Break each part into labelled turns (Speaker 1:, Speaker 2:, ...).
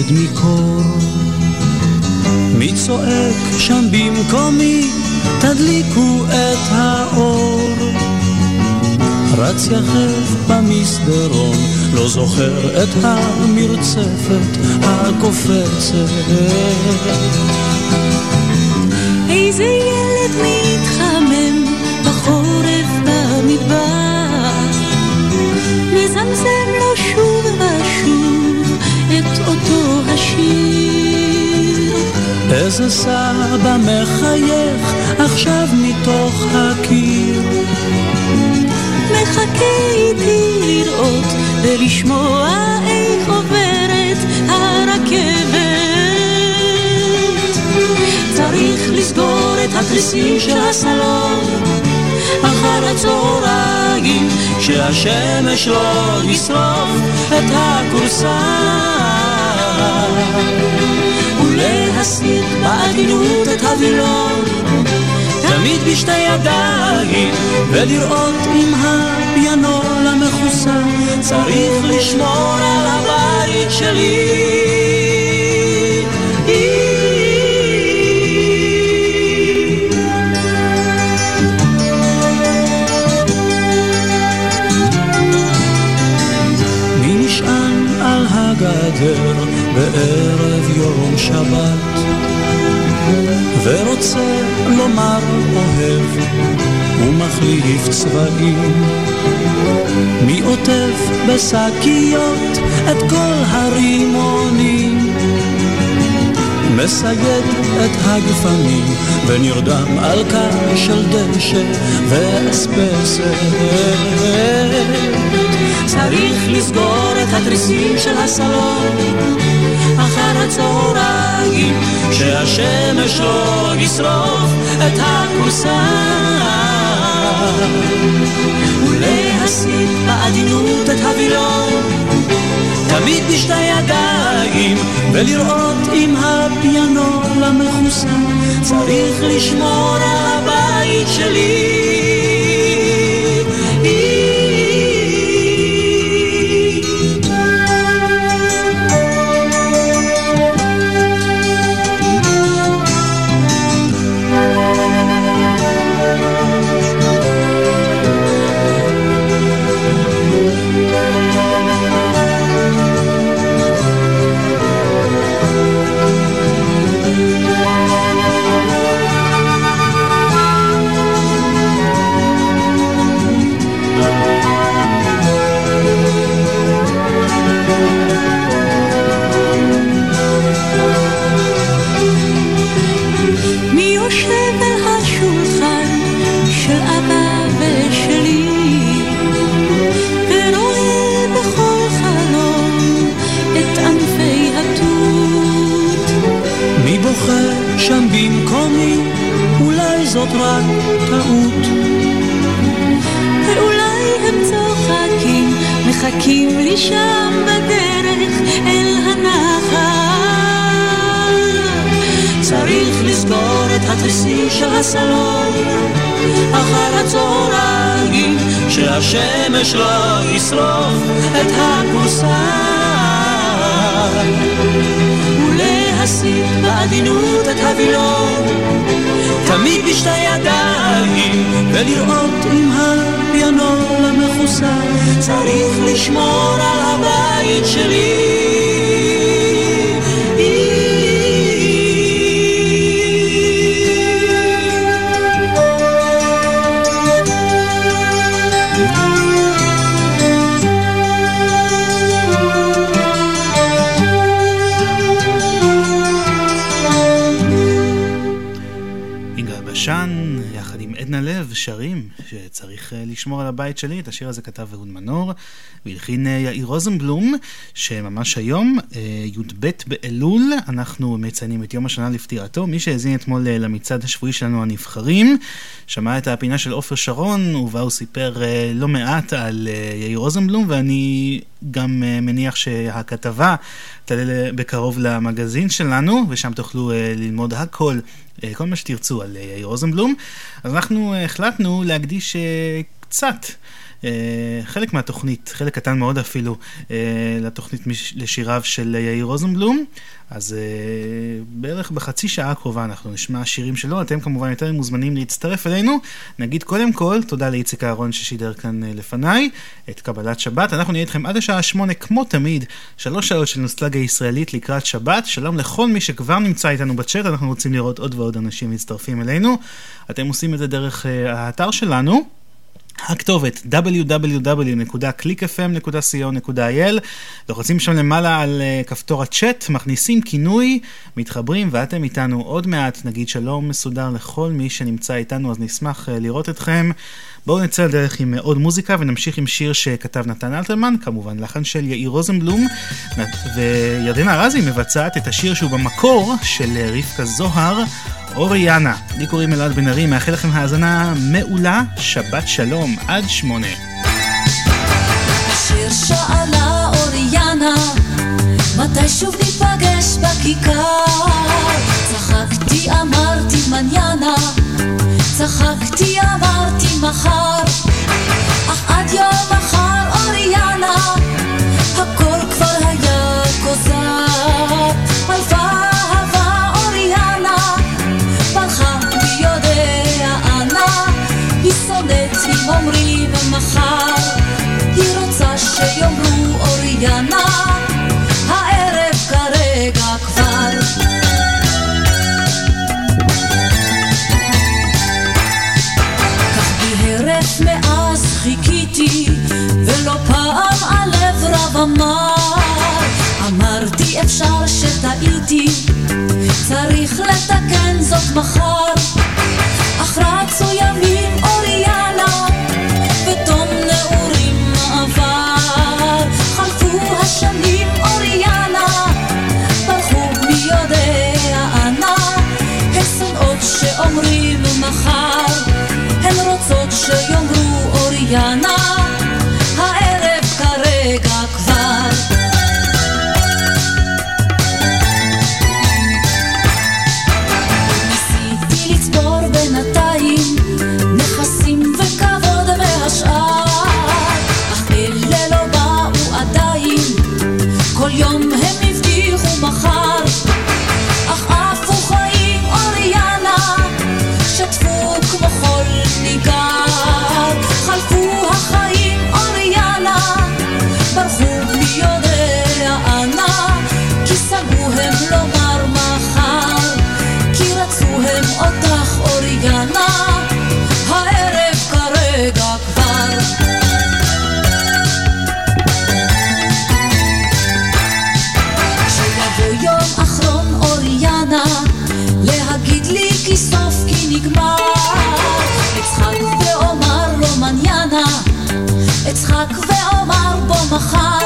Speaker 1: ורועד מקור? מי צועק שם במקומי, תדליקו את האור. רץ יחף במסדרון, לא זוכר את המרצפת הקופצת.
Speaker 2: איזה ילד מתחמם בחורף במדבר,
Speaker 1: איזה סבא מחייך עכשיו מתוך הקיר.
Speaker 2: מחכה איתי לראות ולשמוע איך עוברת הרכבת. צריך לסגור את התריסים של הסלון אחר הצהריים שהשמש לא ישרוף את הכורסה ולהסיט בעדינות את הווילון. תמיד בשתי ידיים ולראות אם הפיאנול המכוסה צריך לשמור על הבית שלי. הגדר בערב יום שבת ורוצה לומר אוהב ומחליף צבעים. מי עוטף בשקיות את כל הרימונים מסייד את הגפנים ונרדם על קר של דשא ואספסת צריך לסגור את התריסים של הסלון. אחר הצהריים שהשמש לא ישרוף את הכורסה ולהסיט בעדינות את הווילון. תמיד בשתי ידיים ולראות אם הפיאנול המכוסה צריך לשמור הבית שלי זאת רק טעות. ואולי הם צוחקים, מחכים לי שם בדרך אל הנחל.
Speaker 1: צריך לסגור את התריסים של הסלון, אחר הצהריים, שהשמש לא ישרוף את הכורסה. ולהסיט בעדינות את הווילון תמיד בשתי ידיים, ולראות אם הפיאנול
Speaker 2: מנוסה, צריך לשמור על הבית שלי.
Speaker 3: שצריך אה, לשמור על הבית שלי. את השיר הזה כתב אהוד מנור והלחין אה, יאיר רוזנבלום, שממש היום, אה, י"ב באלול, אנחנו מציינים את יום השנה לפטירתו. מי שהאזין אתמול למצעד השבועי שלנו הנבחרים, שמע את הפינה של עופר שרון, ובה הוא סיפר לא מעט על יאיר רוזנבלום, ואני גם מניח שהכתבה תעלה בקרוב למגזין שלנו, ושם תוכלו ללמוד הכל כל מה שתרצו על אה, יאיר רוזנבלום. אז אנחנו אה, החלטנו להקדיש קצת חלק מהתוכנית, חלק קטן מאוד אפילו, לתוכנית לשיריו של יאיר רוזנבלום. אז uh, בערך בחצי שעה הקרובה אנחנו נשמע שירים שלו, אתם כמובן יותר מוזמנים להצטרף אלינו. נגיד קודם כל, תודה לאיציק אהרון ששידר כאן לפניי את קבלת שבת. אנחנו נהיה איתכם עד השעה שמונה, כמו תמיד, שלוש שעות של נוסטלגיה ישראלית לקראת שבת. שלום לכל מי שכבר נמצא איתנו בצ'אט, אנחנו רוצים לראות עוד ועוד אנשים מצטרפים אלינו. אתם עושים את זה דרך האתר שלנו. הכתובת www.clickfm.co.il לוחצים שם למעלה על uh, כפתור הצ'אט, מכניסים כינוי, מתחברים ואתם איתנו עוד מעט, נגיד שלום מסודר לכל מי שנמצא איתנו, אז נשמח uh, לראות אתכם. בואו נצא לדרך עם עוד מוזיקה ונמשיך עם שיר שכתב נתן אלתרמן, כמובן לחן של יאיר רוזנבלום, וירדנה ארזי מבצעת את השיר שהוא במקור של רבקה זוהר. אוריאנה. לי קוראים אלעד בן ארי, מאחל לכם האזנה מעולה, שבת שלום, עד שמונה.
Speaker 4: השיר שאלה אוריאנה, מתי שוב ניפגש בכיכר? צחקתי אמרתי מניאנה, צחקתי אמרתי מחר, אך עד יום מחר אוריאנה, הכל כבר היה כוזר. אומרים מחר, היא רוצה שיאמרו אוריאנה, אמר, אמרתי אפשר שטעיתי, צריך לתקן זאת מחר, אך רצו ימים אוריאנה שאומרים מחר, הן רוצות שיאמרו אוריאנה, אצחק ואומר בו מחר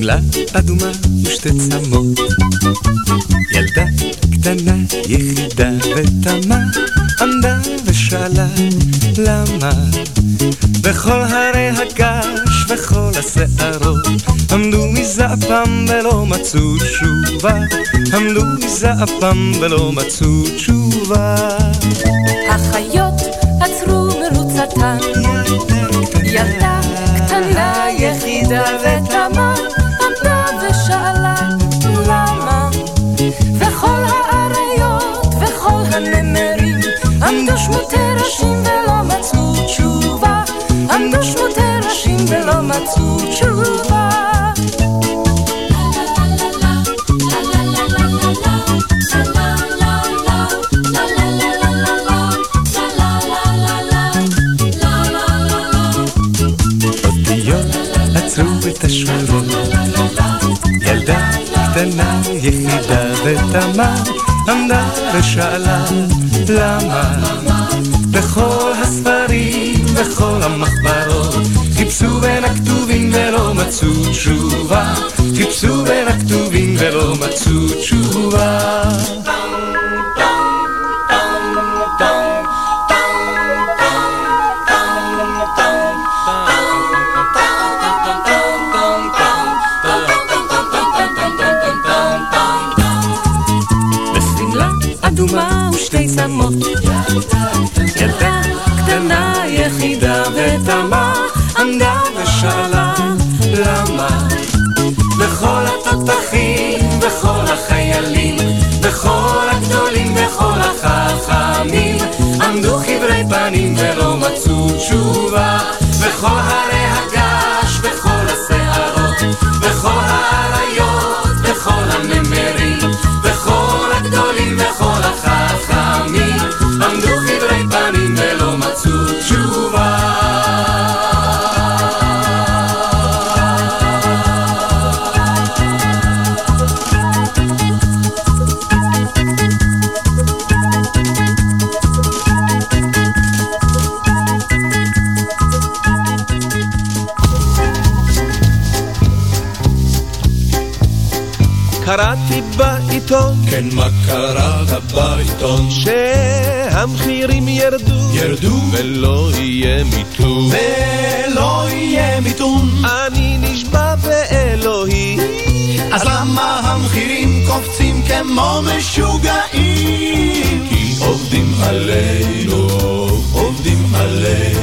Speaker 5: שמלה אדומה ושתי צמות. ילדה קטנה, יחידה ותמה, עמדה ושאלה למה. בכל הרי הגש וכל השערות עמדו מזעפם ולא מצאו תשובה עמדו מזעפם ולא מצאו תשובה
Speaker 6: החיות עצרו מרוצתן ילדה קטנה יחידה עמדו שמותי ראשים ולא מצאו תשובה עמדו שמותי ראשים ולא מצאו תשובה
Speaker 5: קטנה, יחידה ותמה, עמדה ושאלה למה. בכל הספרים, בכל המחברות, חיפשו בין הכתובים ולא מצאו תשובה, חיפשו בין הכתובים ולא מצאו תשובה. תשובה בעיתון,
Speaker 7: כן מה קראת בעיתון?
Speaker 5: שהמחירים ירדו,
Speaker 7: ירדו,
Speaker 5: ולא יהיה מיתון,
Speaker 7: ולא יהיה מיתון.
Speaker 5: אני נשבע באלוהי,
Speaker 7: אז למה המחירים קופצים כמו משוגעים? כי עובדים עלינו, עובדים עלינו.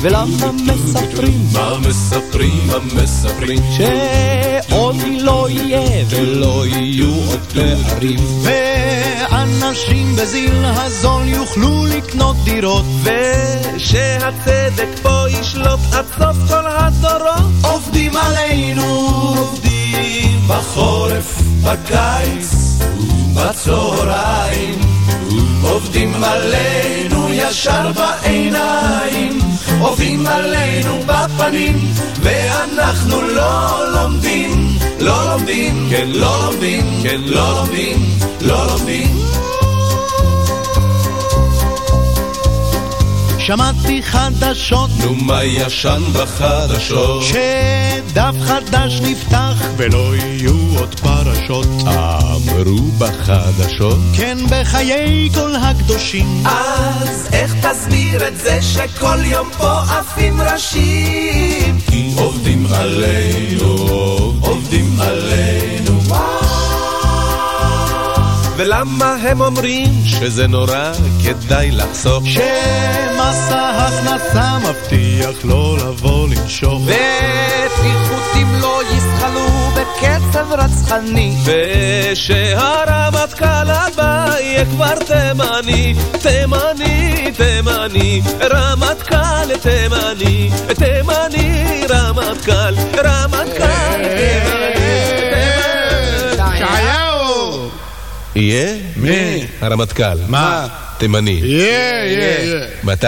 Speaker 5: ולמה מספרים?
Speaker 7: מה מספרים? מה מספרים?
Speaker 5: שעוד לא יהיה ולא יהיו עוד פערים
Speaker 7: ואנשים בזיל הזול יוכלו לקנות דירות
Speaker 5: ושהצדק פה ישלוט עד סוף כל הדורות
Speaker 7: עובדים עלינו עובדים בחורף, בקיץ בצהריים עובדים עלינו ישר בעיניים עובדים עלינו בפנים ואנחנו לא לומדים לא לומדים, כן. לא לומדים, כן. לא לומדים, לא לומדים. שמעתי חדשות.
Speaker 5: נו מה ישן בחדשות?
Speaker 7: שדף חדש נפתח ולא יהיו עוד פרשות
Speaker 5: אמרו בחדשות?
Speaker 7: כן בחיי כל הקדושים
Speaker 5: אז איך תסביר את זה שכל יום פה עפים ראשים?
Speaker 7: כי עובדים עלינו, עובדים עלינו
Speaker 5: ולמה הם אומרים שזה נורא כדאי לחסוך?
Speaker 7: שמס ההכנסה מבטיח לא לבוא לנשוך
Speaker 5: בקצב רצחני ושהרמטכ"ל הבא יהיה כבר תימני תימני, תימני, רמטכ"ל תימני תימני, רמטכ"ל, רמטכ"ל תימני יהיה?
Speaker 7: מי?
Speaker 5: הרמטכ"ל.
Speaker 7: מה?
Speaker 5: תימני.
Speaker 7: יהיה, יהיה, יהיה.
Speaker 5: מתי?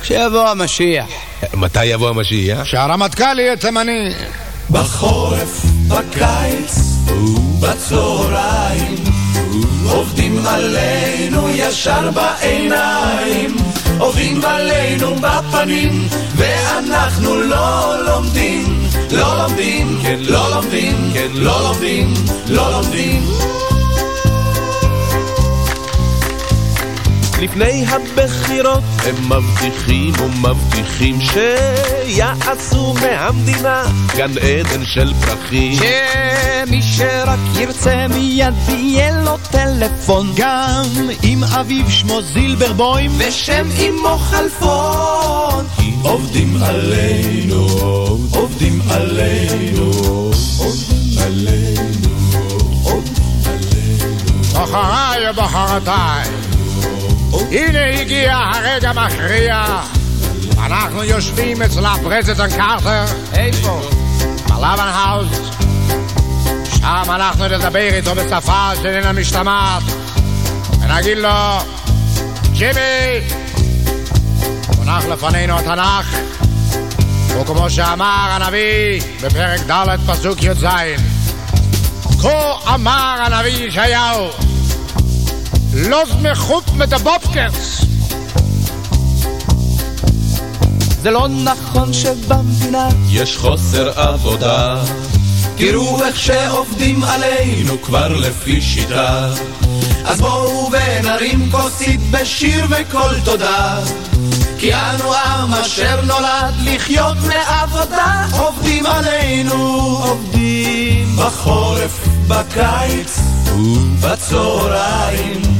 Speaker 8: כשיבוא המשיח.
Speaker 5: מתי יבוא המשיח?
Speaker 7: שהרמטכ"ל יהיה תימני. בחורף, בקיץ ובצהריים עובדים עלינו ישר בעיניים
Speaker 5: עובדים עלינו בפנים, ואנחנו לא לומדים, לא לומדים, כן, לא לומדים, כן, לא לומדים, לא לומדים.
Speaker 9: לפני הבחירות הם מבטיחים ומבטיחים שיעשו מהמדינה גן עדן של פרחים.
Speaker 10: שמי שרק ירצה מיד יהיה לו טלפון.
Speaker 7: גם אם אביו שמו זילברבוים
Speaker 5: ושם אמו חלפון. עובדים עלינו, עובדים עלינו, עובדים עלינו, עובדים עלינו.
Speaker 11: בחוריי ובחורותיי הנה הגיע הרגע מכריע אנחנו יושבים אצל ה President קרטר
Speaker 10: איפה?
Speaker 11: בלבן House. שם אנחנו נדבר איתו בשפה שאיננה משתמעת. ונגיד לו ג'ימי מונח לפנינו התנ"ך וכמו שאמר הנביא בפרק ד' פסוק י"ז כה אמר הנביא ישעיהו לא זמכות מדבופקרס.
Speaker 10: זה לא נכון שבמדינה
Speaker 9: יש חוסר עבודה.
Speaker 5: תראו איך שעובדים עלינו כבר לפי שיטה. אז בואו ונרים כוסית בשיר וקול תודה. כי אנו עם אשר נולד לחיות מעבודה עובדים עלינו, עובדים בחורף, בקיץ ובצהריים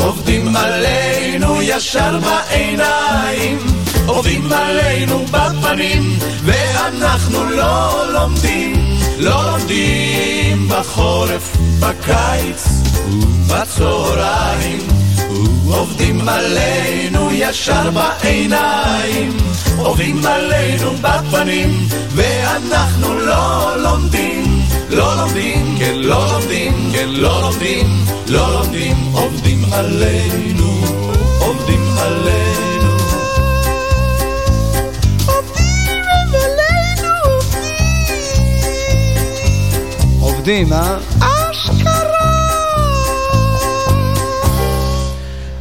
Speaker 5: עובדים עלינו ישר בעיניים. עובדים עלינו בפנים ואנחנו לא לומדים לא לומדים בחורף, בקיץ ובצהריים. עובדים עלינו ישר בעיניים. עובדים עלינו בפנים ואנחנו לא לומדים לא לומדים, כן לא לומדים, כן לא לומדים, לא לומדים, עובדים עלינו, עובדים עלינו.
Speaker 10: עובדים, אה?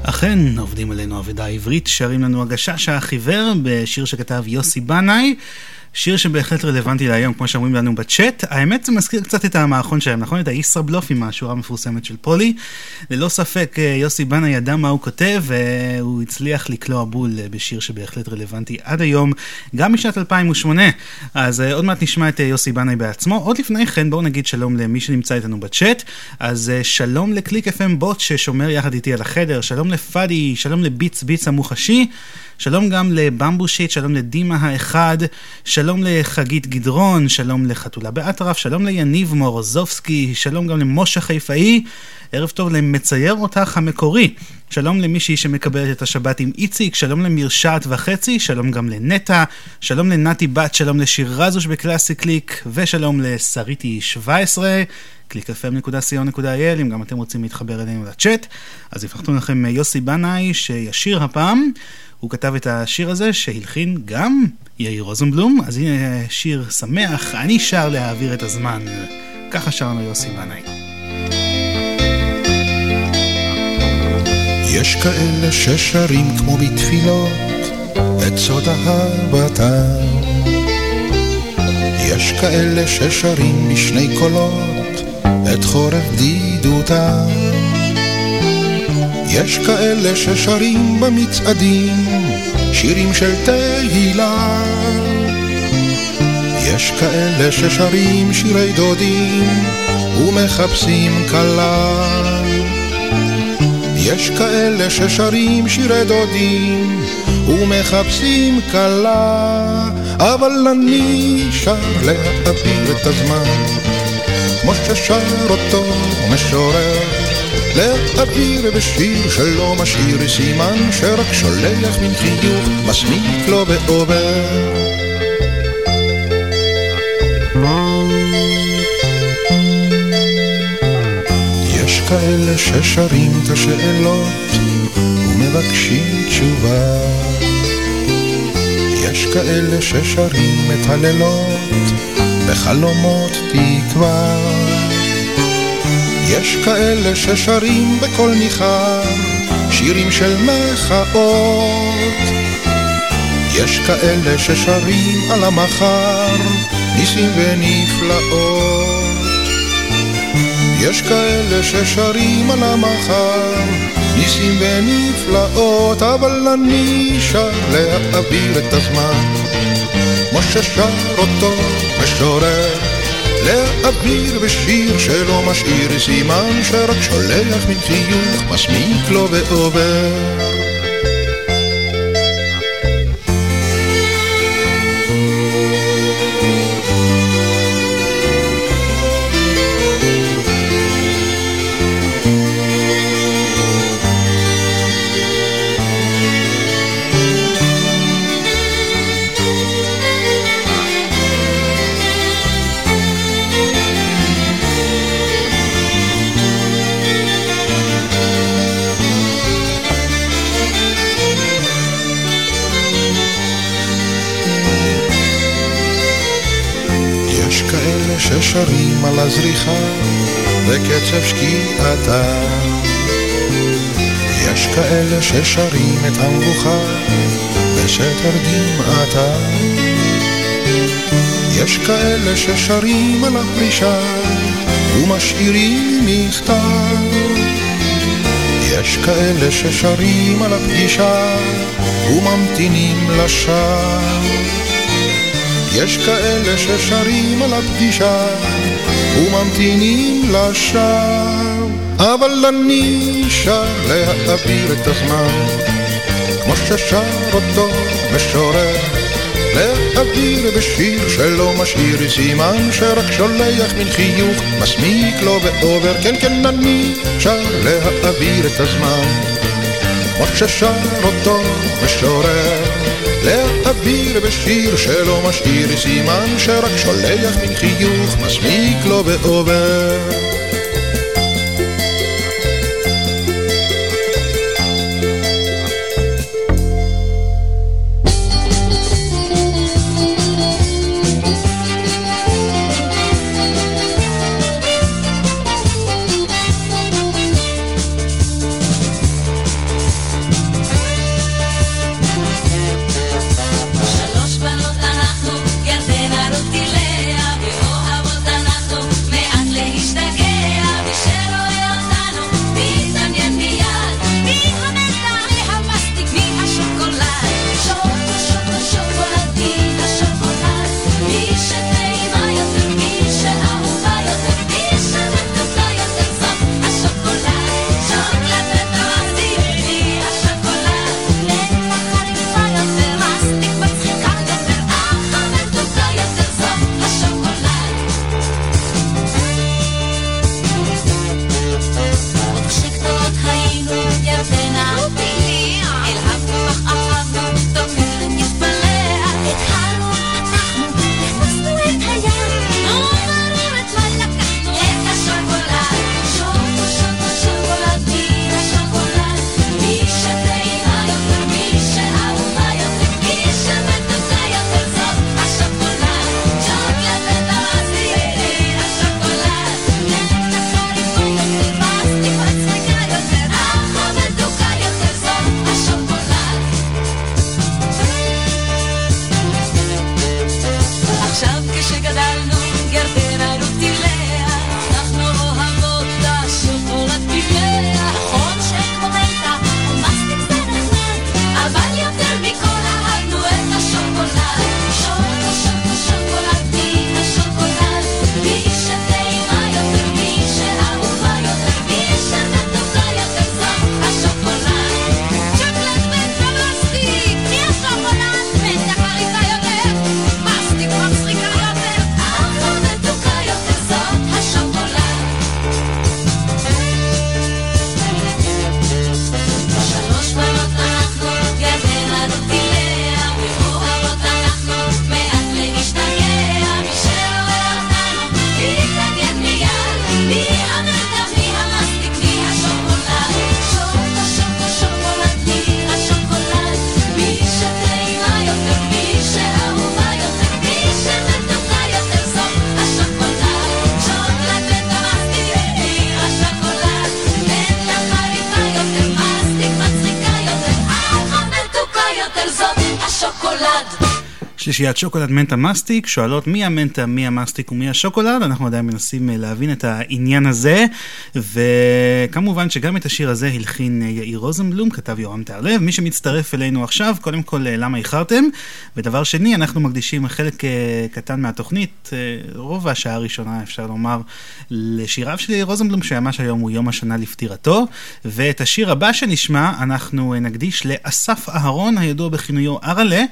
Speaker 3: אכן, עובדים עלינו אבדה עברית, שרים לנו הגשש החיוור בשיר שכתב יוסי בנאי. שיר שבהחלט רלוונטי להיום, כמו שאומרים לנו בצ'אט. האמת זה מזכיר קצת את המערכון שלהם, נכון? את הישראבלוף עם השורה המפורסמת של פולי. ללא ספק אה, יוסי בנה ידע מה הוא כותב, והוא הצליח לקלוע בול אה, בשיר שבהחלט רלוונטי עד היום, גם משנת 2008. אז אה, עוד מעט נשמע את יוסי בנאי בעצמו. עוד לפני כן בואו נגיד שלום למי שנמצא איתנו בצ'אט. אז שלום לקליק FM בוט ששומר יחד איתי על החדר, שלום לפאדי, שלום לביץ ביץ המוחשי. שלום גם לבמבושיט, שלום לדימה האחד, שלום לחגית גדרון, שלום לחתולה באטרף, שלום ליניב מורוזובסקי, שלום גם למשה חיפאי, ערב טוב למצייר אותך המקורי. שלום למישהי שמקבלת את השבת עם איציק, שלום למרשעת וחצי, שלום גם לנטע, שלום לנתי בת, שלום לשיר רזוש בקלאסי קליק, ושלום לשריטי 17. www.clickfm.co.il אם גם אתם רוצים להתחבר אלינו לצ'אט. אז הבטחנו לכם יוסי בנאי שישיר הפעם. הוא כתב את השיר הזה שהלחין גם יאיר רוזנבלום, אז הנה שיר שמח, אני שר להעביר את הזמן. ככה שרנו יוסי בנאי.
Speaker 12: יש כאלה ששרים כמו בתפילות את סוד אהבתם. יש כאלה ששרים בשני קולות את חורף בדידותם. יש כאלה ששרים במצעדים שירים של תהילה. יש כאלה ששרים שירי דודים ומחפשים כלה. יש כאלה ששרים שירי דודים ומחפשים כלה, אבל אני שר להעביר את הזמן, כמו ששר אותו משורר. לאוויר בשיר שלא משאיר סימן, שרק שולח מן חיוך, מסמיק לו ועובר. יש כאלה ששרים את השאלות ומבקשים תשובה. יש כאלה ששרים את הלילות בחלומות תקווה. יש כאלה ששרים בקול ניחר שירים של מחאות. יש כאלה ששרים על המחר, ניסים ונפלאות. יש כאלה ששרים על המחר, ניסים ונפלאות, אבל אני שר להעביר את הזמן, כמו ששר אותו משורר. להעביר בשיר שלא משאיר סימן, שרק שולח מן חיוך, מסמיק לו ועובר. ששרים על הזריחה וקצב שקיעתה. יש כאלה ששרים את המבוכה בסתר דמעתה. יש כאלה ששרים על הפרישה ומשאירים מכתב. יש כאלה ששרים על הפגישה וממתינים לשווא. יש כאלה ששרים על הפגישה וממתינים לשווא, אבל אני שר להעביר את הזמן, כמו ששר אותו משורר, להעביר בשיר שלא משאיר סימן, שרק שולח מן חיוך, מסמיק לו ועובר, כן כן אני שר להעביר את הזמן, כמו ששר אותו משורר. להעביר בשיר שלא משאיר סימן שרק שולח מן חיוך מסמיק לו ועובר
Speaker 3: שלישיית שוקולד מנטה מסטיק, שואלות מי המנטה, מי המסטיק ומי השוקולד, אנחנו עדיין מנסים אה, להבין את העניין הזה, וכמובן שגם את השיר הזה הלחין אה, יאיר רוזנבלום, כתב יורם תהרלב, מי שמצטרף אלינו עכשיו, קודם כל אה, למה איחרתם, ודבר שני, אנחנו מקדישים חלק קטן מהתוכנית, רוב השעה הראשונה אפשר לומר, לשיריו של יאיר רוזנבלום, שממש היום הוא יום השנה לפטירתו, ואת השיר הבא שנשמע אנחנו נקדיש לאסף אהרון, הידוע בכינויו אראלה.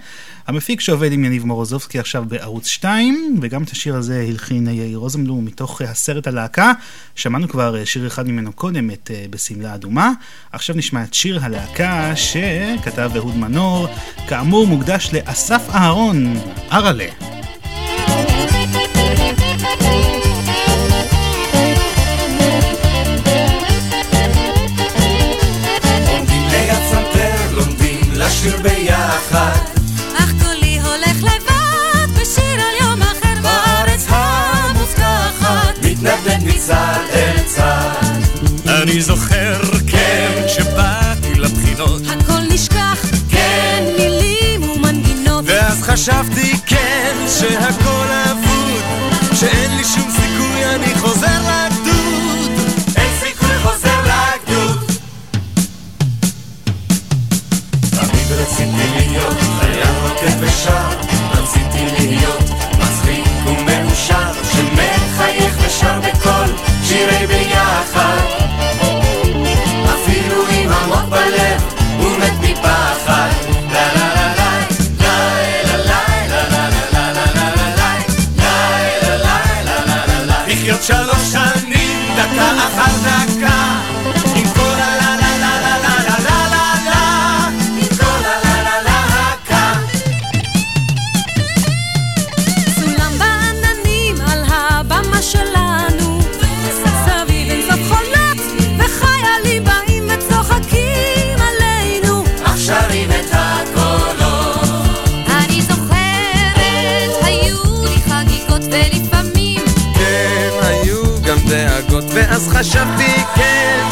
Speaker 3: המפיק שעובד עם יניב מורוזובסקי עכשיו בערוץ 2, וגם את השיר הזה הלחין יאיר רוזנבלום מתוך הסרט הלהקה. שמענו כבר שיר אחד ממנו קודם, את אה, בשמלה אדומה. עכשיו נשמע את שיר הלהקה שכתב אהוד מנור, כאמור מוקדש לאסף אהרון, אראלה.
Speaker 6: ביחד מצד אל צד.
Speaker 13: אני זוכר, כן, כשבאתי לבחינות.
Speaker 14: הכל נשכח, כן, מילים ומנגינות.
Speaker 13: ואז חשבתי, כן, שהכל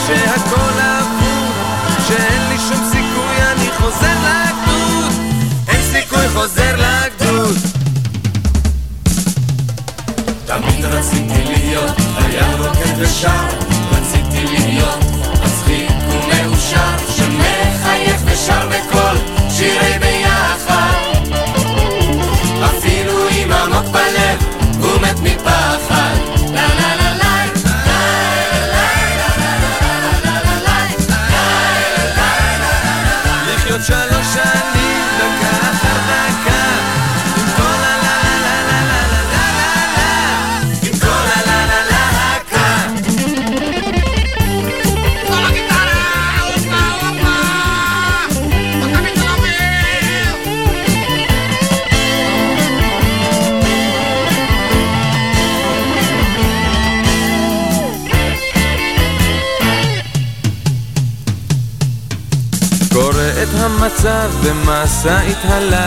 Speaker 13: שהכל
Speaker 6: ojalá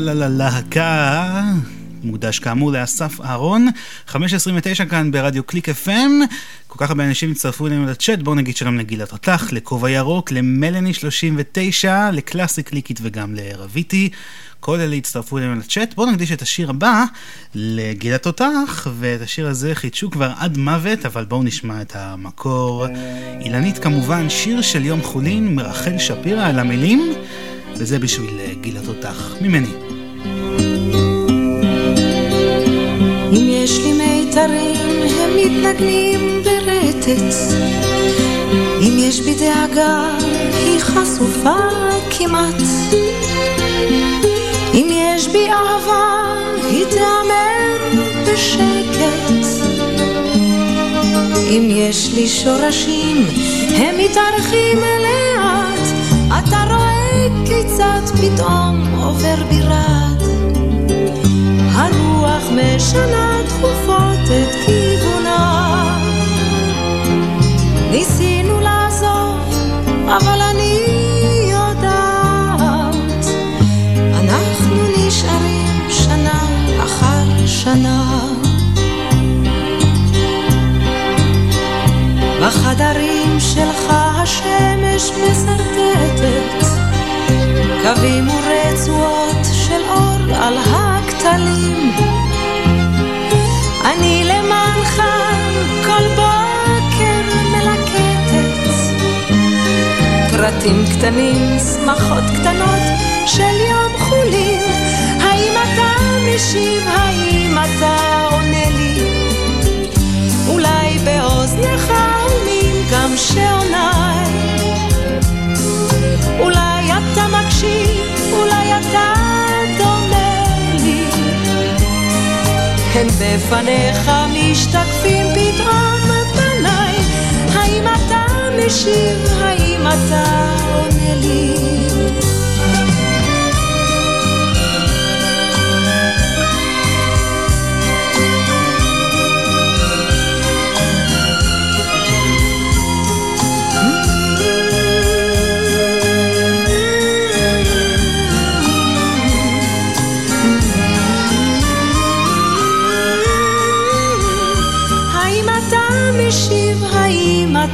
Speaker 6: לה לה לה לה להקה,
Speaker 3: מוקדש כאמור לאסף אהרון. 5.29 כאן ברדיו קליק FM. כל כך הרבה אנשים הצטרפו אלינו לצ'אט, בואו נגיד שלום לגילה תותח, לכובע ירוק, למלאני 39, לקלאסי קליקית וגם לרביטי. כל אלה הצטרפו אלינו לצ'אט. בואו נקדיש את השיר הבא לגילה תותח, ואת השיר הזה חידשו כבר עד מוות, אבל בואו נשמע את המקור. אילנית כמובן, שיר של יום חולין מרחל שפירא על המילים, וזה בשביל גילה תותח. ממני.
Speaker 15: אם יש לי מיתרים, הם מתנגנים ברטט. אם יש בי דאגה, היא חשופה כמעט. אם יש בי אהבה, היא תאמר בשקט. אם יש לי שורשים, הם מתארחים לאט. אתה רואה כיצד פתאום עובר בירד. הרוח משנה תכופות את כיוונה. ניסינו לעזוב, אבל אני יודעת, אנחנו נשארים שנה אחר שנה. בחדרים שלך השמש מסרטטת קווים ורצועות של אור על הכתלים. אני למענך כל בוקר מלקטת פרטים קטנים, שמחות קטנות של יום חולין. האם אתה משיב? האם אתה עונה לי? אולי באוזניך עולמים גם שעוניי. אולי אתה מקשיב, אולי אתה דומה לי. הם בפניך משתקפים פתאום פניי. האם אתה משיב? האם אתה עונה לי?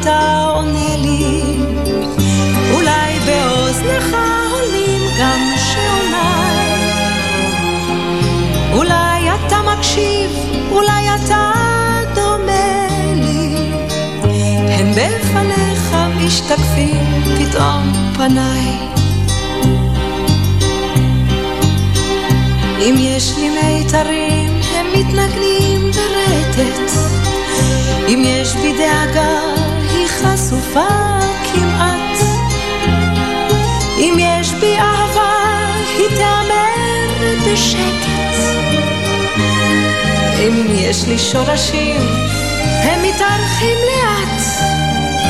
Speaker 15: אתה עונה לי? אולי באוזנך עולים גם שעוניי. אולי אתה מקשיב, אולי אתה דומה לי. הם בפניך משתקפים פתאום פניי. אם יש לי מיתרים, הם מתנגנים ברטט. אם יש בי דאגה, חשופה כמעט. אם יש בי אהבה, היא תאמר בשקט. אם יש לי שורשים, הם מתארחים לאט.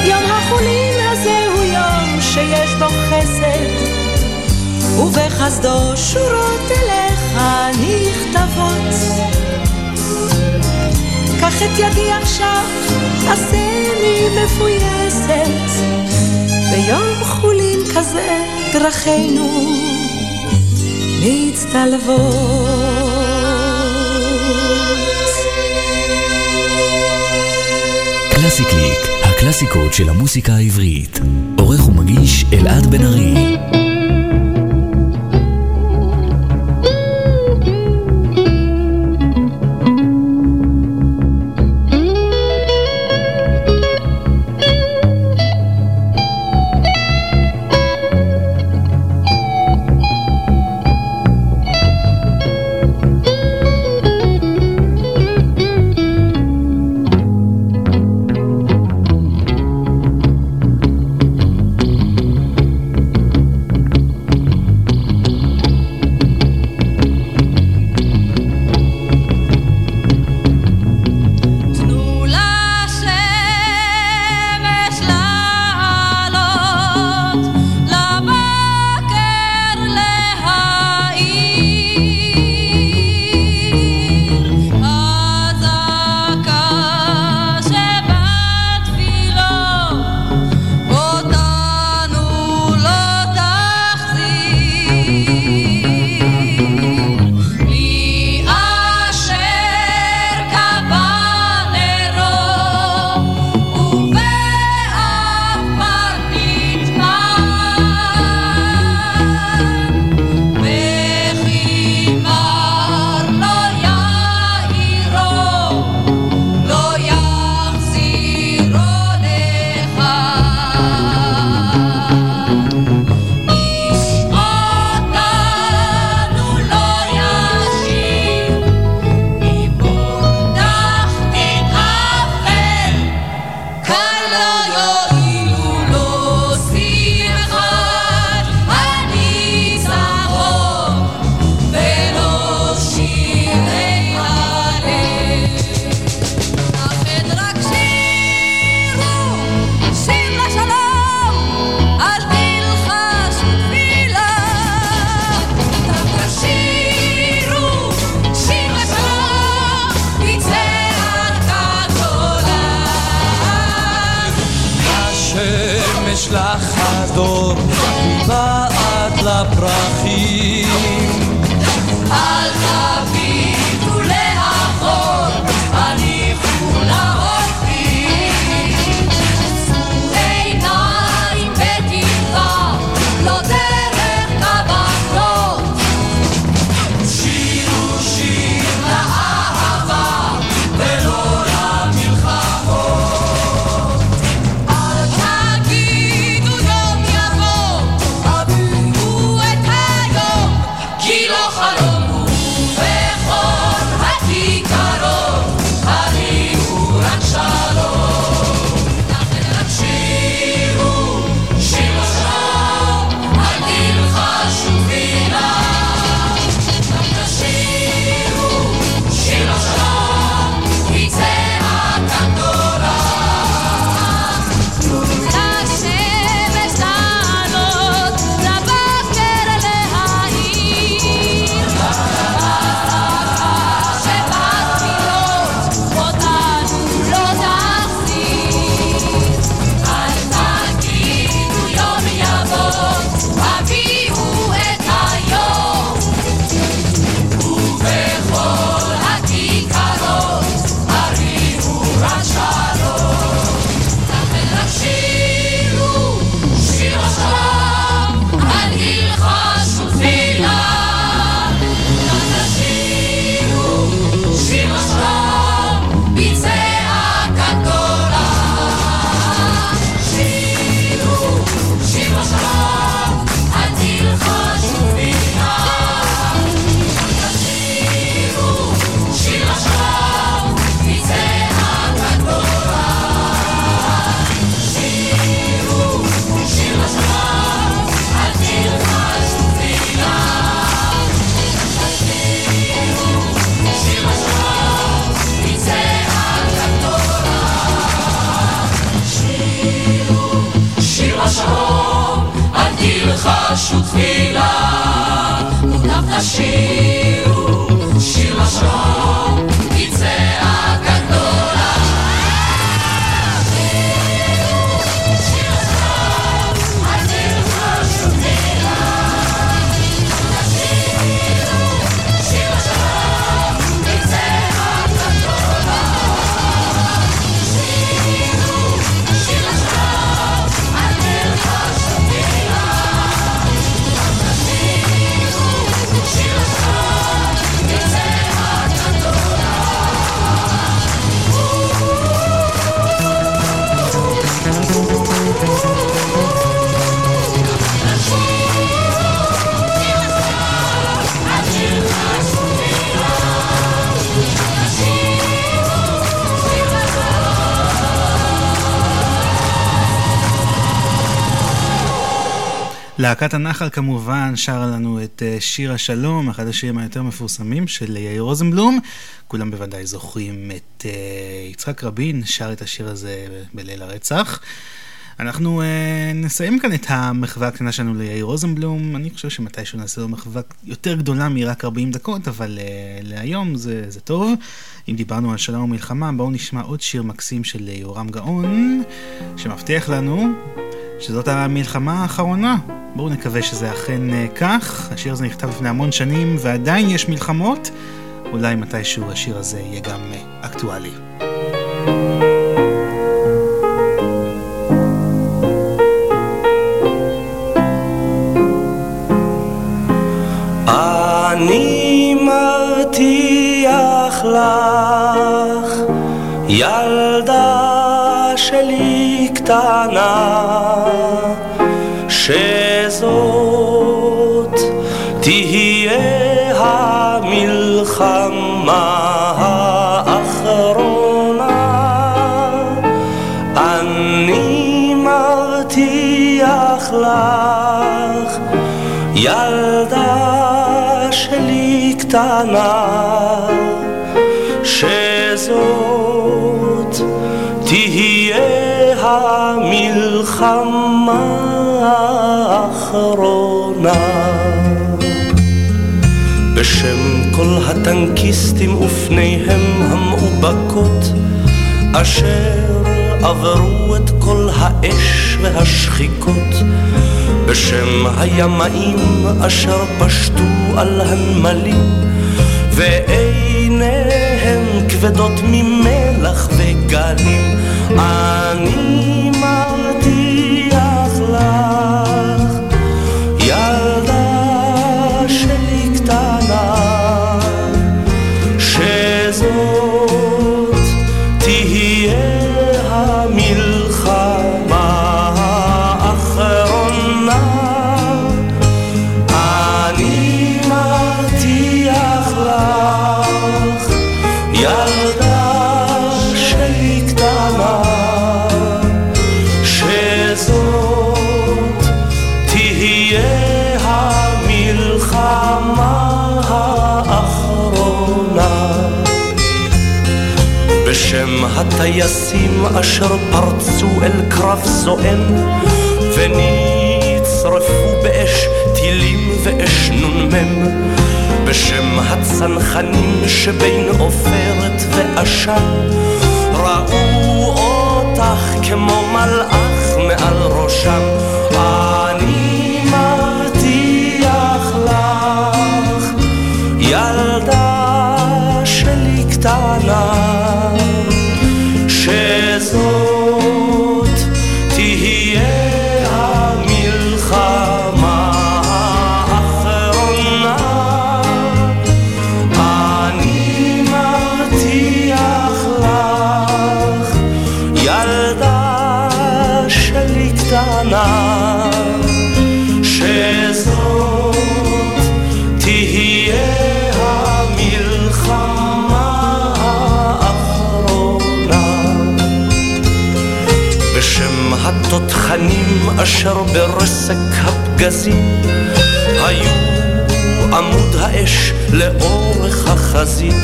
Speaker 15: יום החולין הזה הוא יום שיש בו חסד. ובחסדו שורות אליך נכתבות. קח את ידי עכשיו, עשני מפויסת. ביום חולין כזה דרכינו מצטלבות.
Speaker 16: קלאסי קליק, הקלאסיקות של המוסיקה העברית. עורך ומגיש אלעד בן ארי.
Speaker 3: להקת הנחל כמובן שרה לנו את אה, שיר השלום, אחד השירים היותר מפורסמים של יאיר רוזנבלום. כולם בוודאי זוכרים את אה, יצחק רבין שר את השיר הזה בליל הרצח. אנחנו uh, נסיים כאן את המחווה הקטנה שלנו ליאיר רוזנבלום. אני חושב שמתישהו נעשה לו מחווה יותר גדולה מרק 40 דקות, אבל להיום זה, זה טוב. אם דיברנו על שלום ומלחמה, בואו נשמע עוד שיר מקסים של יורם גאון, שמבטיח לנו שזאת המלחמה האחרונה. בואו נקווה שזה אכן uh, כך. השיר הזה נכתב לפני המון שנים ועדיין יש מלחמות. אולי מתישהו השיר הזה יהיה גם uh, אקטואלי.
Speaker 17: אני מבטיח לך, ילדה שלי קטנה, שזאת תהיה המלחמה האחרונה. אני מבטיח לך, ילדה שלי קטנה, שזאת המלחמה האחרונה. בשם כל הטנקיסטים ופניהם המאובקות, אשר עברו את כל האש והשחיקות בשם הימאים אשר פשטו על הנמלים ועיניהם כבדות ממלח וגלים. אני בשם הטייסים אשר פרצו אל קרב זועם ונצרפו באש טילים ואש נ"מ. בשם הצנחנים שבין עופרת ועשן ראו אותך כמו מלאך מעל ראשם. אני מבטיח לך ילדה שלי קטנה אשר ברסק הפגזים היו עמוד האש לאורך החזית.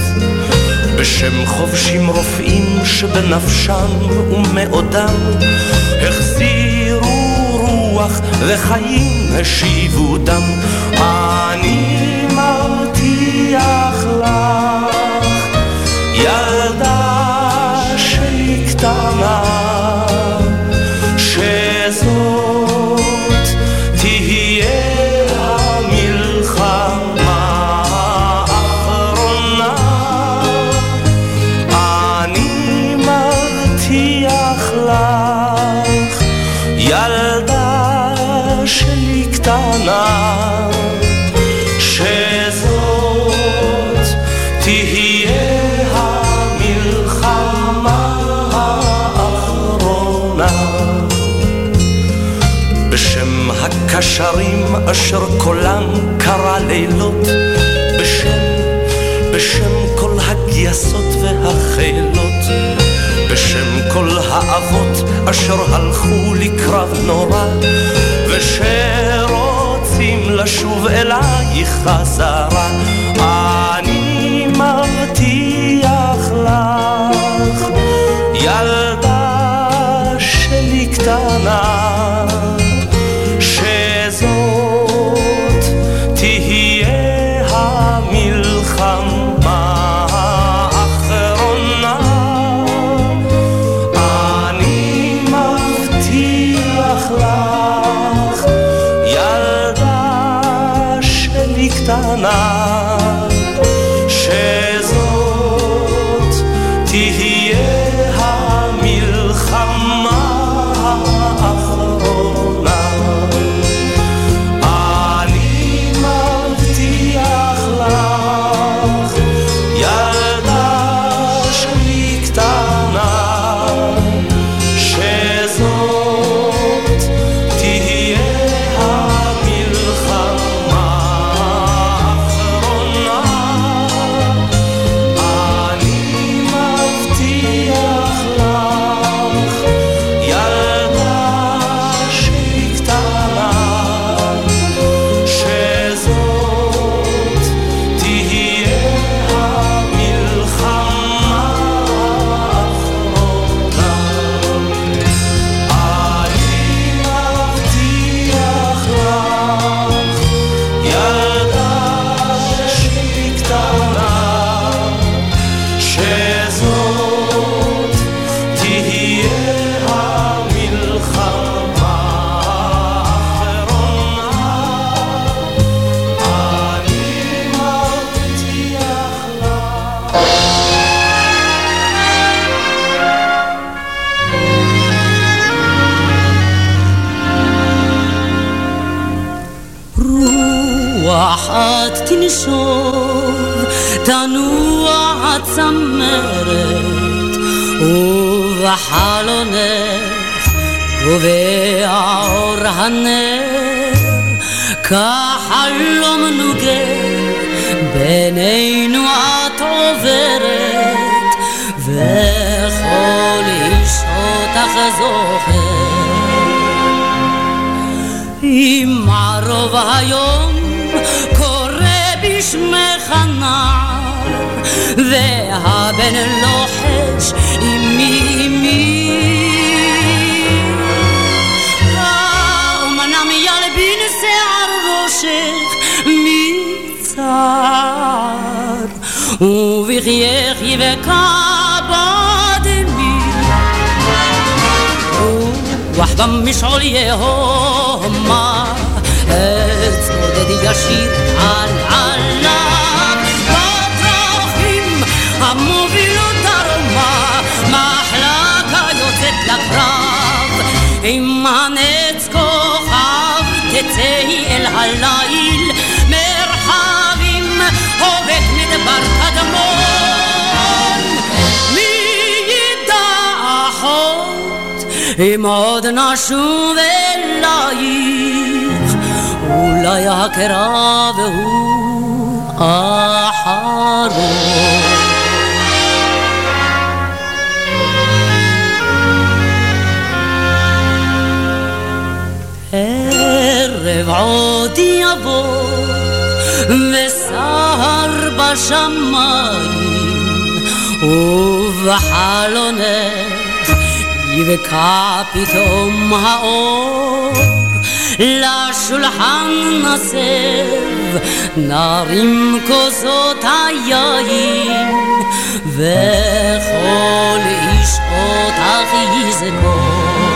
Speaker 17: בשם חובשים רופאים שבנפשם ומאודם החזירו רוח וחיים השיבו דם. אני מבטיח לך ילדה שלי קטנה אשר קולם קרא לילות בשם, בשם כל הגייסות והחילות בשם כל האבות אשר הלכו לקרב נורא ושרוצים לשוב אלייך חזרה
Speaker 18: פתאום האור לשולחן נסב נרים כוסות היין וכל איש אותך יזכור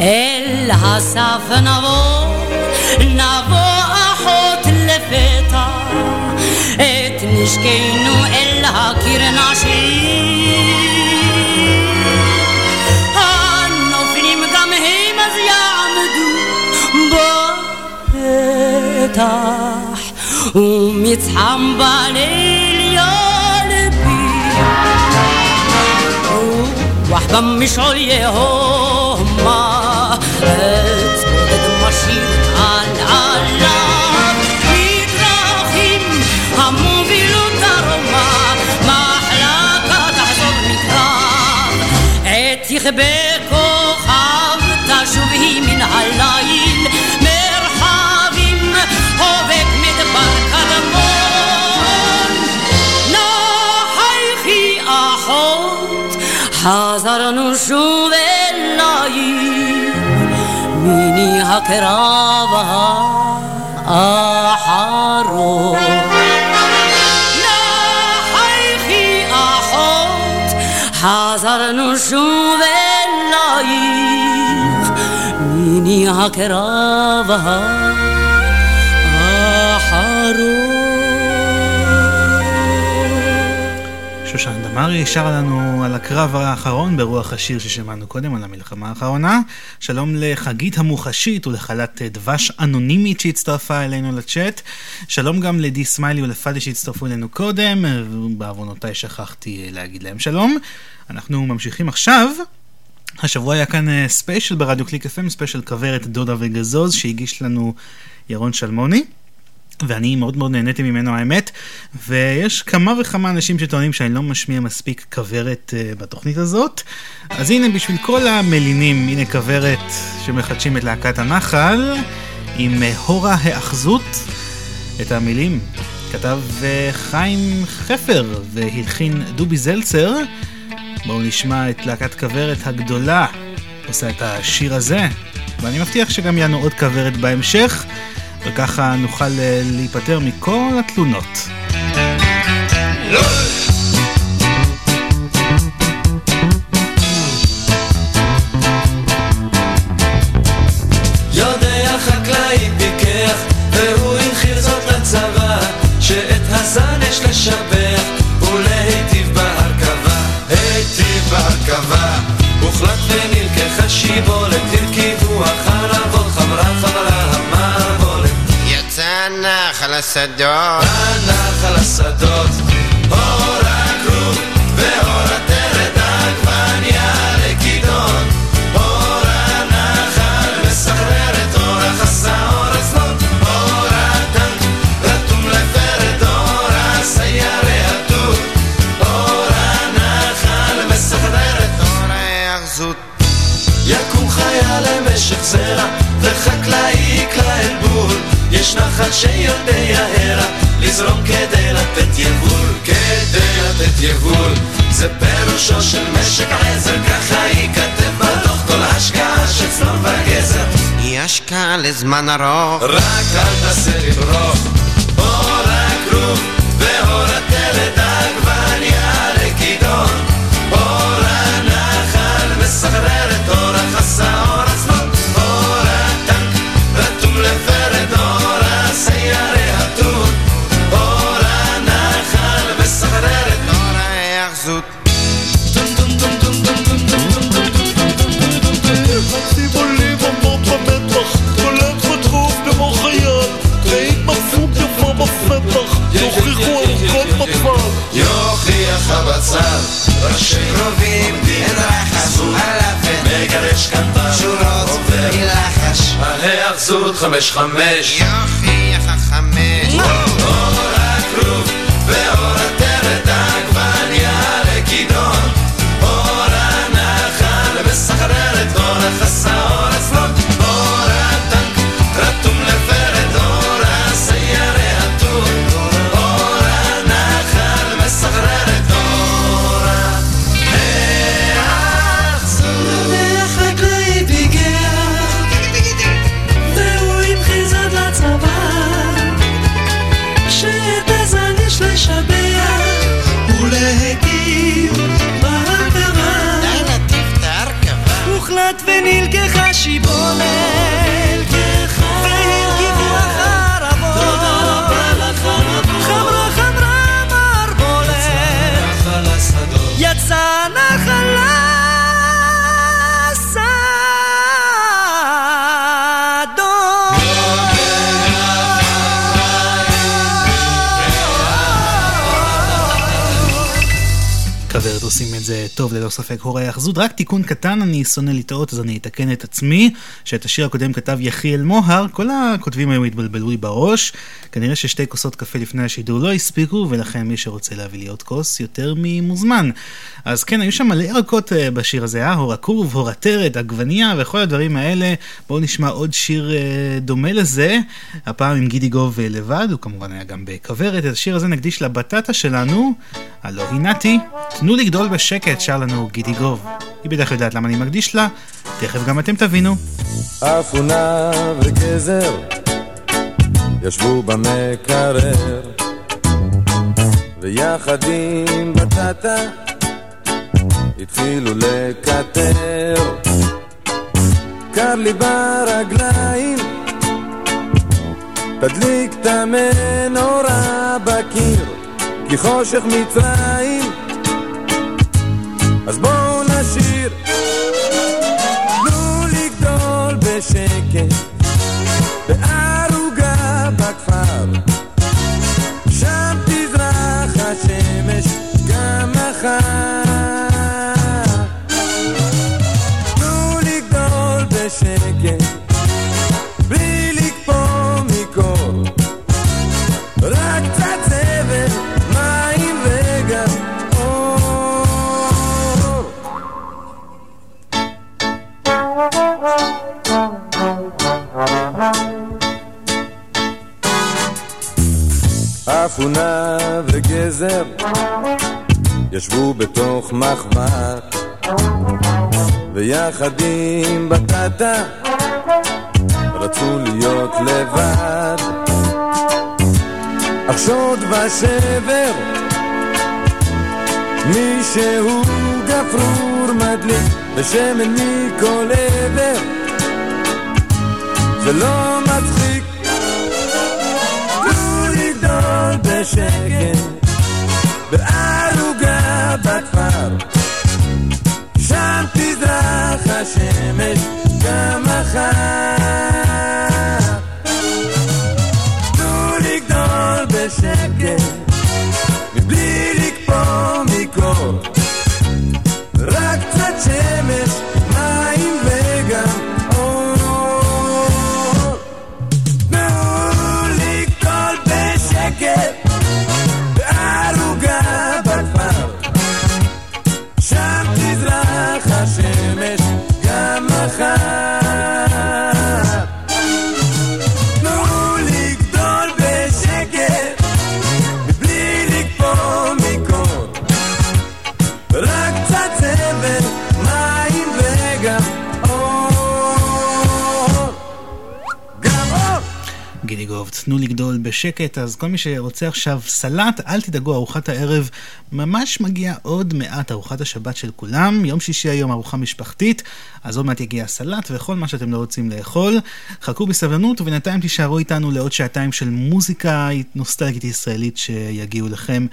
Speaker 18: אל הסף נבוא, נבוא אחות לפתע, את נשקנו אל הקיר נשאיר. مرتاح قوم يتحمب عليه قلبي وحبا مش عليا هما הקרב האחרון. נחייכי אחות, חזרנו שוב אלייך, מיני הקרב האחרון.
Speaker 3: שושן דמארי שרה לנו על הקרב האחרון ברוח השיר ששמענו קודם על המלחמה האחרונה. שלום לחגית המוחשית ולחלת דבש אנונימית שהצטרפה אלינו לצ'אט. שלום גם לדי סמיילי ולפאדי שהצטרפו אלינו קודם, בעוונותיי שכחתי להגיד להם שלום. אנחנו ממשיכים עכשיו. השבוע היה כאן אה, special ברדיו קליק FM, special כוורת דודה וגזוז שהגיש לנו ירון שלמוני. ואני מאוד מאוד נהניתי ממנו האמת, ויש כמה וכמה אנשים שטוענים שאני לא משמיע מספיק כוורת אה, בתוכנית הזאת. אז הנה בשביל כל המלינים, הנה כוורת שמחדשים את להקת הנחל, עם uh, הורה האחזות, את המילים כתב uh, חיים חפר והלחין דובי זלצר. בואו נשמע את להקת כוורת הגדולה עושה את השיר הזה, ואני מבטיח שגם לנו עוד כוורת בהמשך. וככה נוכל להיפטר מכל התלונות.
Speaker 19: יודע השדות.
Speaker 20: הנחל השדות, שיודע הרה, לזרום כדי לתת יבול, כדי לתת יבול. זה פירושו של משק עזר, ככה ייכתב בדוח כל השקעה של צלון וגזר.
Speaker 19: היא השקעה לזמן ארוך.
Speaker 20: רק אל תעשה לברוך, אור הכרוב ואור הטלת העגבניה ראשי רובים, אין רחש, הלפן, מגרש קנטר, שורות, מלחש, ההיאחזות חמש חמש,
Speaker 19: יוכיח החמש.
Speaker 20: אור הכרוב ואור הטרת העגבניה
Speaker 15: 起波
Speaker 3: 浪 עושים את זה טוב ללא ספק הורי האחזות. רק תיקון קטן, אני שונא לטעות אז אני אתקן את עצמי, שאת השיר הקודם כתב יחיאל מוהר, כל הכותבים היום התבלבלו לי בראש, כנראה ששתי כוסות קפה לפני השידור לא הספיקו, ולכן מי שרוצה להביא לי עוד כוס יותר ממוזמן. אז כן, היו שם מלא ירקות אה, בשיר הזה, אה? הור הכרוב, הור הטרד, עגבנייה וכל הדברים האלה. בואו נשמע עוד שיר אה, דומה לזה, הפעם עם גידי גוב אה, לבד, הוא כמובן היה גם בכוורת. את השיר הזה נקדיש לבטטה שלנו, הלא היא נתי. תנו לגדול בשקט, שר לנו גידי גוב. היא בטח יודעת למה אני מקדיש לה, תכף גם אתם תבינו.
Speaker 13: אפונה וגזר ישבו במקרר ויחד עם בטטה התחילו לקטר קר לי ברגליים תדליק את המנורה בקיר כי חושך מצרים אז בואו נשיר תנו לגדול בשקט בערוגה בכפר. שם תזרח השמש גם מחר אפונה וגזר ישבו בתוך מחבת ויחד עם בטטה רצו להיות לבד. אך שוד ושבר מישהו גפרור מדליק בשמן מכל עבר. זה לא מצחיק בשקט בערוגה בכפר שם תזרח השמש מחר. בשקט,
Speaker 3: אז כל מי שרוצה עכשיו סלט, אל תדאגו, ארוחת הערב ממש מגיעה עוד מעט, ארוחת השבת של כולם. יום שישי היום ארוחה משפחתית, אז עוד מעט יגיע סלט וכל מה שאתם לא רוצים לאכול. חכו בסבלנות, ובינתיים תישארו איתנו לעוד שעתיים של מוזיקה נוסטלגית ישראלית שיגיעו לכם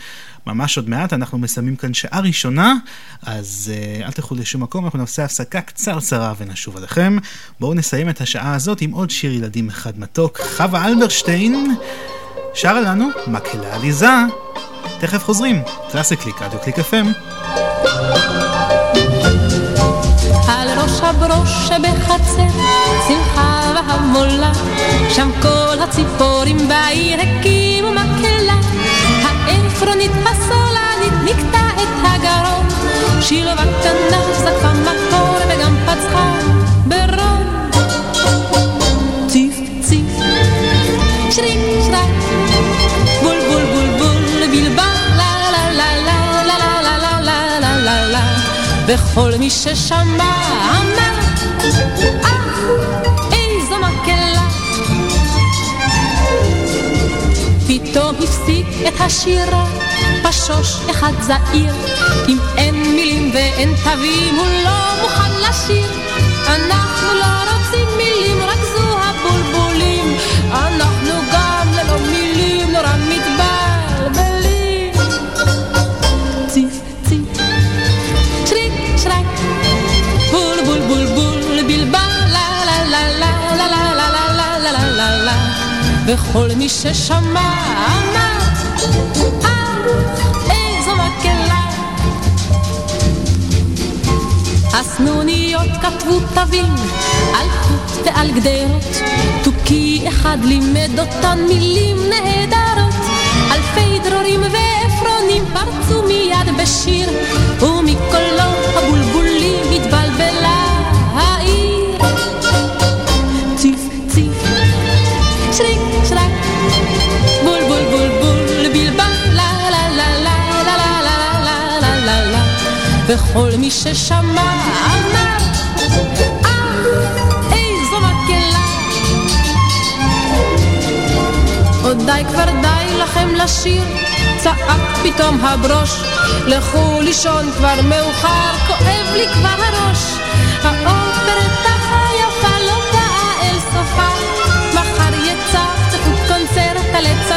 Speaker 3: ממש עוד מעט. אנחנו מסיימים כאן שעה ראשונה, אז uh, אל תלכו לשום מקום, אנחנו נעשה הפסקה קצרצרה ונשוב עליכם. בואו נסיים את השעה הזאת עם עוד שיר ילדים אחד מתוק. חווה אלברשטיין שרה לנו מקהלה עליזה. תכף חוזרים, קלאסי קליק, רדיו קליק FM.
Speaker 21: על ראש הברוש שבחצר, שמחה והמולה, שם כל הציפורים בעיר הקימו מקהלה. העפרונית הסולנית ניקתה את הגרון, שילבה קטנה זקפה מקור וגם פצחה ברון. ציף ציף, שריק וכל מי ששמע אמר, אה, איזו מקהלה. פתאום הפסיק את השירה, פשוש אחד זעיר, אם אין מילים ואין תווים, הוא לא מוכן לשיר. אנחנו לא רוצים מילים, רק זו הבולבולים. אנחנו וכל מי ששמע אמר אה איזו מקהלה הסנוניות כתבו תווים על חוט ועל גדרות. תוכי אחד לימד אותן מילים נהדרות. אלפי דרורים ועפרונים פרצו מיד בשיר ומקולו וכל מי ששמע אמר אה עוד די כבר די לכם לשיר, צעק פתאום הברוש. לכו לישון כבר מאוחר, כואב לי כבר הראש. האופרטה היפה לא באה אל סופה, מחר יצפצפו קונצרט על עץ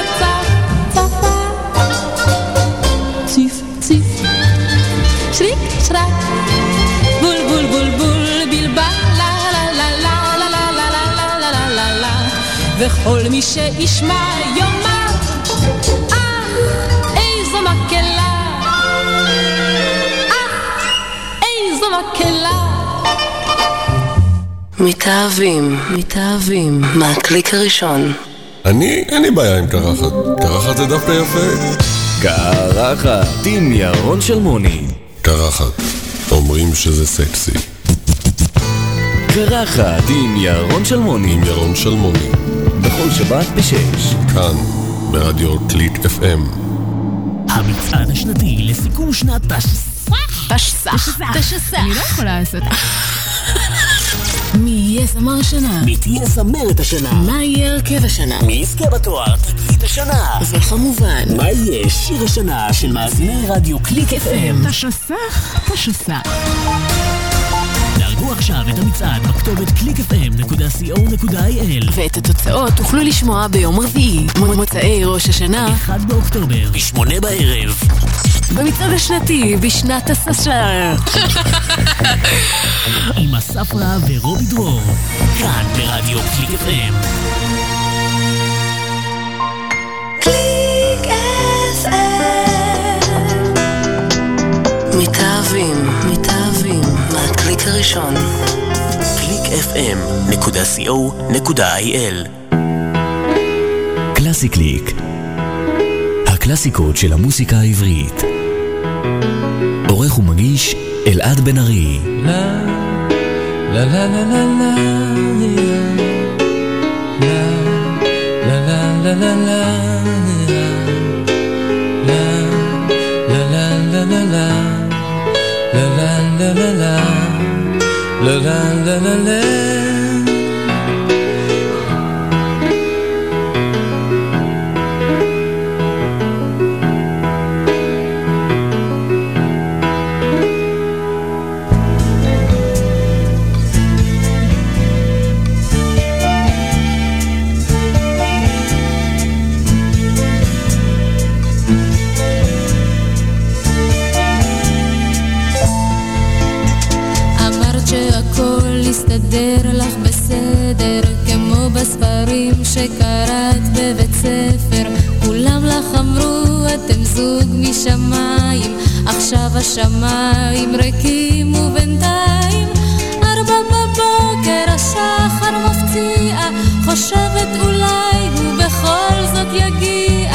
Speaker 21: שרק, בול בול בול בול בלבל, לה לה לה לה לה לה לה לה לה לה לה לה וכל מי שישמע יאמר, אה, איזו מקהלה, אה, איזו מקהלה.
Speaker 22: מתאהבים, מתאהבים, מהקליק הראשון.
Speaker 23: אני, אין לי בעיה עם קרחת. קרחת זה דווקא יפה.
Speaker 16: קרחת עם ירון שלמוני.
Speaker 23: קרחת. אומרים שזה סקסי.
Speaker 16: קרחת עם ירון שלמוני.
Speaker 23: עם ירון שלמוני.
Speaker 16: בכל שבת בשש.
Speaker 23: כאן, ברדיו קליק FM.
Speaker 24: המצעד השנתי לסיכום שנת תשס"ח.
Speaker 25: תשס"ח.
Speaker 24: תשס"ח.
Speaker 25: אני לא יכולה לעשות. מי יהיה זמר השנה?
Speaker 24: מי תהיה זמרת השנה?
Speaker 25: מה יהיה הרכב השנה?
Speaker 24: מי יזכה בתואר תקליט השנה?
Speaker 25: וכמובן,
Speaker 24: מה יהיה שיר השנה של מאזיני רדיו קליק FM?
Speaker 25: תשס"ח, תשס"ח.
Speaker 24: תשגו עכשיו את המצעד בכתובת www.clickfm.co.il
Speaker 25: ואת התוצאות תוכלו לשמוע ביום רביעי, מוצאי ראש השנה,
Speaker 24: 1 באוקטובר, ב-8 בערב.
Speaker 25: במצעד השנתי בשנת הסשר.
Speaker 24: עם אסף רהב ורובי דרור, כאן ברדיו קליק FM.
Speaker 21: קליק
Speaker 22: FM מתאהבים הראשון.
Speaker 16: www.clickfm.co.il קלאסי קליק הקלאסיקות של המוסיקה העברית עורך ומגיש אלעד בן ארי לה לה לה לה לה לה לה לה לה לה לה
Speaker 6: la la la la la. השמיים ריקים ובינתיים. ארבע בבוקר השחר מפציע, חושבת אולי הוא בכל זאת יגיע.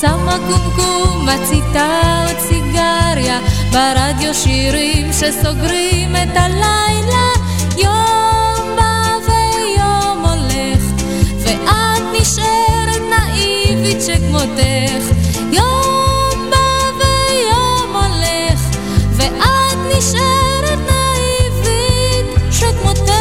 Speaker 6: שמה קומקום, מציתה עוד סיגריה, ברדיו שירים שסוגרים את הלילה. יום בא ויום הולך, ואת נשארת נאיבית שכמותך. נשארת נאיבית שכמותך.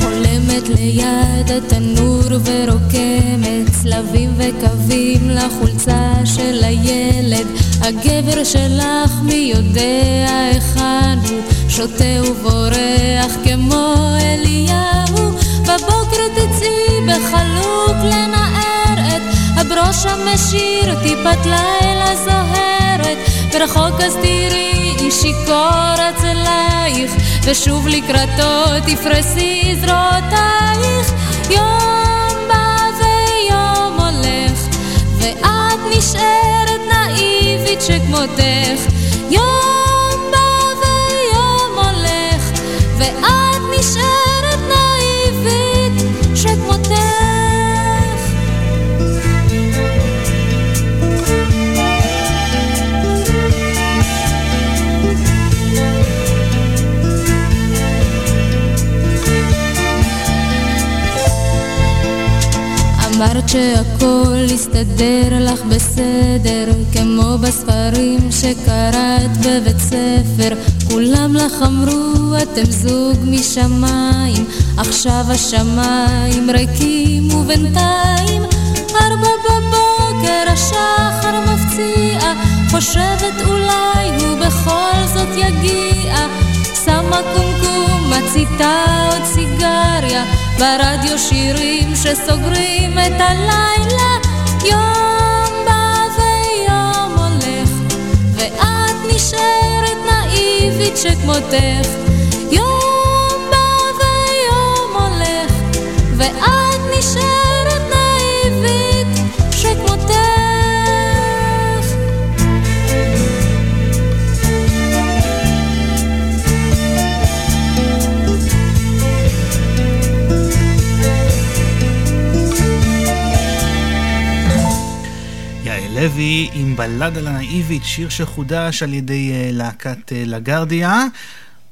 Speaker 6: חולמת ליד התנור ורוקמת צלבים וקווים לחולצה של הילד הגבר שלך מי יודע היכן הוא? שותה ובורח כמו אליהו. בבוקר תצאי בחלוק לנער את. הברוש המשיר טיפת לילה זוהרת. ורחוק אז תראי איש שיכור אצלייך. ושוב לקראתו תפרסי זרועותייך יום בא ויום הולך ואת נשארת נאיבית שכמותך. יום בא ויום הולך ואת אמרת שהכל יסתדר לך בסדר, כמו בספרים שקראת בבית ספר. כולם לך אמרו, אתם זוג משמיים, עכשיו השמיים ריקים ובינתיים ארבע בבוקר השחר מפציע, חושבת אולי הוא בכל זאת יגיע. שמה קומקום, מציתה עוד סיגריה, ברדיו שירים שסוגרים את הלילה. יום בא ויום הולך, ואת נשארת נאיבית שכמותך. יום בא ויום הולך, ואת נשארת
Speaker 3: לוי עם בלדה לנאיבית, שיר שחודש על ידי אה, להקת אה, לגרדיה.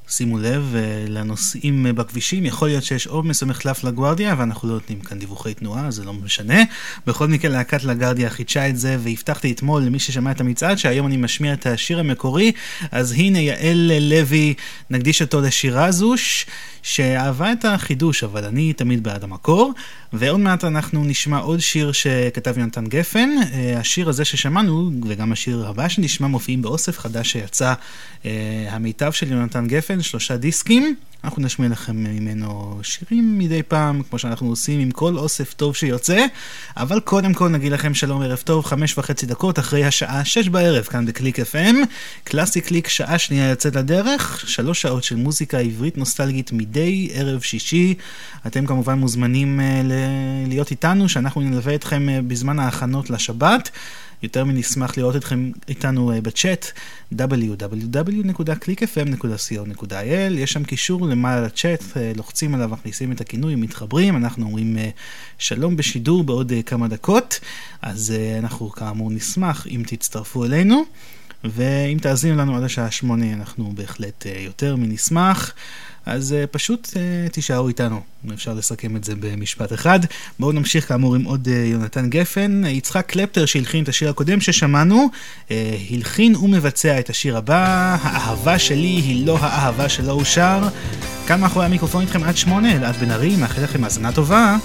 Speaker 3: שימו לב אה, לנוסעים בכבישים, יכול להיות שיש עומס ומחלף לגוארדיה, ואנחנו לא נותנים כאן דיווחי תנועה, זה לא משנה. בכל מקרה, להקת לגרדיה חידשה את זה, והבטחתי אתמול למי ששמע את המצעד, שהיום אני משמיע את השיר המקורי, אז הנה יעל לוי, נקדיש אותו לשירה זוש, שאהבה את החידוש, אבל אני תמיד בעד המקור. ועוד מעט אנחנו נשמע עוד שיר שכתב יונתן גפן. אה, השיר הזה ששמענו, וגם השיר הבא שנשמע, מופיעים באוסף חדש שיצא, אה, המיטב של יונתן גפן, שלושה דיסקים. אנחנו נשמיע לכם ממנו שירים מדי פעם, כמו שאנחנו עושים עם כל אוסף טוב שיוצא, אבל קודם כל נגיד לכם שלום ערב טוב, חמש וחצי דקות אחרי השעה שש בערב, כאן בקליק FM, קלאסי קליק שעה שנייה יוצאת לדרך, שלוש שעות של מוזיקה עברית נוסטלגית מדי ערב שישי. אתם כמובן מוזמנים uh, להיות איתנו, שאנחנו נלווה אתכם uh, בזמן ההכנות לשבת. יותר מנשמח לראות אתכם איתנו uh, בצ'אט www.clickfm.co.il יש שם קישור למעלה לצ'אט, uh, לוחצים עליו, מכניסים את הכינוי, מתחברים, אנחנו אומרים uh, שלום בשידור בעוד כמה דקות, אז אנחנו כאמור נשמח אם תצטרפו אלינו. ואם תאזינו לנו עד השעה שמונה אנחנו בהחלט יותר מנשמח. אז uh, פשוט uh, תישארו איתנו, אפשר לסכם את זה במשפט אחד. בואו נמשיך כאמור עם עוד uh, יונתן גפן. יצחק קלפטר שהלחין את השיר הקודם ששמענו, הלחין ומבצע את השיר הבא, האהבה שלי היא לא האהבה שלא אושר. כאן מאחורי המיקרופון איתכם עד שמונה, אלעד בן ארי, מאחל לכם האזנה טובה.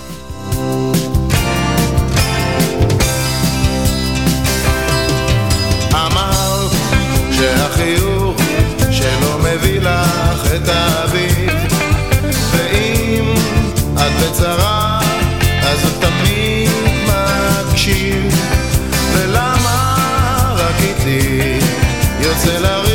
Speaker 20: שהחיוך שלא מביא לך את ואם את בצרה אז הוא תמיד מקשיב. ולמה רק איתי? יוצא לריב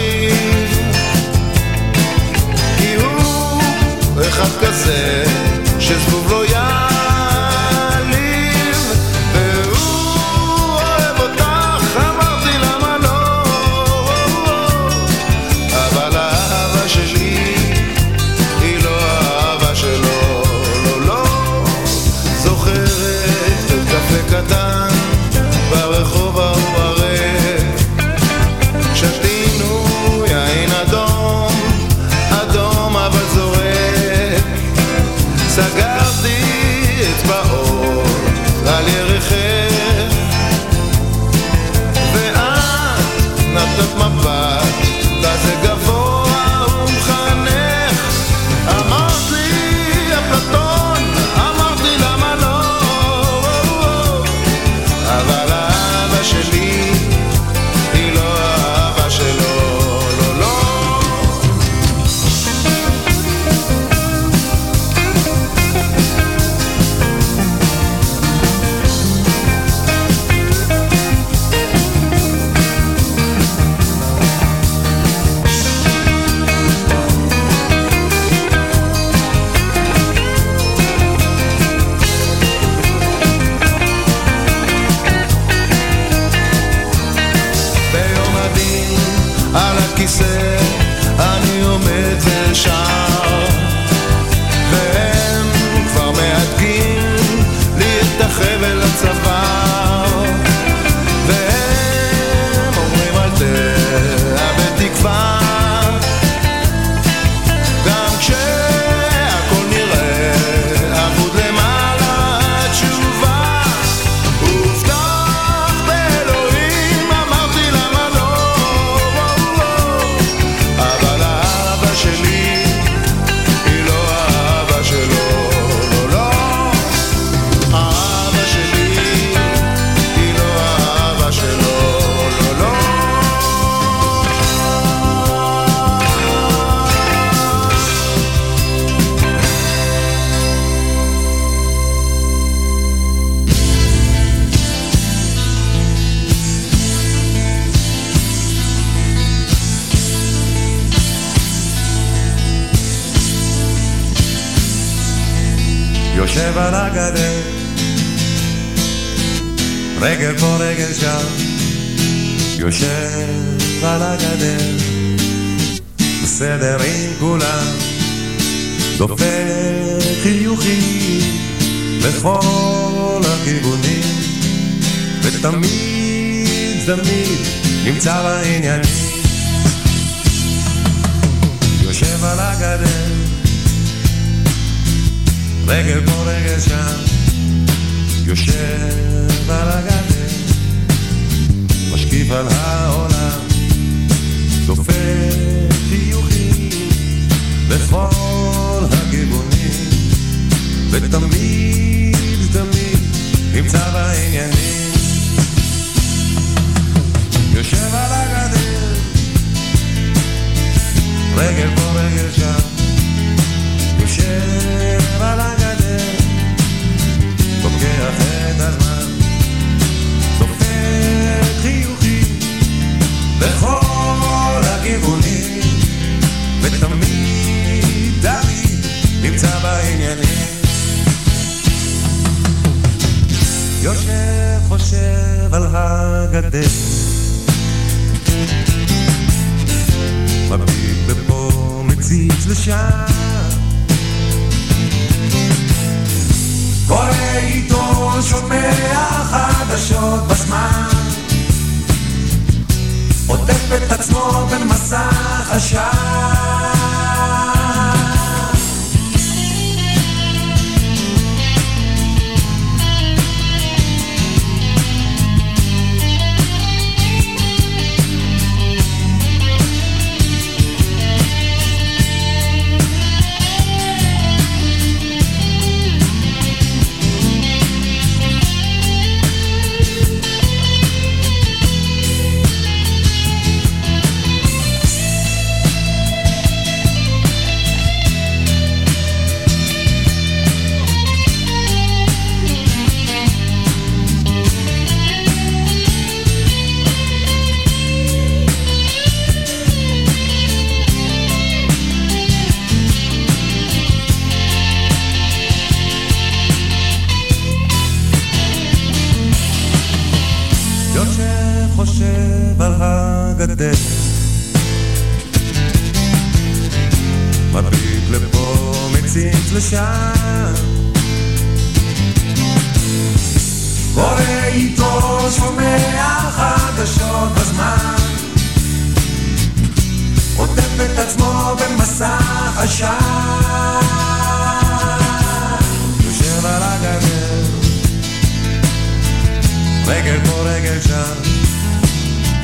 Speaker 5: רגל פה רגל שם,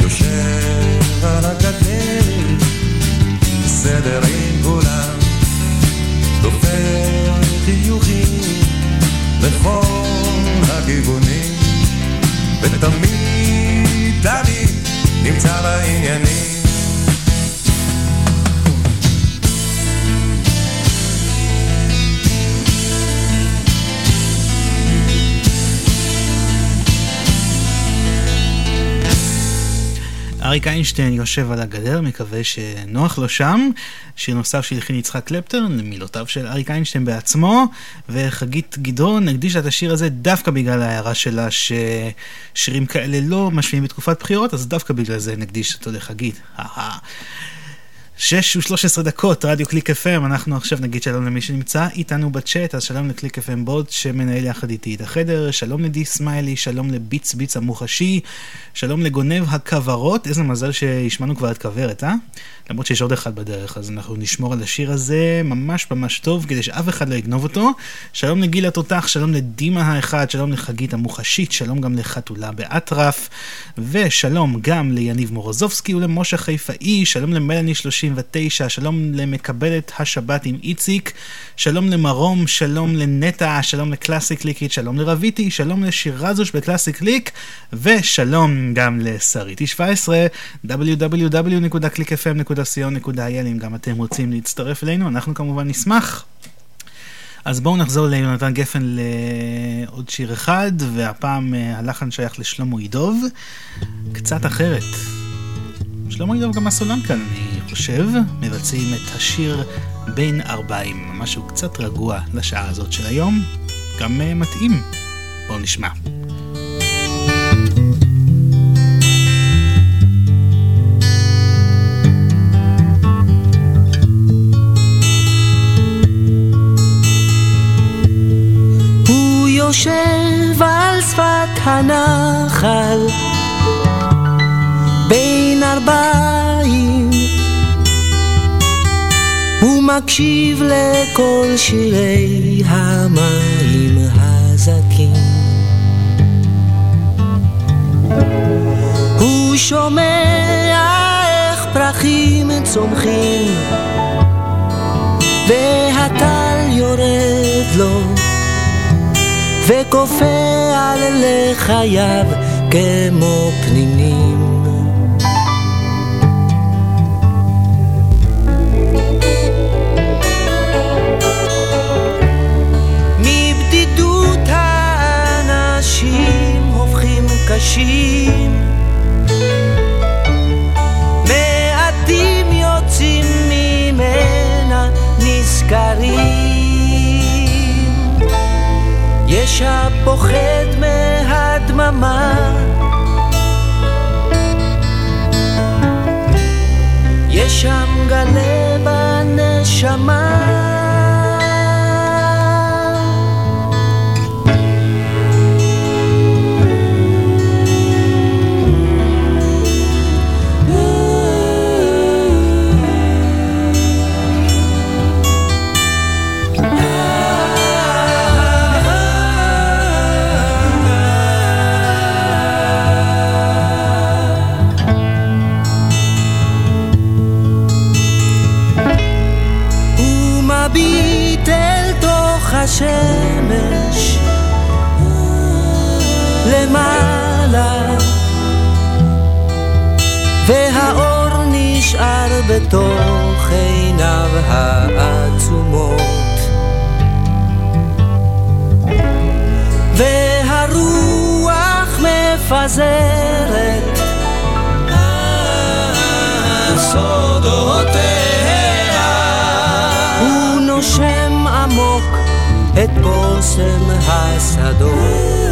Speaker 5: יושב על הגדר, בסדר עם כולם, דופק חיוכים לכל הכיוונים, ותמיד תמיד נמצא בעניינים.
Speaker 3: אריק איינשטיין יושב על הגדר, מקווה שנוח לו שם. שיר נוסף שהלחין יצחק קלפטר, מילותיו של אריק איינשטיין בעצמו, וחגית גדעון הקדישה את השיר הזה דווקא בגלל ההערה שלה ששירים כאלה לא משמיעים בתקופת בחירות, אז דווקא בגלל זה נקדיש אותו לחגית. שש ושלוש עשרה דקות, רדיו קליק FM, אנחנו עכשיו נגיד שלום למי שנמצא איתנו בצ'אט, אז שלום לקליק FM בוט שמנהל יחד איתי את החדר, שלום לדי סמיילי, שלום לביץ ביץ המוחשי, שלום לגונב הכוורות, איזה מזל שהשמענו כבר את כוורת, אה? למרות שיש עוד אחד בדרך, אז אנחנו נשמור על השיר הזה ממש ממש טוב, כדי שאף אחד לא יגנוב אותו. שלום לגיל התותח, שלום לדימה האחד, שלום לחגית המוחשית, שלום גם לחתולה באטרף, ושלום גם ליניב מורוזובסקי ולמשה חיפאי, שלום למלאני 39, שלום למקבלת השבת עם איציק, שלום למרום, שלום לנטע, שלום לקלאסי קליקית, שלום לרביטי, שלום לשירזוש בקלאסי קליק, ושלום גם לשריטי 17, www.clickfm.co.il אם גם אתם רוצים להצטרף אלינו, אנחנו כמובן נשמח. אז בואו נחזור ליונתן גפן לעוד שיר אחד, והפעם הלחן שייך לשלמה עידוב, קצת אחרת. שלמה עידוב גם הסולן כאן, אני חושב, מבצעים את השיר בין ארבעים, משהו קצת רגוע לשעה הזאת של היום, גם מתאים. בואו נשמע.
Speaker 17: יושב על שפת הנחל. בין ארבעים. הוא מקשיב לכל שירי המים הזכים. הוא שומע איך פרחים צומחים והטל יורד לו וכופה על לחייו כמו פנינים. מבדידות האנשים הופכים קשים מעטים יוצאים ממנה נזכרים הפשע פוחד מהדממה.
Speaker 18: יש שם גלה בנשמה. בתוך עיניו העצומות. והרוח מפזרת סודותיה. הוא נושם עמוק את בושם השדות.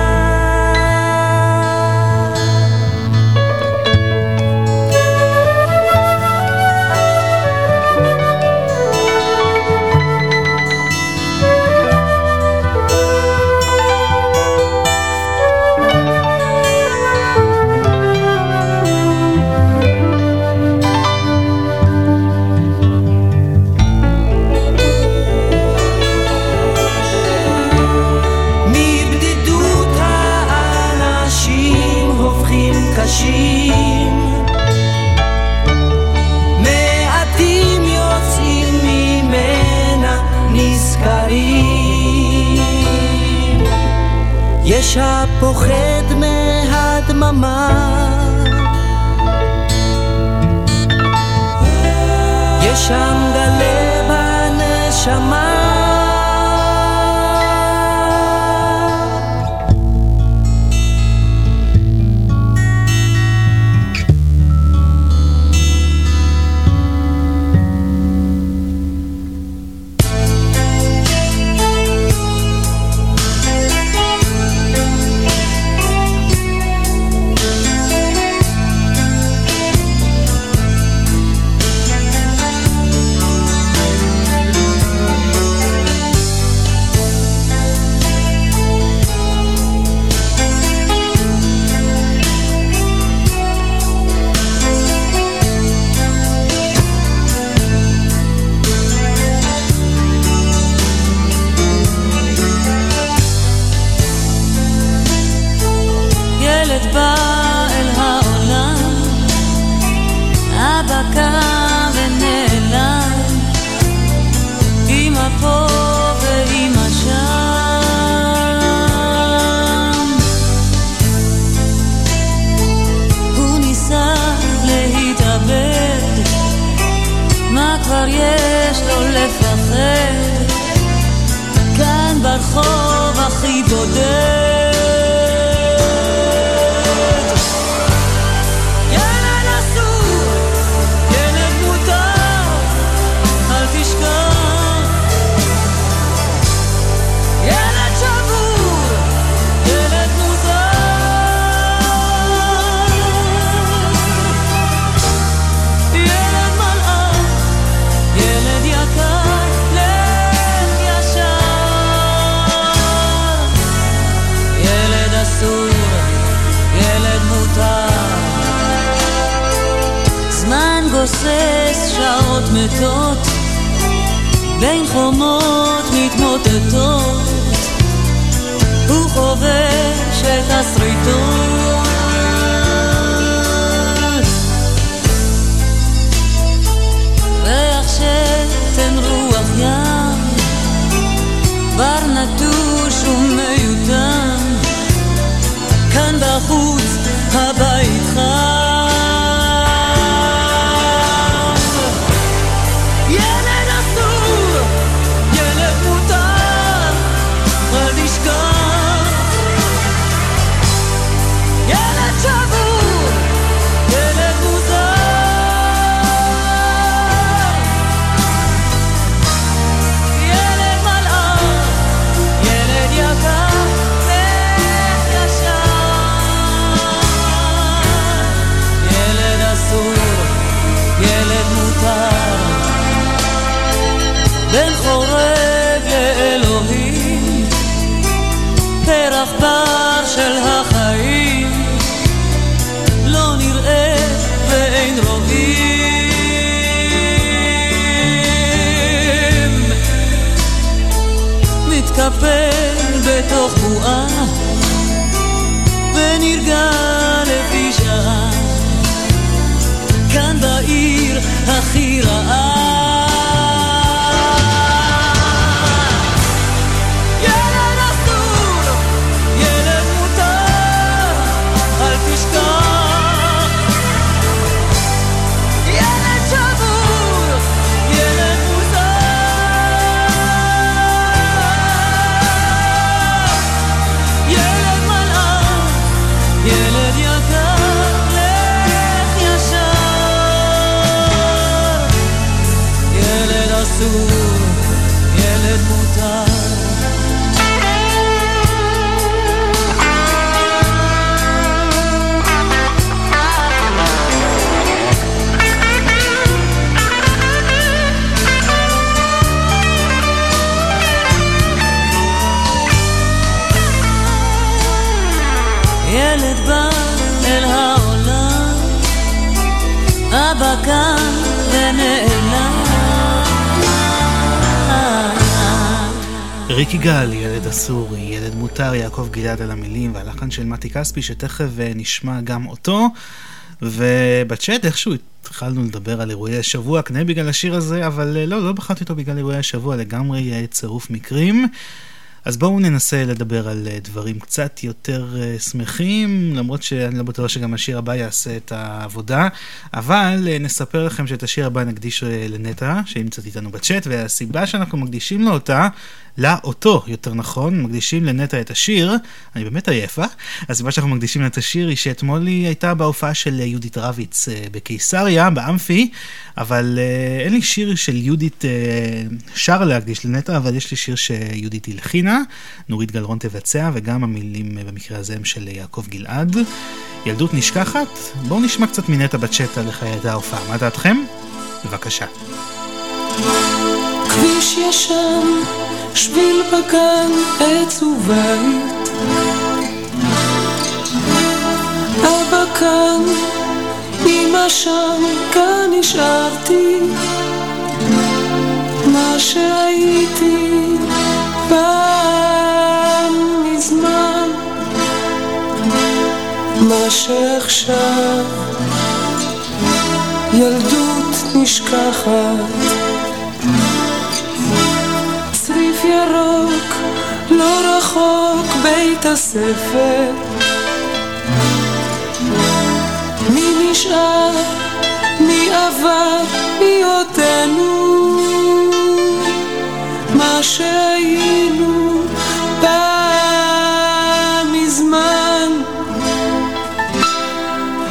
Speaker 18: נטשה פוחד מהדממה. יש שם גלי בנשמה.
Speaker 3: יגאל, ילד מותר, יעקב גלעד על המילים והלחן של מתי כספי שתכף אה, נשמע גם אותו. ובצ'אט איכשהו התחלנו לדבר על אירועי השבוע, כנראה בגלל השיר הזה, אבל אה, לא, לא בחרתי אותו בגלל אירועי השבוע, לגמרי צירוף מקרים. אז בואו ננסה לדבר על אה, דברים קצת יותר שמחים, למרות שאני לא בטוח שגם השיר הבא יעשה את העבודה, אבל נספר לכם שאת השיר הבא נקדיש לנטע, שהיא נמצאת איתנו בצ'אט, והסיבה שאנחנו מקדישים לו אותה, לה אותו, יותר נכון, מקדישים לנטע את השיר, אני באמת עייף, אה? הסיבה שאנחנו מקדישים לה את השיר היא שאתמול היא הייתה בהופעה של יהודית רביץ אה, בקיסריה, באמפי, אבל אה, אין לי שיר של יהודית שר להקדיש לנטע, אבל יש לי שיר שיהודית הלחינה, נורית גלרון תבצע, וגם המילים במקרה הזה הם של יעקב גלעד. ילדות נשכחת? בואו נשמע קצת מנטע איך הייתה ההופעה, מה דעתכם? בבקשה.
Speaker 2: כביש ישן, שביל בגן, עץ ובית. אבא כאן, אמא שם, כאן נשארתי. מה שהייתי פעם מזמן, מה שעכשיו ילדות נשכחת. לא רחוק בית הספר. מי נשאר, מי עבר, מי עודנו? מה שהיינו פעם מזמן.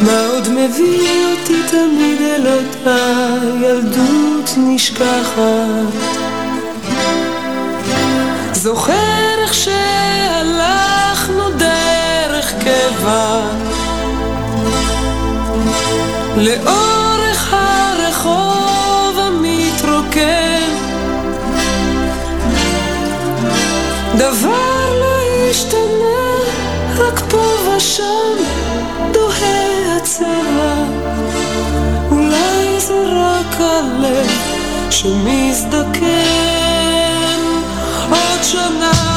Speaker 2: מה עוד מביא אותי תמיד אל אותה ילדות נשכחת? זוכר לאורך הרחוב המתרוקן. דבר לא השתנה, רק פה ושם דוהה הצבע. אולי זה רק הלב שמזדקן. עוד שנה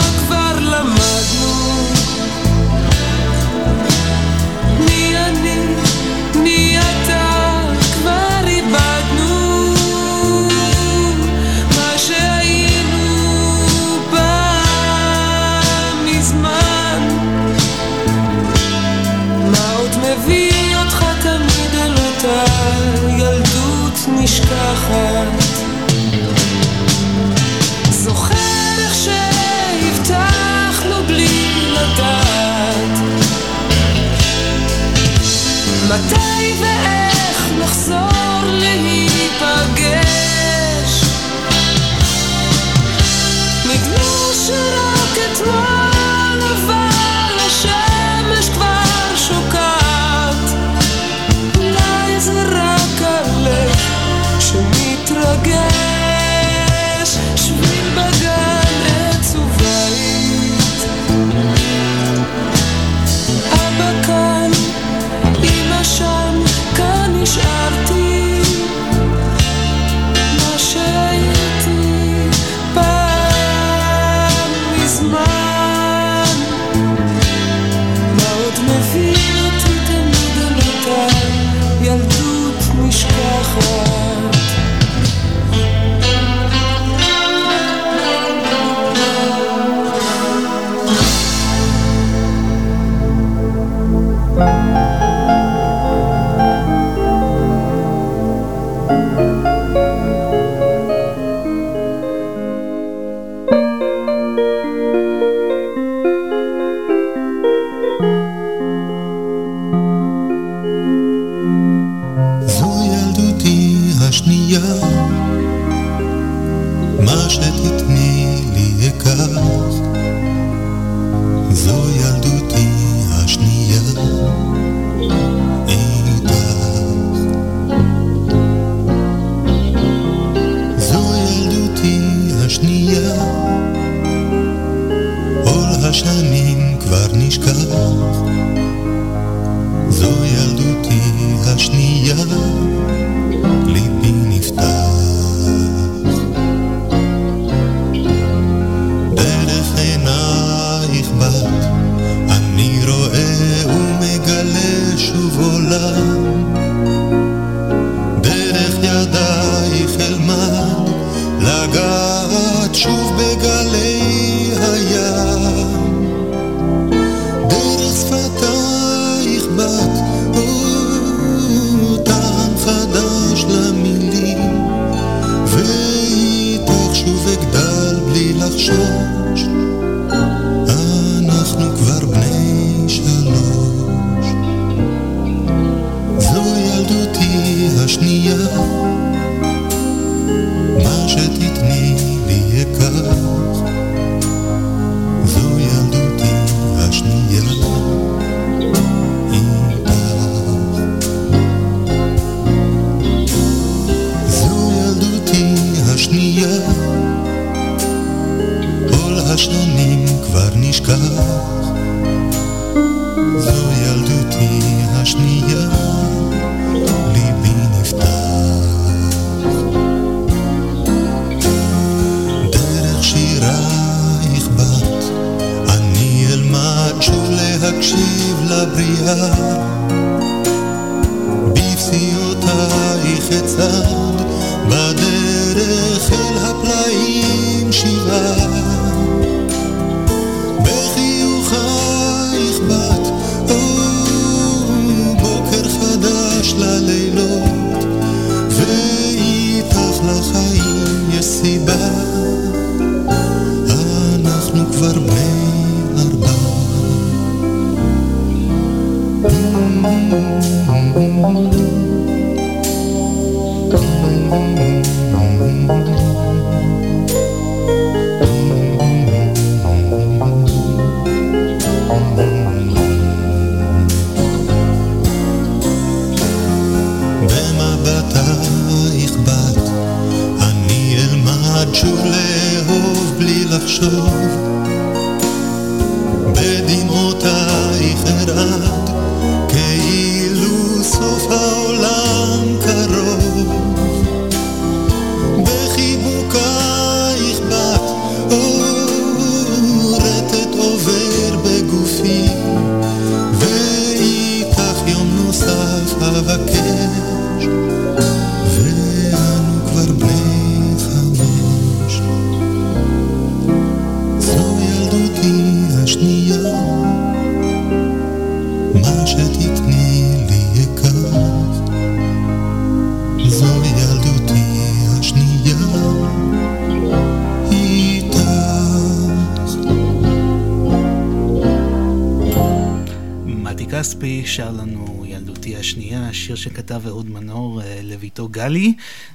Speaker 3: גלי,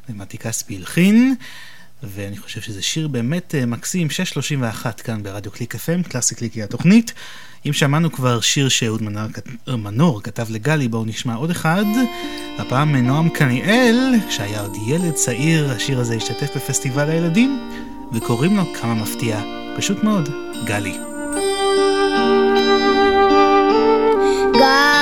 Speaker 3: ומתי כספי הלחין, ואני חושב שזה שיר באמת אה, מקסים, 631 כאן ברדיו קליק FM, קלאסי קליקי התוכנית. אם שמענו כבר שיר שאהוד מנור, אה, מנור כתב לגלי, בואו נשמע עוד אחד. הפעם אה, מנועם קניאל, כשהיה עוד ילד צעיר, השיר הזה השתתף בפסטיבל הילדים, וקוראים לו, כמה מפתיע, פשוט מאוד, גלי.
Speaker 26: גלי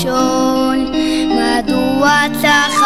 Speaker 27: לשאול מדוע צריך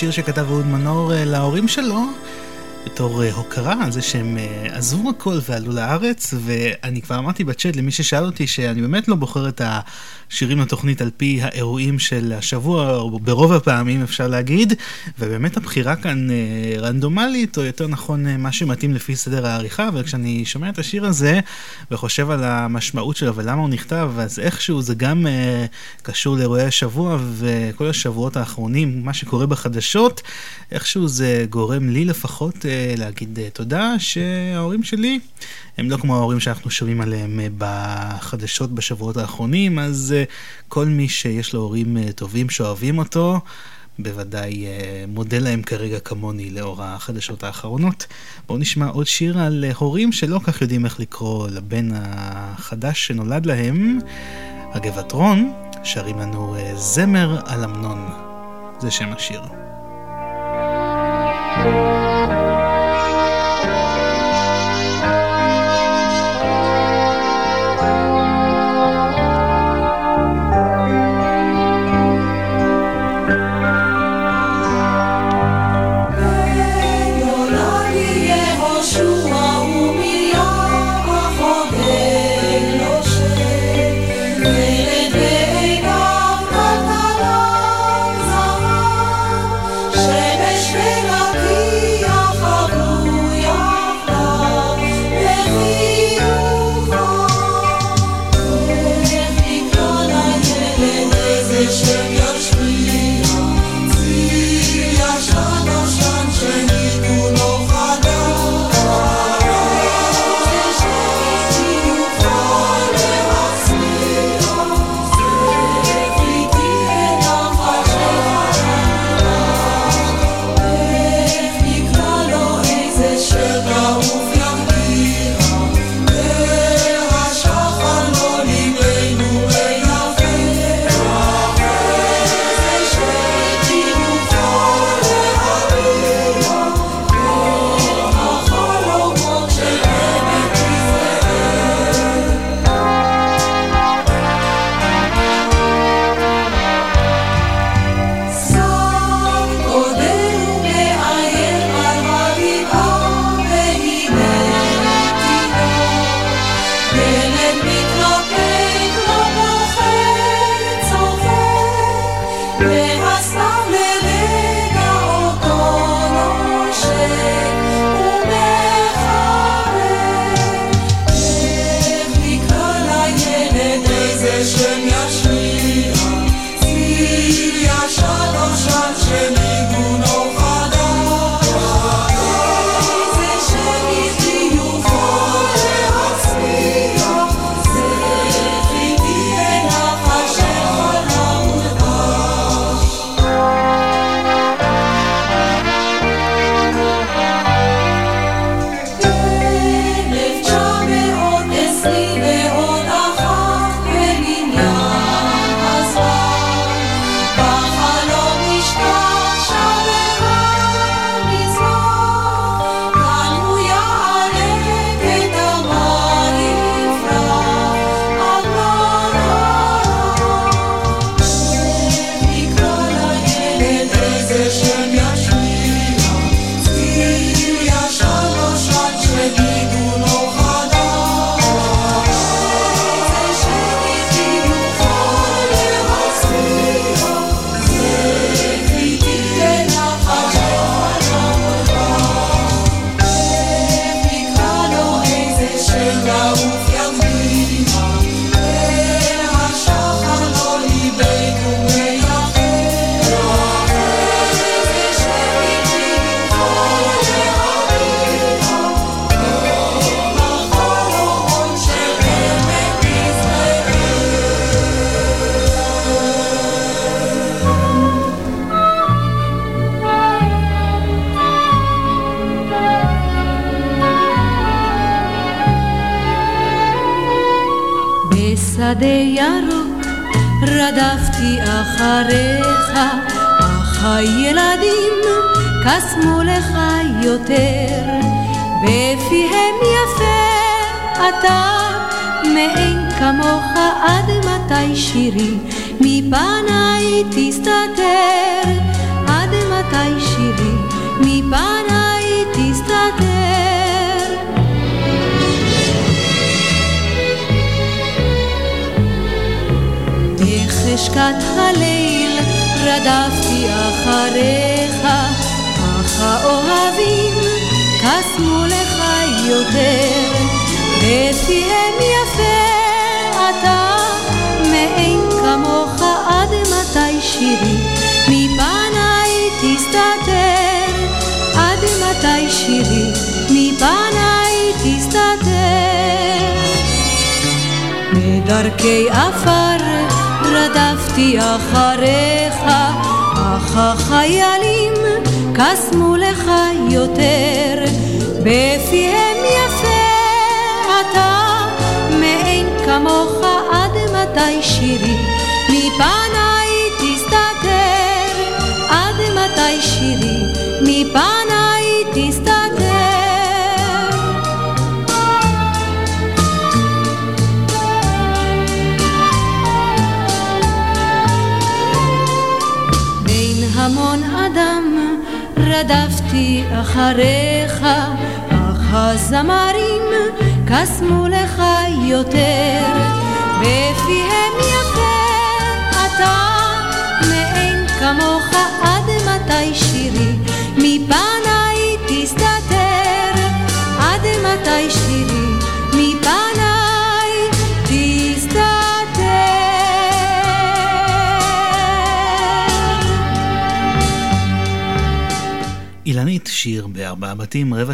Speaker 3: שיר שכתב אהוד מנור אה, להורים שלו, בתור אה, הוקרה על זה שהם אה, עזבו הכל ועלו לארץ, ואני כבר אמרתי בצ'אט למי ששאל אותי שאני באמת לא בוחר את השירים לתוכנית על פי האירועים של השבוע, ברוב הפעמים אפשר להגיד, ובאמת הבחירה כאן רנדומלית, או יותר נכון מה שמתאים לפי סדר העריכה, אבל כשאני שומע את השיר הזה וחושב על המשמעות שלו ולמה הוא נכתב, אז איכשהו זה גם קשור לאירועי השבוע וכל השבועות האחרונים, מה שקורה בחדשות, איכשהו זה גורם לי לפחות אה, להגיד אה, תודה שההורים שלי הם לא כמו ההורים שאנחנו שומעים עליהם אה, בחדשות בשבועות האחרונים, אז כל מי שיש לו הורים טובים שאוהבים אותו,
Speaker 6: בוודאי אה, מודה להם כרגע כמוני לאור החדשות האחרונות. בואו נשמע עוד שיר על הורים שלא כך יודעים איך לקרוא לבן החדש שנולד להם. הגבעת רון שרים לנו אה, זמר על אמנון, זה שם השיר.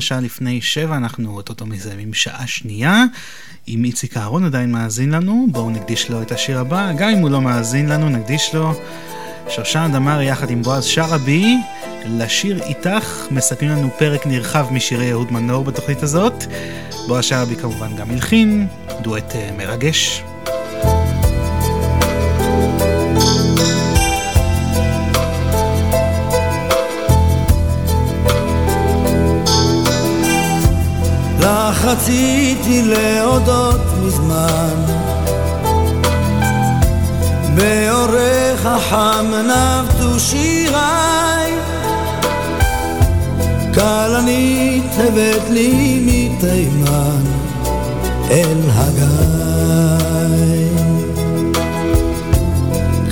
Speaker 3: שעה לפני שבע, אנחנו אוטוטו מסיימים שעה שנייה. אם איציק אהרון עדיין מאזין לנו, בואו נקדיש לו את השיר הבא. גם אם הוא לא מאזין לנו, נקדיש לו שושן דמארי יחד עם בועז שרעבי. לשיר איתך, מסכמים לנו פרק נרחב משירי אהוד מנור בתוכנית הזאת. בועז שרעבי כמובן גם הלחין, דואט אה, מרגש.
Speaker 8: רציתי להודות מזמן. באורך החם נבטו שיריי. כלנית הבאת לי מתימן אל הגיא.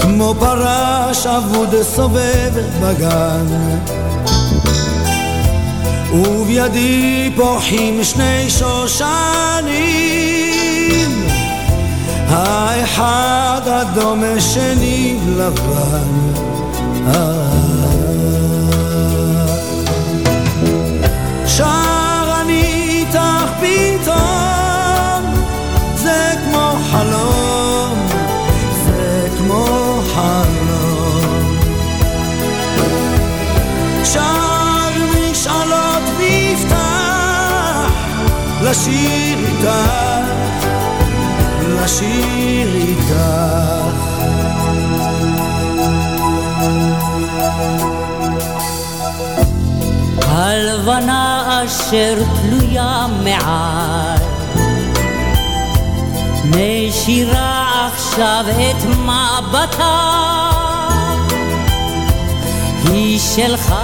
Speaker 8: כמו פרש אבוד סובב בגן ובידי פורחים שני שושנים. האחד אדום השני לבן. שר אני איתך פתאום זה כמו חלום לשיר איתך לשיר איתך.
Speaker 18: הלבנה אשר תלויה מעל. נשירה עכשיו את מבטה. היא שלך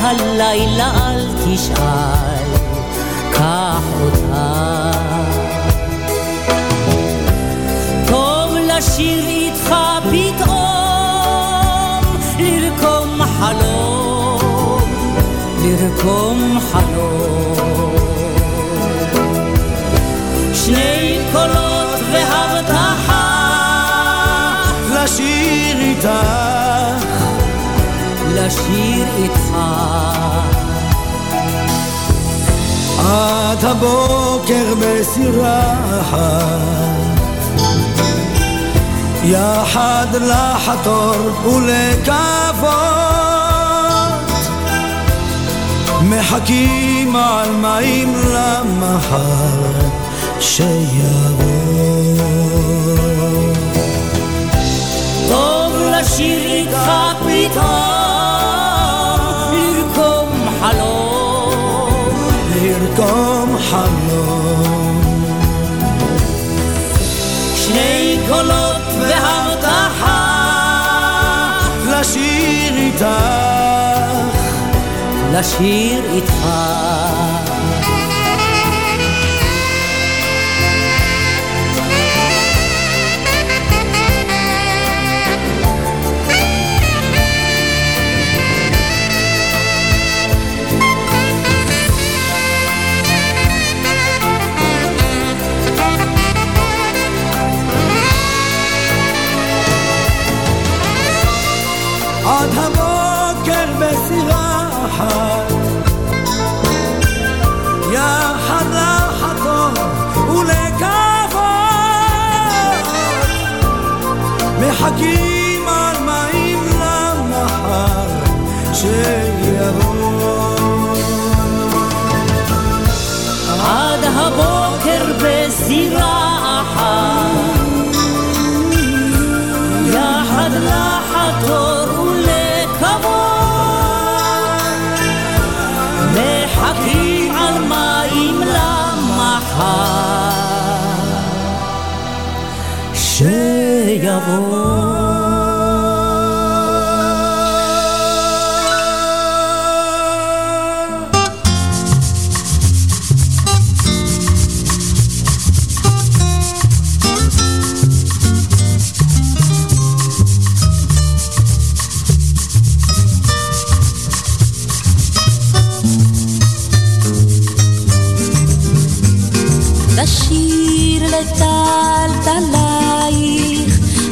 Speaker 18: הלילה אל תשאל קח אותה. טוב לשיר איתך פתאום לרקום חלום לרקום חלום. שני קולות והבטחה
Speaker 8: לשיר איתך
Speaker 18: לשיר איתך
Speaker 8: עד הבוקר בסירה יחד לחתור ולקוות. מחכים על מים למחר שיבוא.
Speaker 18: טוב לשיר איתך פתאום לרקום חלום. שני קולות והבטחה
Speaker 8: לשיר איתך
Speaker 18: לשיר איתך
Speaker 8: אחת יחד לחתום ולקוות מחכים על מים למחר שיבוא.
Speaker 18: עד הבוקר בסירה שיבוא.
Speaker 6: לשיר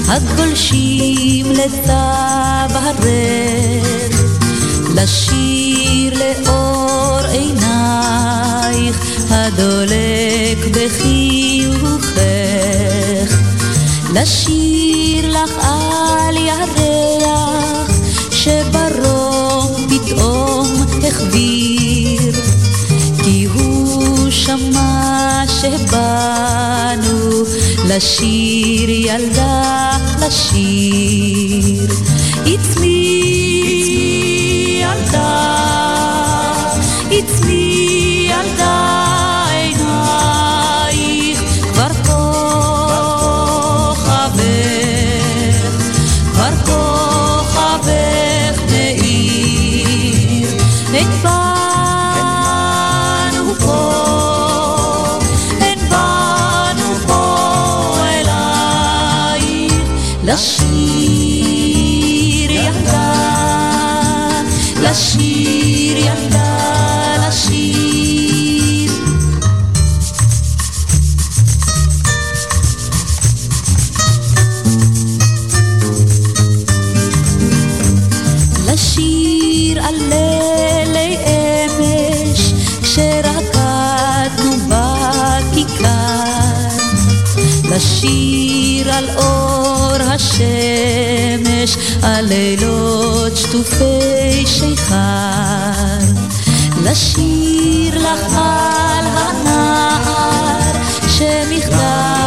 Speaker 6: הגולשים לצב הרר, לשיר לאור עינייך, הדולק בחיוכך, לשיר לך על ירח, שברום פתאום החביר. כי הוא שמע שבאנו לשיר ילדה לשיר. עצמי ילדה, שטופי שיכר. לשיר לך על הנער שמכתב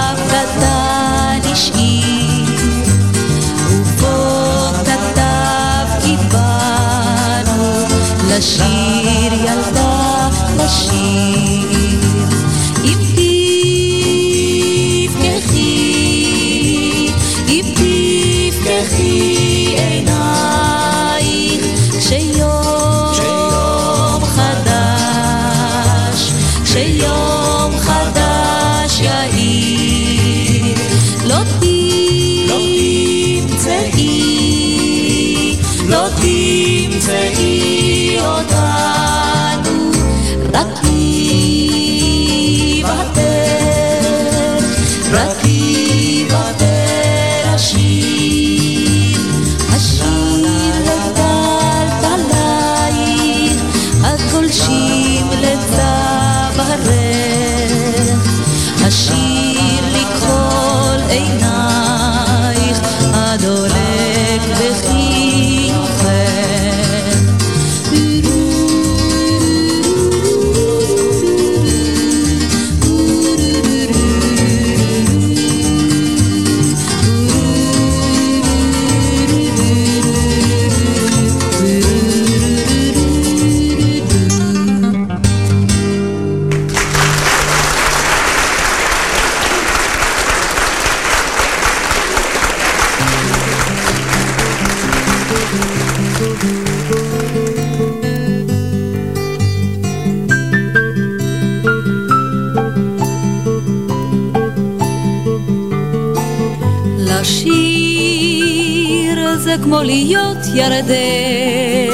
Speaker 6: ירדן.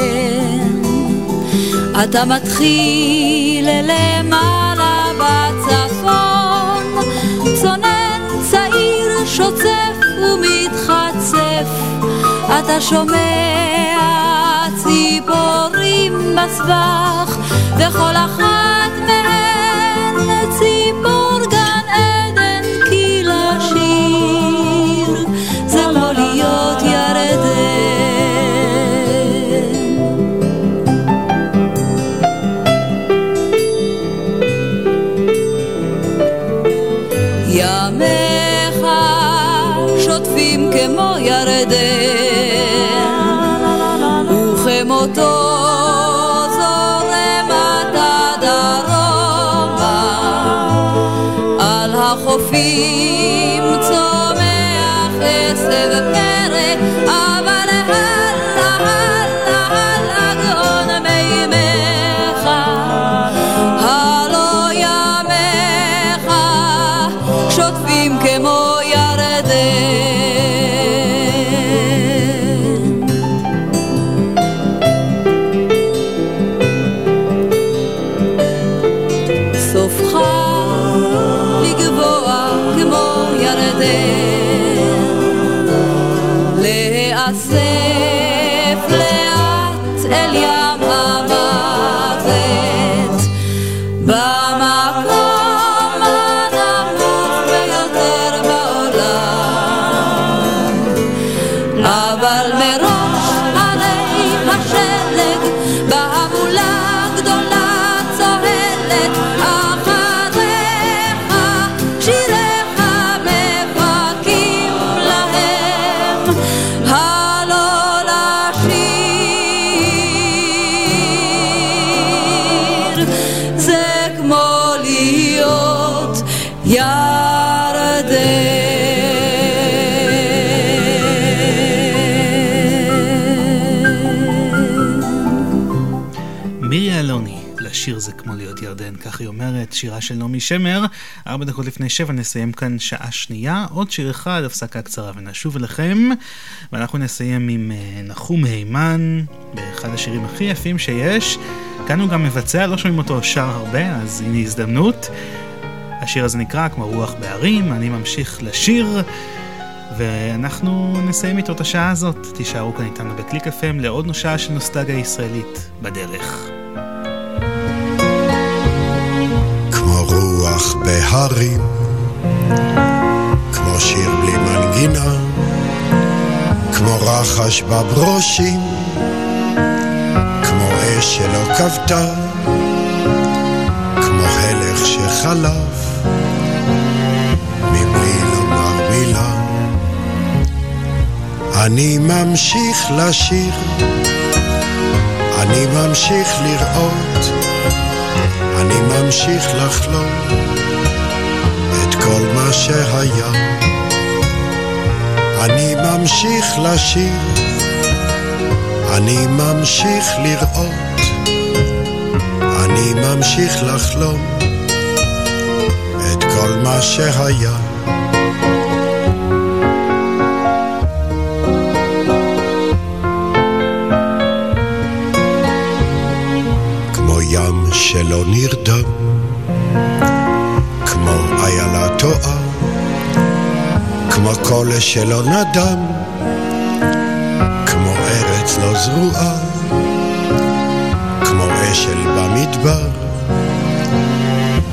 Speaker 6: אתה מתחיל למעלה בצפון צונן צעיר שוצף ומתחצף. אתה שומע ציפורים בסבך וכל אחת מהן צומח עשב פרא
Speaker 3: שירה של נעמי שמר. ארבע דקות לפני שבע נסיים כאן שעה שנייה, עוד שיר אחד, הפסקה קצרה ונשוב אליכם. ואנחנו נסיים עם אה, נחום הימן, באחד השירים הכי יפים שיש. כאן הוא גם מבצע, לא שומעים אותו שר הרבה, אז הנה הזדמנות. השיר הזה נקרא כמו רוח בהרים, אני ממשיך לשיר. ואנחנו נסיים איתו את השעה הזאת. תישארו כאן איתנו בקליק FM לעוד שעה של נוסטגיה ישראלית בדרך.
Speaker 28: רוח בהרים, כמו שיר בלי מנגינה, כמו רחש בברושים, כמו אש שלא כבתה, כמו הלך שחלף, מבלי לומר מילה. אני ממשיך לשיר, אני ממשיך לראות אני ממשיך לחלום את כל מה שהיה. אני ממשיך לשיר, אני ממשיך לראות, אני ממשיך לחלום את כל מה שהיה. שלא נרדם, כמו איילה טועה, כמו קול שלא נדם, כמו ארץ לא זרועה, כמו אשל במדבר,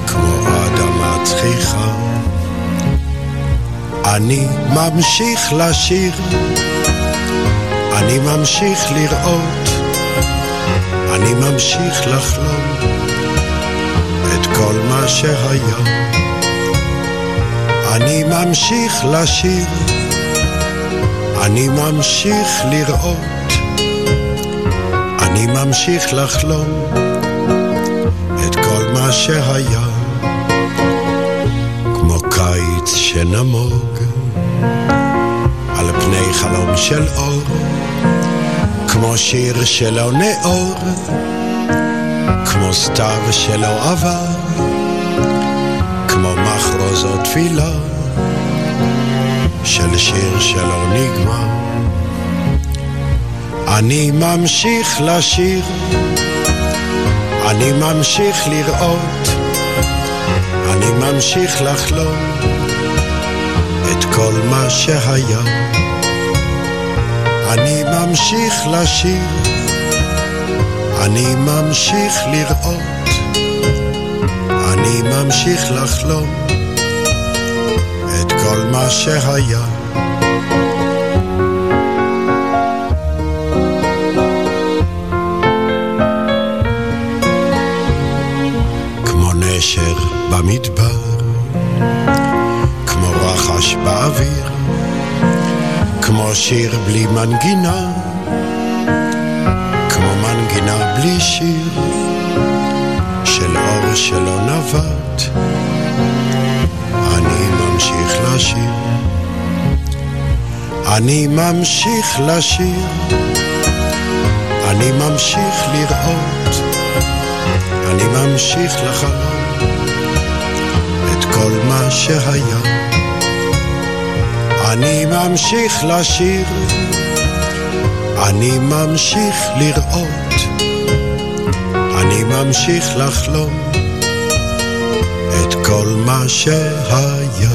Speaker 28: כמו אדמה צחיחה. אני ממשיך לשיר, אני ממשיך לראות, אני ממשיך לחלום. כל מה שהיה. אני ממשיך לשיר, אני ממשיך לראות, אני ממשיך לחלום את כל מה שהיה. כמו קיץ שנמוג על פני חלום של אור, כמו שיר שלא נאור. כמו סתיו שלא עבר, כמו מחרוז או תפילה של שיר שלא נגמר. אני ממשיך לשיר, אני ממשיך לראות, אני ממשיך לחלום את כל מה שהיה. אני ממשיך לשיר אני ממשיך לראות, אני ממשיך לחלום את כל מה שהיה. כמו נשר במדבר, רעש באוויר, כמו שיר בלי מנגינה, בלי שיר, של אור שלא נבט, אני ממשיך לשיר. אני ממשיך לשיר, אני ממשיך לראות, אני ממשיך לחלום את כל מה שהיה. אני ממשיך לשיר, אני ממשיך לראות, אני ממשיך לחלום את כל מה שהיה.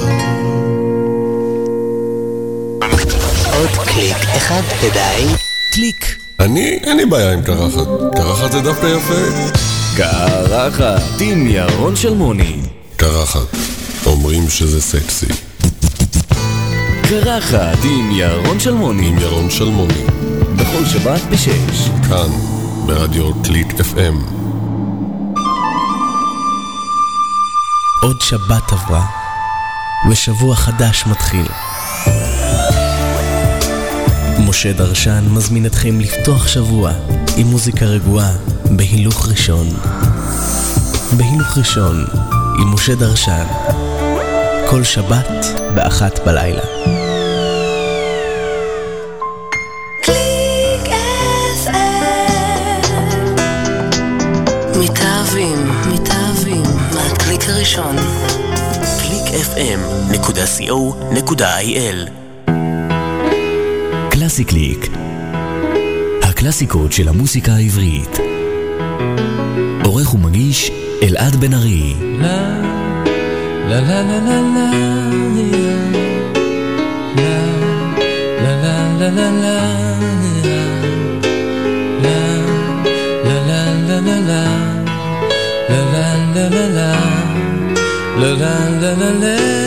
Speaker 16: עוד קליק אחד ודי.
Speaker 23: קליק. אני, אין לי בעיה עם קרחת. קרחת זה דווקא יפה.
Speaker 16: קרחת עם ירון שלמוני.
Speaker 23: קרחת. אומרים שזה סקסי.
Speaker 16: קרחת עם ירון שלמוני.
Speaker 23: עם ירון שלמוני.
Speaker 16: בכל שבת בשש.
Speaker 23: כאן, ברדיו קליק FM.
Speaker 29: עוד שבת עברה, ושבוע חדש מתחיל. משה דרשן מזמין אתכם לפתוח שבוע עם מוזיקה רגועה בהילוך ראשון. בהילוך ראשון עם משה דרשן. כל שבת באחת בלילה.
Speaker 22: הראשון.
Speaker 16: www.clickfm.co.il קלאסי קליק הקלאסיקות של המוסיקה העברית עורך ומגיש אלעד בן ארי
Speaker 6: לה לה לה לה לה לה לה לה לה לה לה לה La la la la la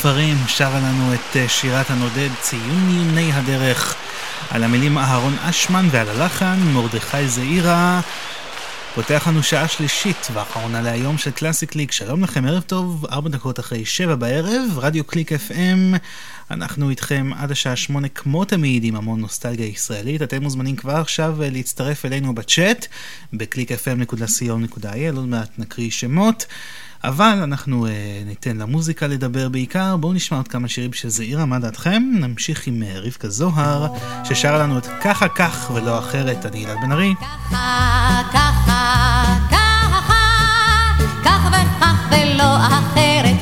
Speaker 3: אסתר עופרים שרה לנו את אה, שירת הנודד ציון עיוני הדרך. על המילים אהרון אשמן ועל הלחן מרדכי זעירה פותח לנו שעה שלישית ואחרונה להיום של קלאסי קליק שלום לכם ערב טוב ארבע דקות אחרי שבע בערב רדיו קליק FM אנחנו איתכם עד השעה שמונה כמו תמיד עם המון נוסטלגיה ישראלית. אתם מוזמנים כבר עכשיו להצטרף אלינו בצ'אט ב-clickfm.co.il, עוד מעט נקריא שמות. אבל אנחנו uh, ניתן למוזיקה לדבר בעיקר, בואו נשמע עוד כמה שירים של זעירה, מה דעתכם? נמשיך עם uh, רבקה זוהר, ששרה לנו את ככה כך ולא אחרת, אני אלעד בן ארי.
Speaker 6: ככה, ככה,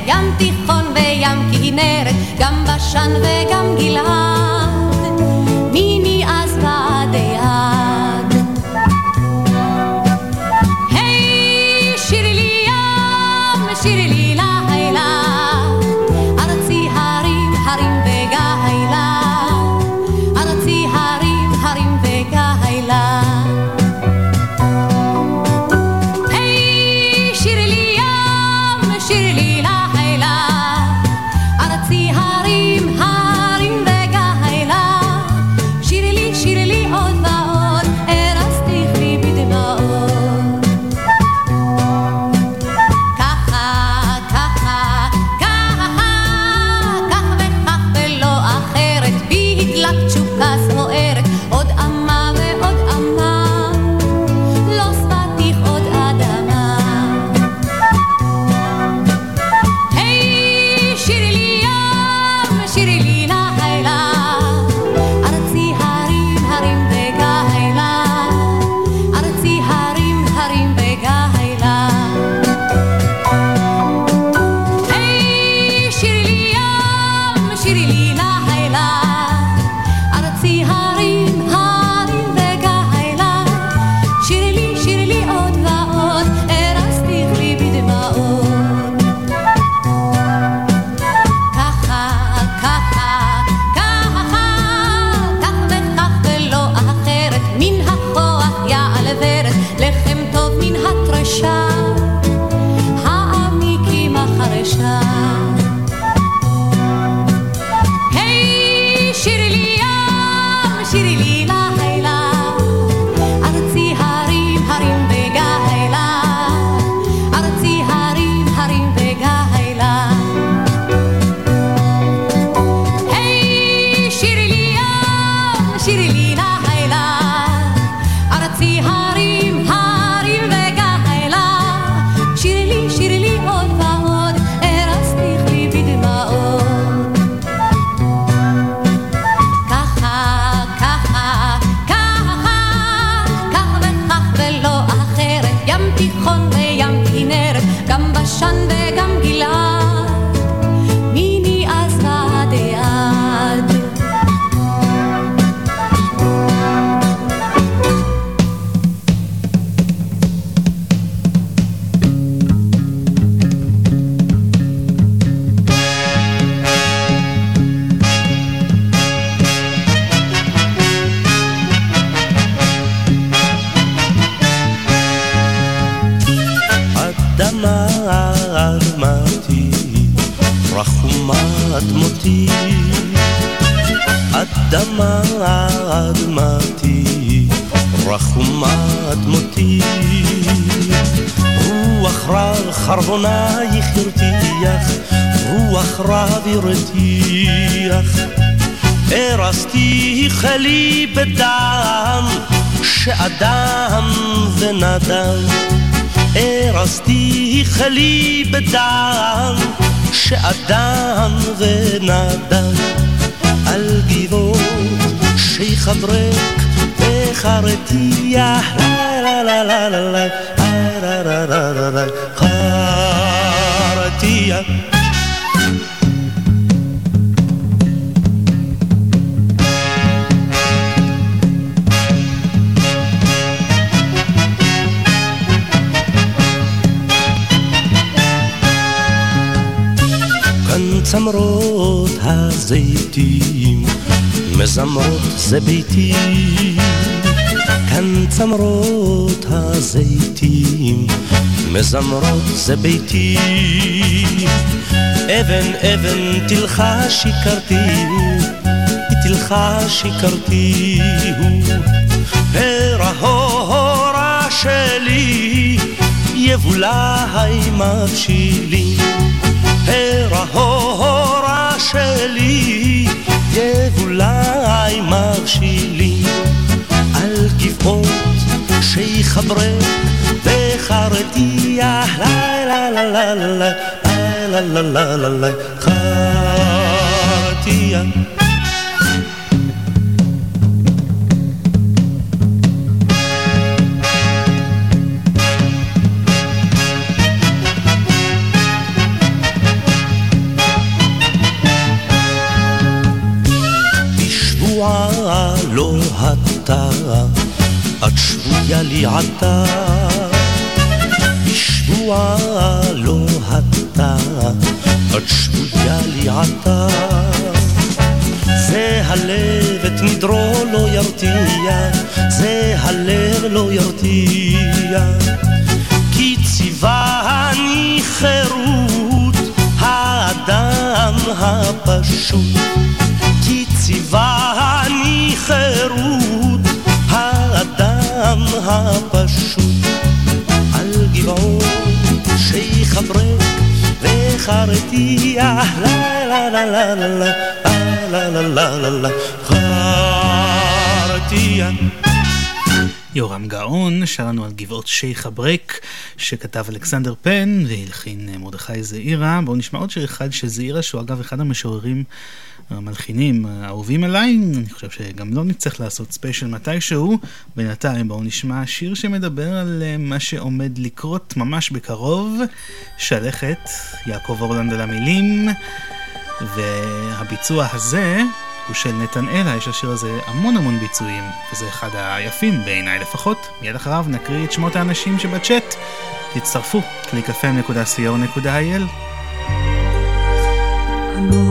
Speaker 6: ים תיכון וים כנרת, גם בשן וגם גלעד, אדמה
Speaker 17: אדמתי, רחומת מותי. רוח רב חרבונייך הרתיח, רוח רב הרתיח. ארסתיך לי בדם, שאדם ונדם. ארסתיך לי בדם, שאדם ונדם. על גבעות שייך אברק וחרתיח, לה לה לה לה לה לה, לה לה לה לה לה, חרתיח. כאן צמרות הזיתים, מזמרות זה ביתי. כאן צמרות הזיתים, מזמרות זה ביתי. אבן אבן תלחש הכרתי, תלחש הכרתי. פרע הורה שלי, יבולי מבשילים. שיחברק וחרתיה, לה לה לה לה לה לה לה לה לה לה חרתיה. בשבועה לא אתה, את שבויה לי עתה. בשבועה לא אתה, את שבויה לי עתה. זה הלב את נדרו לא ירתיע, זה הלב לא ירתיע. כי ציווה אני חירות האדם הפשוט. כי ציווה אני חירות האדם הפשוט. על גבעון שיחברק וחרתיה, לה לה לה לה לה לה לה לה לה לה לה חרתיה.
Speaker 3: יורם גאון שר לנו על גבעות שייח הברק שכתב אלכסנדר פן והלחין מרדכי זעירה. בואו נשמע עוד שיר אחד של זעירה שהוא אגב אחד המשוררים המלחינים האהובים עליי. אני חושב שגם לא נצטרך לעשות ספיישל מתישהו. בינתיים בואו נשמע שיר שמדבר על אה, מה שעומד לקרות ממש בקרוב. שלכת, יעקב אורלנד על המילים והביצוע הזה הוא של נתנאלה, יש לשיר הזה המון המון ביצועים, וזה אחד היפים בעיניי לפחות. מיד אחריו נקריא את שמות האנשים שבצ'אט. תצטרפו, www.clickfm.co.il
Speaker 2: עמוק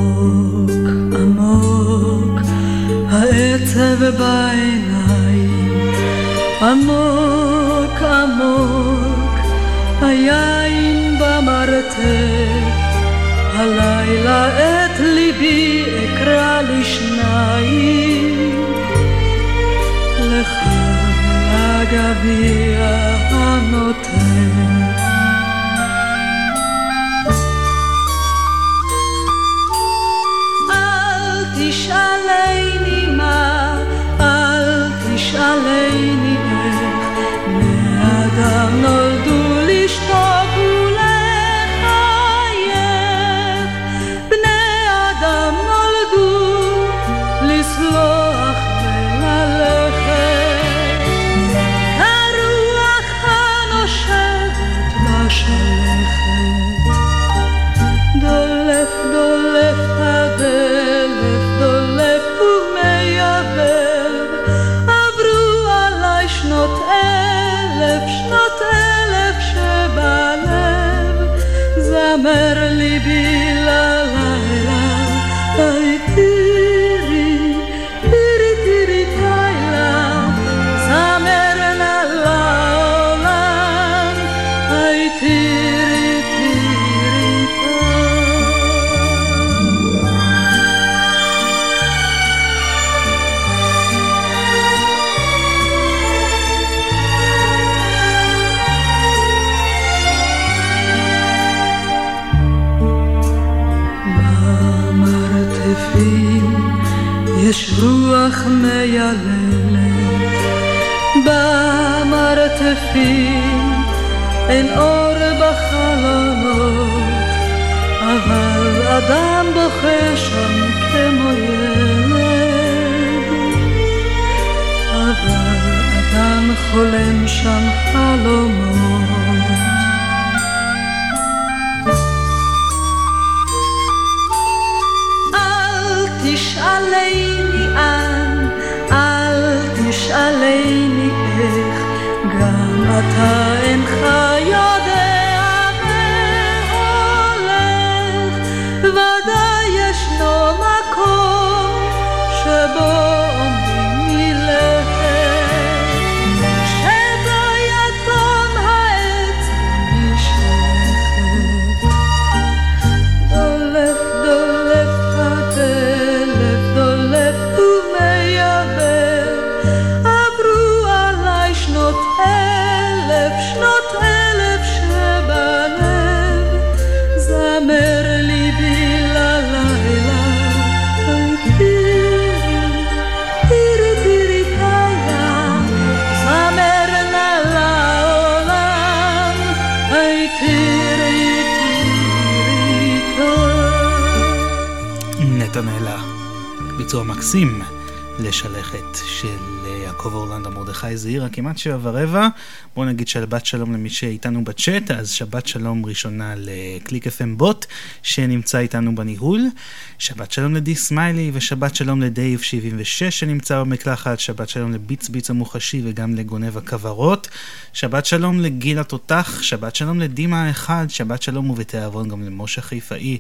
Speaker 2: העצב בעיניים. עמוק עמוק היין במרתק הלילה את ליבי אקרא לשניים. לך הגביע הנותן. אל אל ballet. mer במרתפים אין אור בחלונות אבל אדם בוכה שם כמו ילד. אבל אדם חולם שם חלומות. אל תשאלני אן, אל תשאלני אתה אינך יודע
Speaker 3: ביצוע מקסים לשלכת של יעקב אורלנדו מרדכי זעירה, כמעט שבע ורבע. בואו נגיד שבת שלום למי שאיתנו בצ'אט, אז שבת שלום ראשונה לקליק FM בוט שנמצא איתנו בניהול. שבת שלום לדי סמיילי ושבת שלום לדייב 76 שנמצא במקלחת. שבת שלום לביץ ביץ המוחשי וגם לגונב הכוורות. שבת שלום לגיל התותח, שבת שלום לדימה האחד, שבת שלום ובתיאבון גם למשה חיפאי.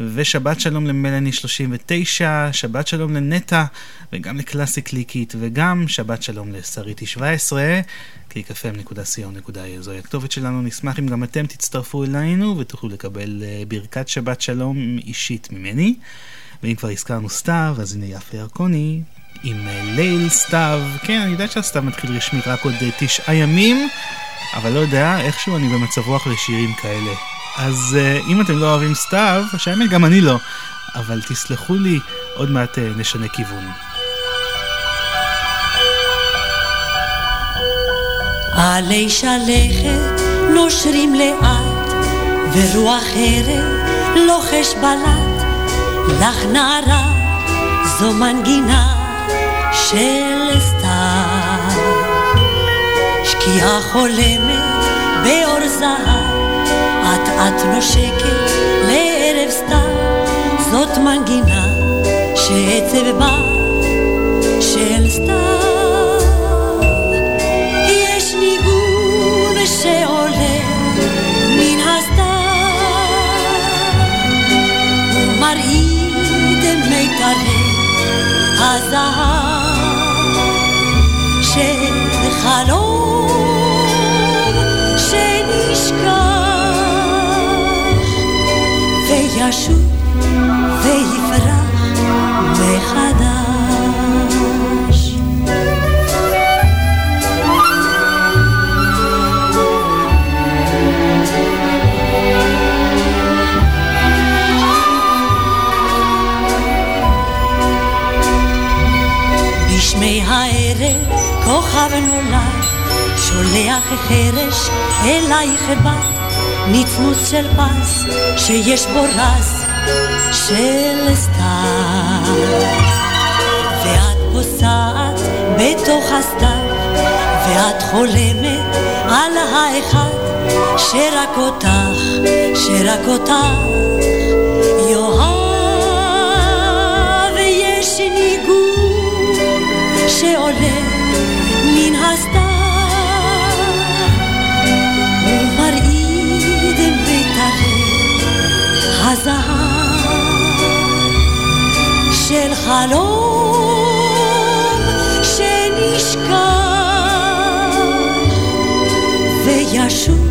Speaker 3: ושבת שלום למלאני 39, שבת שלום לנטע וגם לקלאסי קליקית וגם שבת שלום לשריטי 17, www.clickfm.co.il זוהי הכתובת שלנו, נשמח אם גם אתם תצטרפו אלינו ותוכלו לקבל אה, ברכת שבת שלום אישית ממני. ואם כבר הזכרנו סתיו, אז הנה יפה ירקוני עם אה, ליל סתיו. כן, אני יודע שהסתיו מתחיל רשמית רק עוד אה, תשעה ימים, אבל לא יודע, איכשהו אני במצב רוח לשירים כאלה. אז אם אתם לא אוהבים סתיו, שהאמת גם אני לא, אבל תסלחו לי, עוד מעט נשנה כיוון.
Speaker 30: עלי שלכת נושרים לאט, ורוח ערב לוחש בלט, לך נערה זו מנגינה של סתיו. שקיעה חולמת באור זהב, אט אט נושקת לערב סתיו, זאת מנגינה שעצב בה של סתיו. הזהב של חלום שנשכח וישוב ויפרח מחדש בשמי הערב כוכב נולד, שולח חרש אלייך בת, נצנוץ של פס שיש בו רז של סתיו. ואת פוסעת בתוך הסתיו, ואת חולמת על האחד שרק אותך, שרק אותך שעולה מן הסתם ומרעיד ביתרי הזהב של חלום שנשכח. וישוב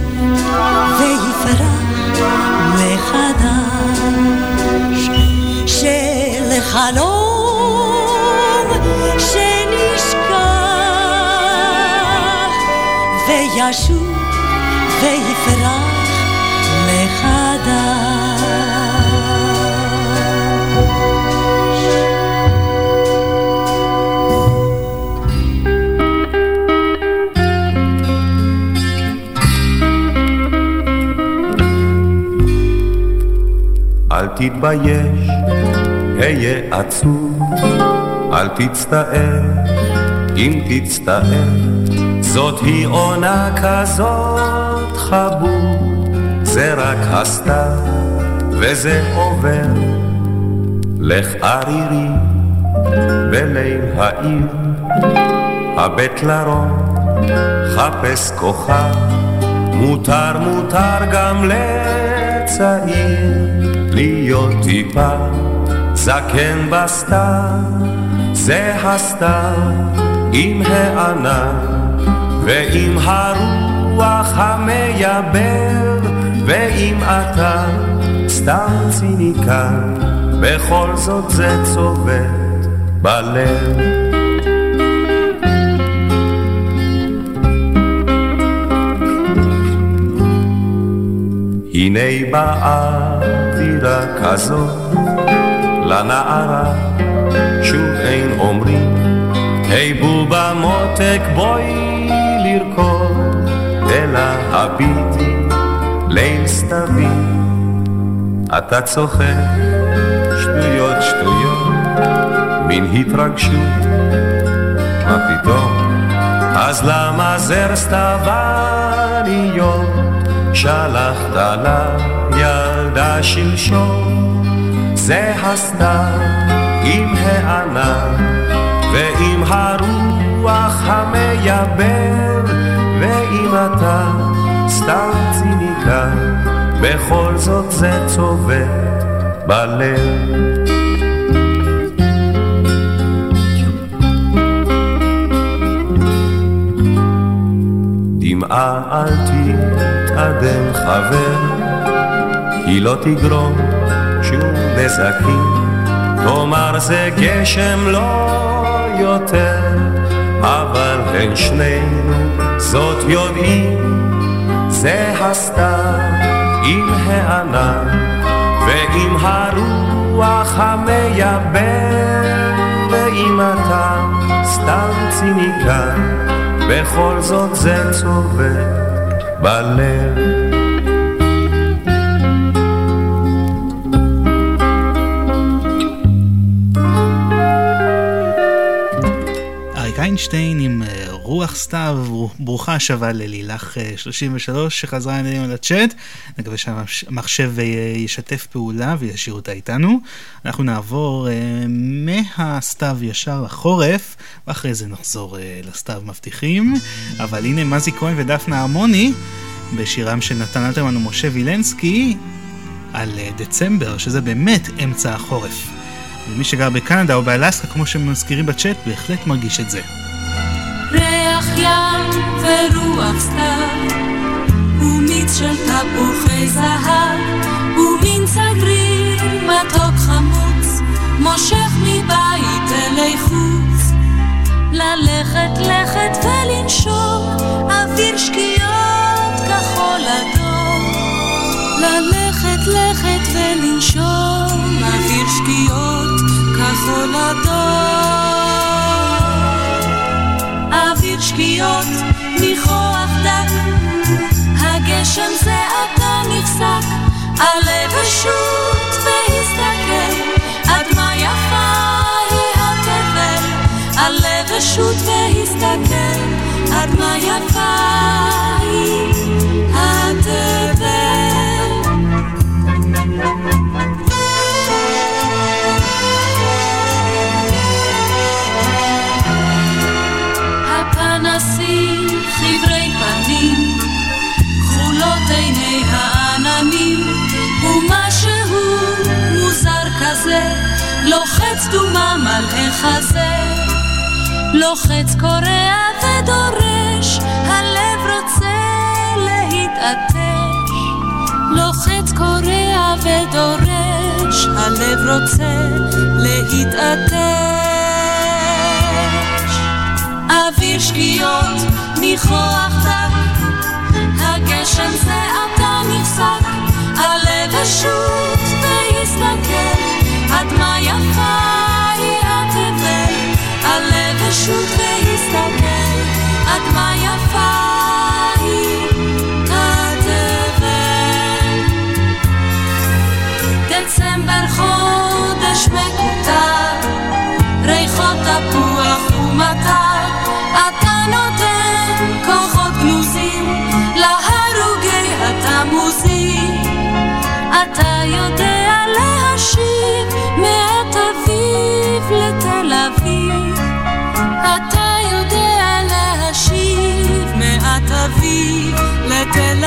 Speaker 30: ויפרח מחדש של חלום וישוב ויפרח מחדש.
Speaker 17: אל תתבייש, היה עצוב, אל תצטער, אם תצטער. זאת היא עונה כזאת חבוב, זה רק הסתיו וזה עובר. לך ערירי בליל העיר, הבט לרום, חפש כוכב, מותר מותר גם לצעיר להיות טיפה זקן בסתיו, זה הסתיו עם הענן. ועם הרוח המייבר, ואם אתה סתם ציניקן, בכל זאת זה צובט בלב. הנה באה דירה כזאת לנערה, שוב אין אומרים, היי בובה מותק בואי אלא הביטי ליל סתווי. אתה צוחק, שטויות שטויות מין התרגשות, מה פתאום? אז למה זר סתיו שלחת לילדה שלשום? זה הסתיו עם הענן ועם הרוח המייבר ואם אתה סתם ציניקן בכל זאת זה צובט בלב. דמעה אל תתאדם חבר, היא לא תגרום שום נזקים, תאמר זה גשם לא יותר, אבל בין שנינו זאת יודעים, זה הסתיו עם הענן ועם הרוח המייבר, ואם אתה סתם ציניקן, בכל זאת זה צובט בלב.
Speaker 3: איינשטיין עם אה, רוח סתיו, ברוכה השבה ללילך 33 אה, שחזרה אלינו לצ'אט. נקווה שהמחשב אה, ישתף פעולה וישאיר אותה איתנו. אנחנו נעבור מהסתיו ישר לחורף, ואחרי זה נחזור לסתיו מבטיחים. אבל הנה מזי כהן ודפנה הרמוני בשירם של נתן אלתרמן ומשה וילנסקי על דצמבר, שזה באמת אמצע החורף. ומי שגר בקנדה או באלסקה, כמו שמזכירים בצ'אט, בהחלט מרגיש את זה.
Speaker 6: ריח ים ורוח סתיו, ומיץ של תפוחי זהב, ומין צגריר מתוק חמוץ, מושך מבית אלי חוץ. ללכת לכת ולנשום, אוויר שקיעות כחול אדום. ללכת לכת ולנשום, אוויר שקיעות כחול אדום. שקיעות, ניחוח דק, הגשם זה עתה נפסק, עלה ושוט והסתכל, עד מה יפה היא התבל, עלה ושוט והסתכל, עד מה יפה היא לוחץ דומם על החזה, לוחץ קורע ודורש, הלב רוצה להתעטש. לוחץ קורע ודורש, הלב רוצה להתעטש. אוויר שקיעות, ניחוח דק, הגשם זה עתה נפסק, הלב אשות והסתכל. עד מה יפה היא התבל, הלב אשות והסתכל, עד מה יפה היא התבל. דצמבר חודש מקוטר, ריחות תפוח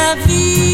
Speaker 6: לתל אביב.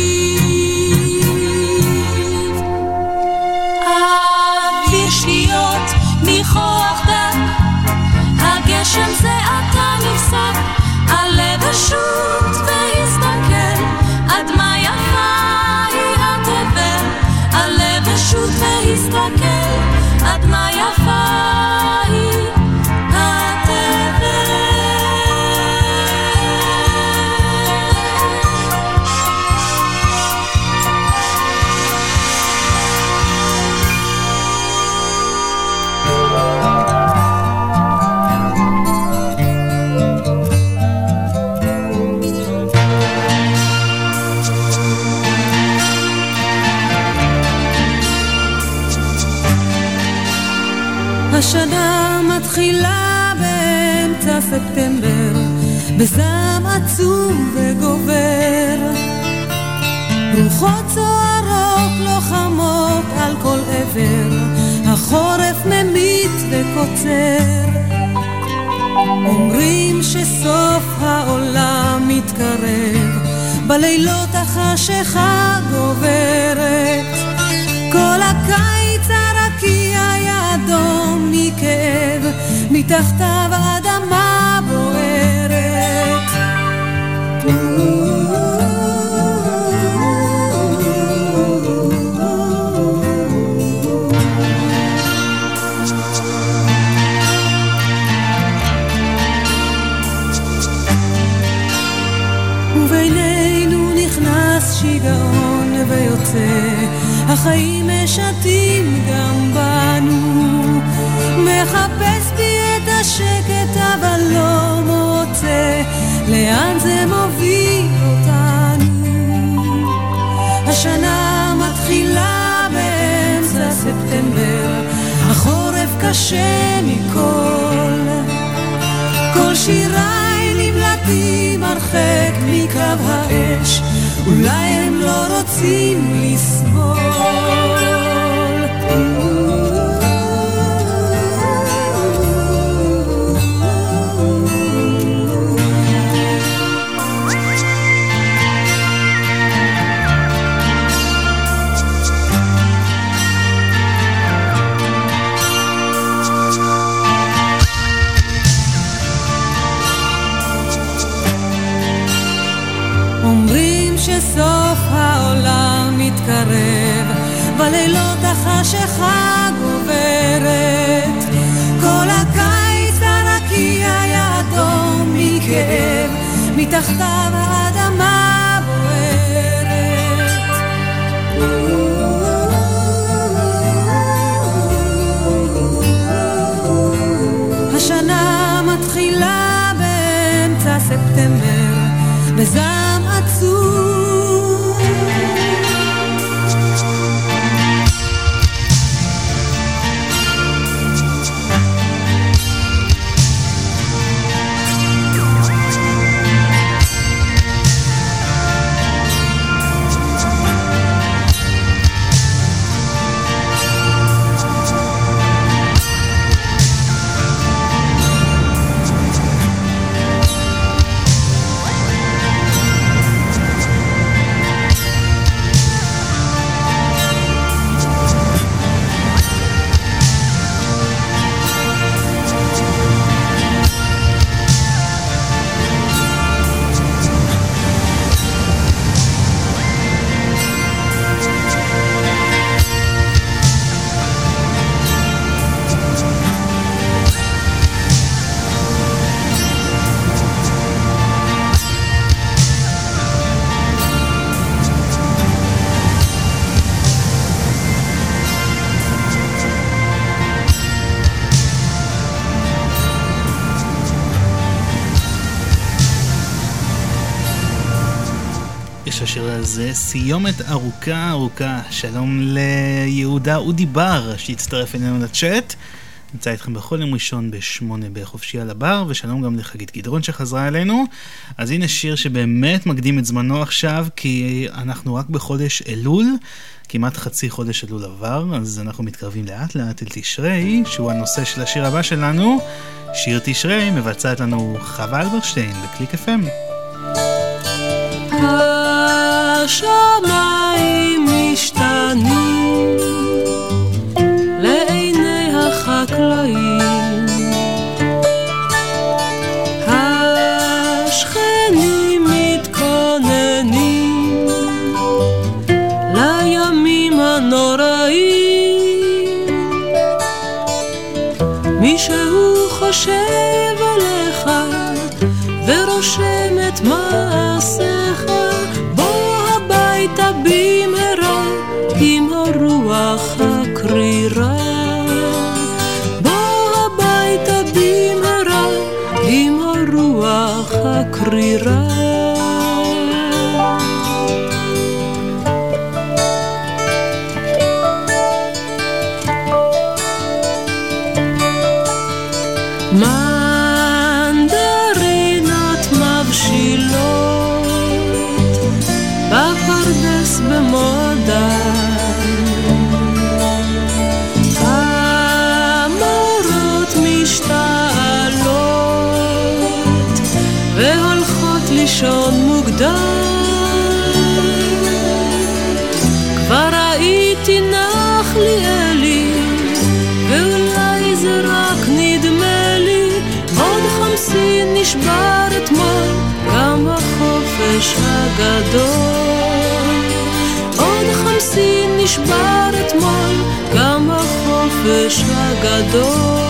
Speaker 6: רוחות צוערות לוחמות על כל עבר, החורף ממית וקוצר. אומרים שסוף העולם מתקרב, בלילות החשיכה גוברת. כל הקיץ הרקיע היה אדום מכאב, מתחתיו אדמה בוערת. ויוצא, החיים משתים גם בנו. מחפש בי את השקט אבל לא מוצא, לאן זה מוביל אותנו? השנה מתחילה באמצע ספטמבר, החורף קשה מכל. כל שיריי נמלטים הרחק מקו האש, אולי הם לא רוצים לסבול. שסוף העולם מתקרב, בלילות החשיכה גוברת. כל הקיץ הרקיע היה אדום מכאב, מתחתיו האדמה בוערת. השנה מתחילה באמצע ספטמבר, בזעם
Speaker 3: סיומת ארוכה ארוכה. שלום ליהודה אודי בר שהצטרף אלינו לצ'אט. נמצא איתכם בכל יום ראשון בשמונה בחופשי על הבר, ושלום גם לחגית גדרון שחזרה אלינו. אז הנה שיר שבאמת מקדים את זמנו עכשיו, כי אנחנו רק בחודש אלול, כמעט חצי חודש אלול עבר, אז אנחנו מתקרבים לאט לאט אל תשרי, שהוא הנושא של השיר הבא שלנו. שיר תשרי מבצעת לנו חווה אלברשטיין בקליק FM.
Speaker 2: השמיים משתנים הרוח הקרירה הגדול. עוד חמסין נשבר אתמול, גם החופש הגדול.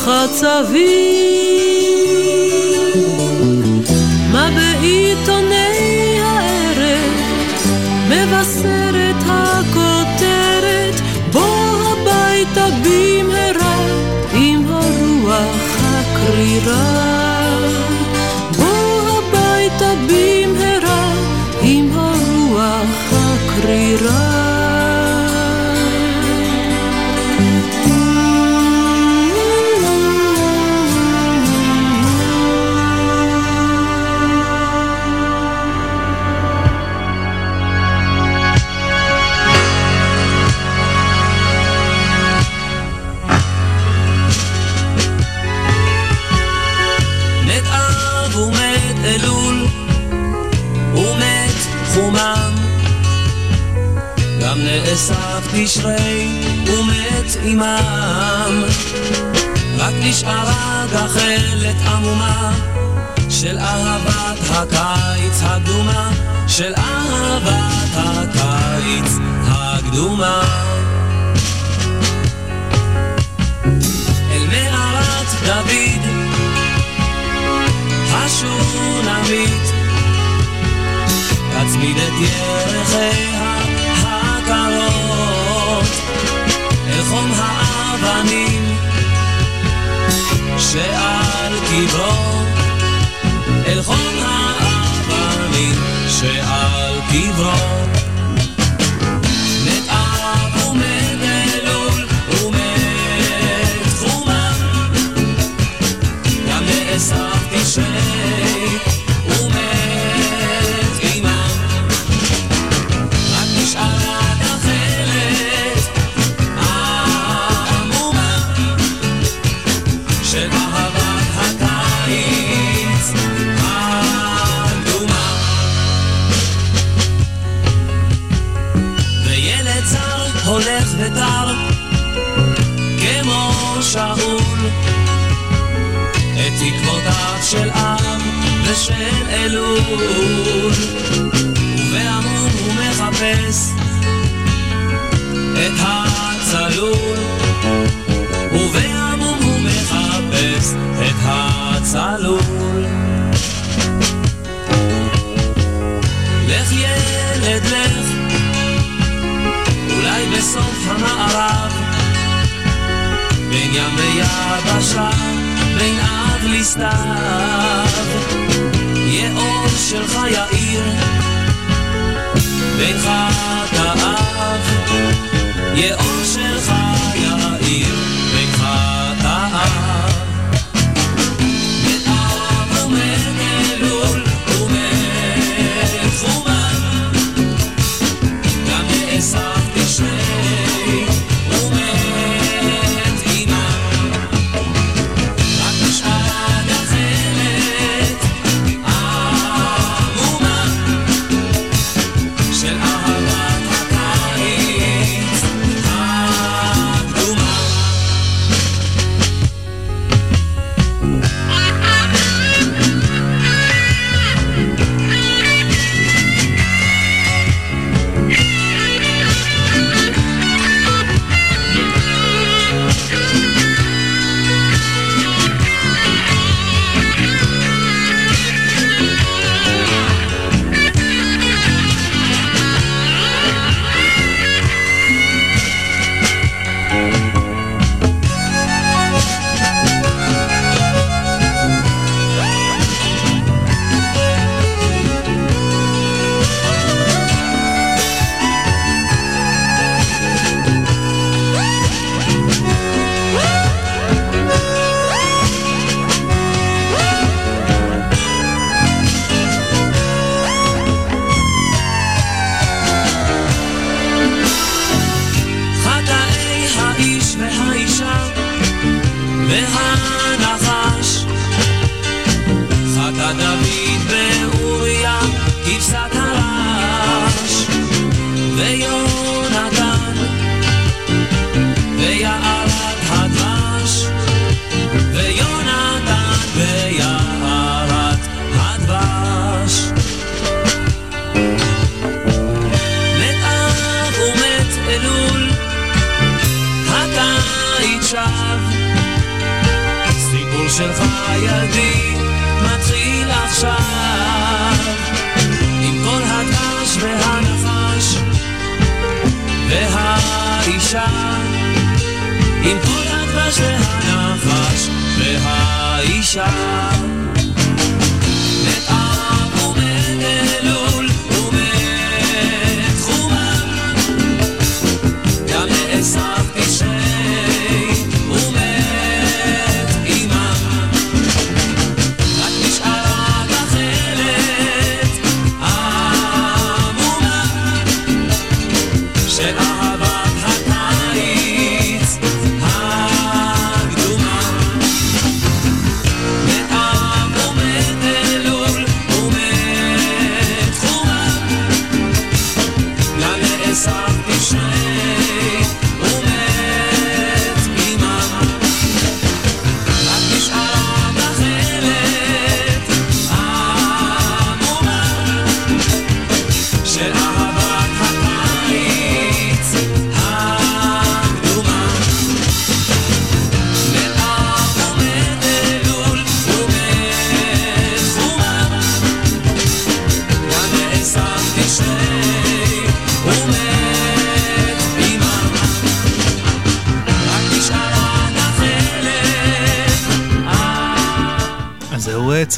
Speaker 2: חצבים. מה בעיתוני הערב מבשרת הכותרת, בוא הביתה במהרה עם הרוח הקרירה.
Speaker 17: בוא הביתה במהרה עם הקרירה.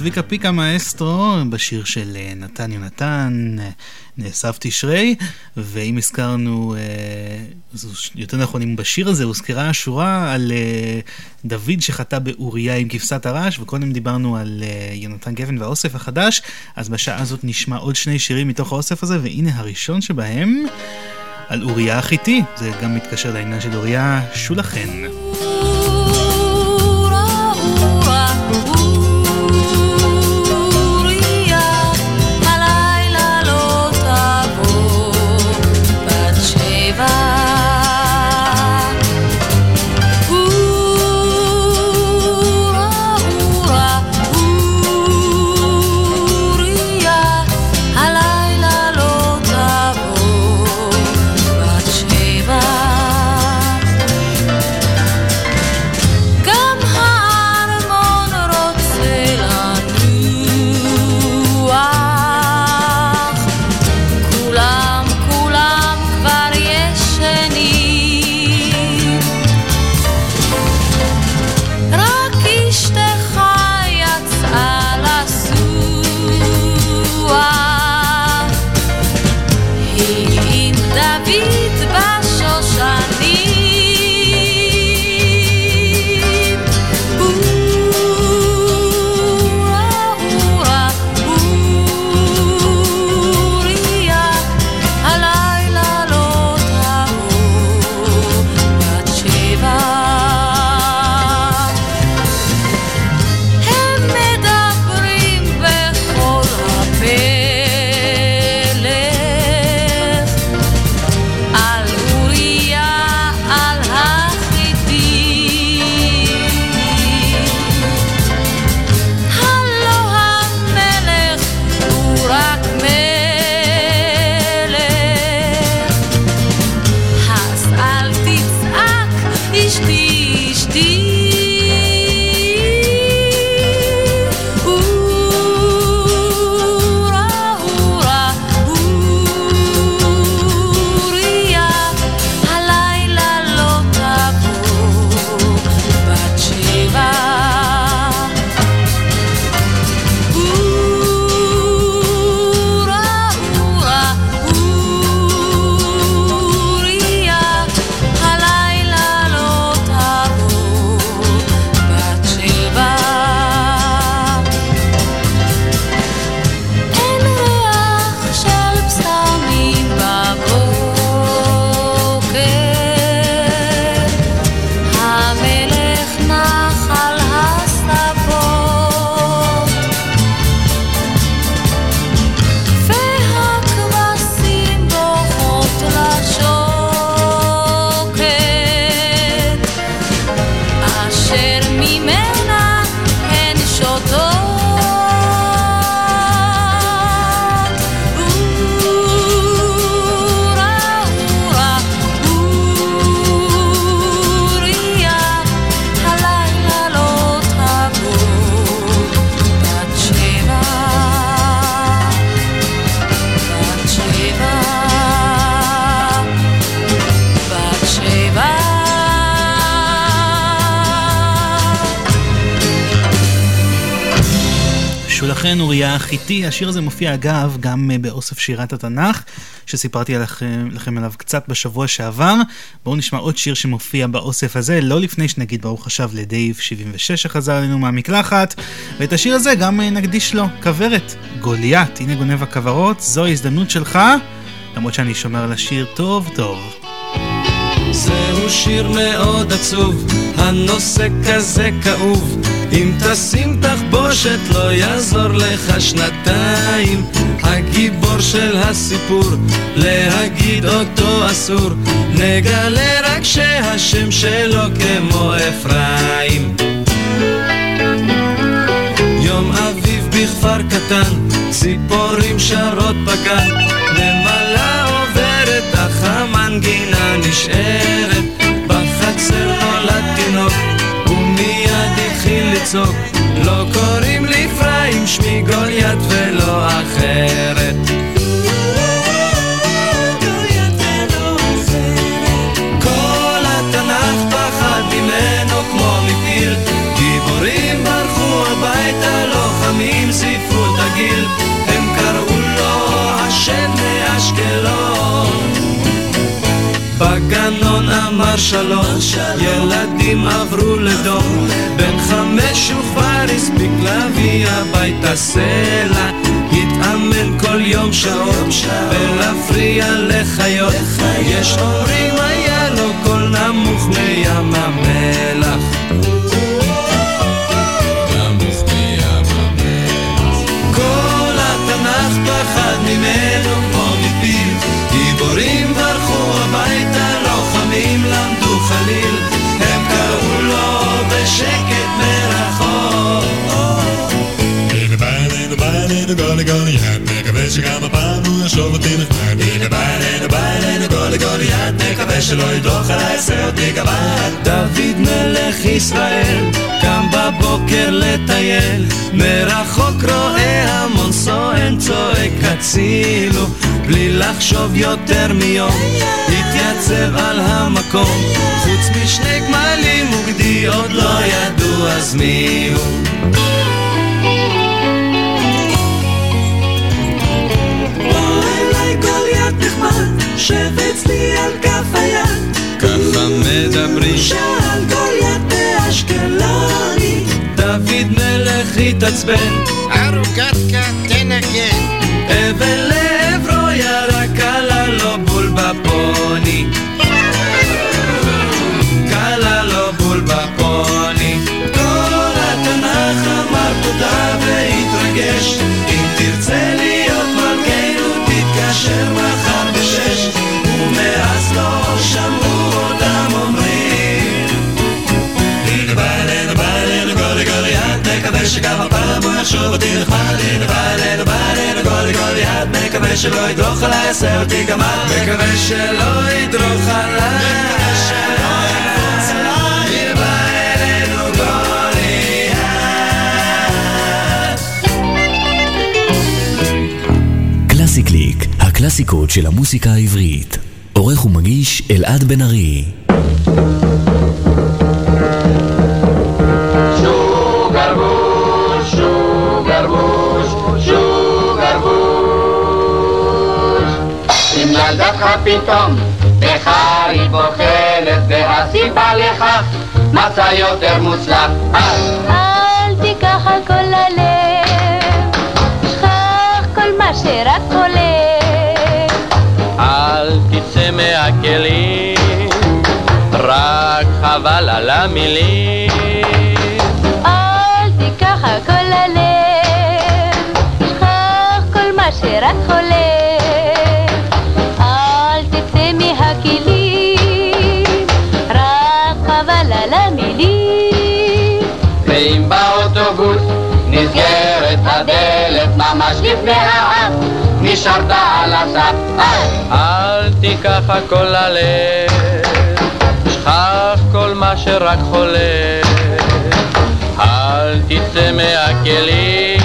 Speaker 3: צביקה פיקה מאסטרו בשיר של אה, נתן יונתן, אה, נאסף תשרי, ואם הזכרנו, אה, יותר נכון, אם בשיר הזה הוזכרה השורה על דוד שחטא באוריה עם כבשת הרש, וקודם דיברנו על יונתן גפן והאוסף החדש, אז בשעה הזאת נשמע עוד שני שירים מתוך האוסף הזה, והנה הראשון שבהם על אוריה החיתי, זה גם מתקשר לעניין של אוריה שולחן. החיתי, השיר הזה מופיע אגב גם אה, באוסף שירת התנ"ך, שסיפרתי לכם, לכם עליו קצת בשבוע שעבר. בואו נשמע עוד שיר שמופיע באוסף הזה, לא לפני שנגיד ברוך השב לדייב 76 שחזר אלינו מהמקלחת, ואת השיר הזה גם אה, נקדיש לו, כוורת, גוליית, הנה גונב הכוורות, זו ההזדמנות שלך, למרות שאני שומר על השיר טוב טוב.
Speaker 31: זהו שיר מאוד עצוב, הנושא כזה כאוב. אם תשים תחבושת לא יעזור לך שנתיים. הגיבור של הסיפור, להגיד אותו אסור. נגלה רק שהשם שלו כמו אפרים. יום אביב בכפר קטן, ציפורים שרות בגן, נמלה עוברת אך המנגינה נשארת. בחצר לצעוק לא קוראים לי אפרים שמי גוליית ולא אחרת אמר שלום, ילדים עברו לדום, בן חמש וכבר הספיק להביא הביתה סלע, התאמן כל יום שעות, ולהפריע לחיות, יש אומרים היה לו קול נמוך מים המלח.
Speaker 32: ישוב אותי נחמד הנה ביי אלינו ביי אלינו גולי יד מקווה שלא ידרוך עליי עשה אותי גבד
Speaker 31: דוד מלך ישראל קם בבוקר לטייל מרחוק רואה המון סואן צועק הצילו בלי לחשוב יותר מיום. התייצב על המקום חוץ משני גמלים וגדי עוד לא ידעו אז מי הוא יושב אצלי על כף היד. ככה מדברים. שאל גוליית באשקלונית. דוד מלך התעצבן.
Speaker 19: ארוגתקה תנגן.
Speaker 31: אבל יחשוב אותי נחמד. בא אלינו, בא אלינו גולי גוליית, מקווה שלא ידרוך עליי, יעשה אותי גמד. מקווה שלא ידרוך עליי.
Speaker 33: קלאסי הקלאסיקות של המוסיקה העברית. עורך ומגיש אלעד בן ארי.
Speaker 34: ילדתך פתאום בחריף אוכלת והסיבה לכך מצא יותר מוצלח
Speaker 6: אל תיקח הכל ללב, שכח כל מה שרק חולף.
Speaker 34: אל תצא מהכלים רק חבל על המילים
Speaker 6: אל תיקח הכל ללב, שכח כל מה שרק חולף.
Speaker 34: הדלת ממש לפני האף נשארת על הסף. אל תיקח הכל ללב שכח כל מה שרק חולף. אל תצא מהכלים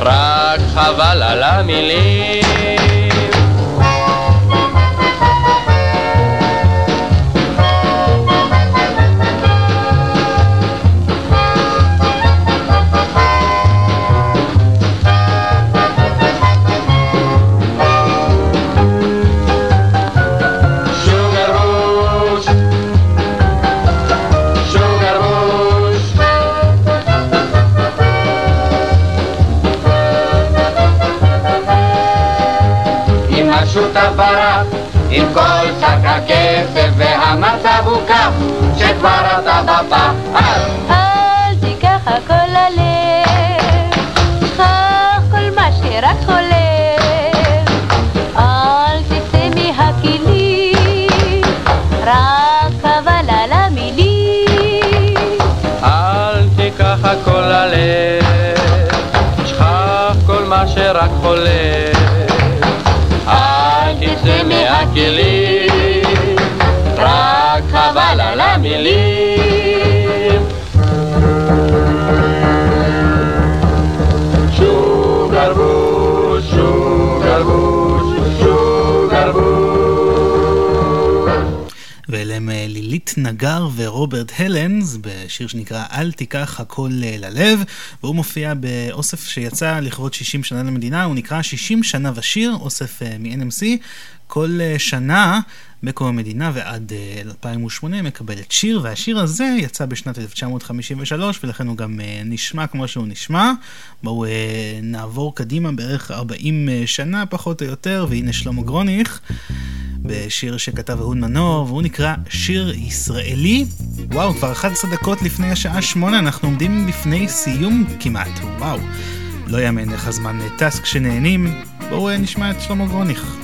Speaker 34: רק חבל על המילים עם כל שק הכסף והמצב הוא כך שכבר אתה בפח
Speaker 3: נגר ורוברט הלנס בשיר שנקרא אל תיקח הכל אה, ללב והוא מופיע באוסף שיצא לכבוד 60 שנה למדינה. הוא נקרא 60 שנה ושיר אוסף אה, מ-NMC כל אה, שנה מקום המדינה ועד אה, 2008 מקבלת שיר והשיר הזה יצא בשנת 1953 ולכן הוא גם אה, נשמע כמו שהוא נשמע בואו אה, נעבור קדימה בערך 40 אה, שנה פחות או יותר והנה שלמה גרוניך בשיר שכתב אהוד מנור, והוא נקרא שיר ישראלי. וואו, כבר 11 דקות לפני השעה 8, אנחנו עומדים בפני סיום כמעט. וואו, לא יאמן איך הזמן טס כשנהנים. בואו נשמע את שלמה גרוניך.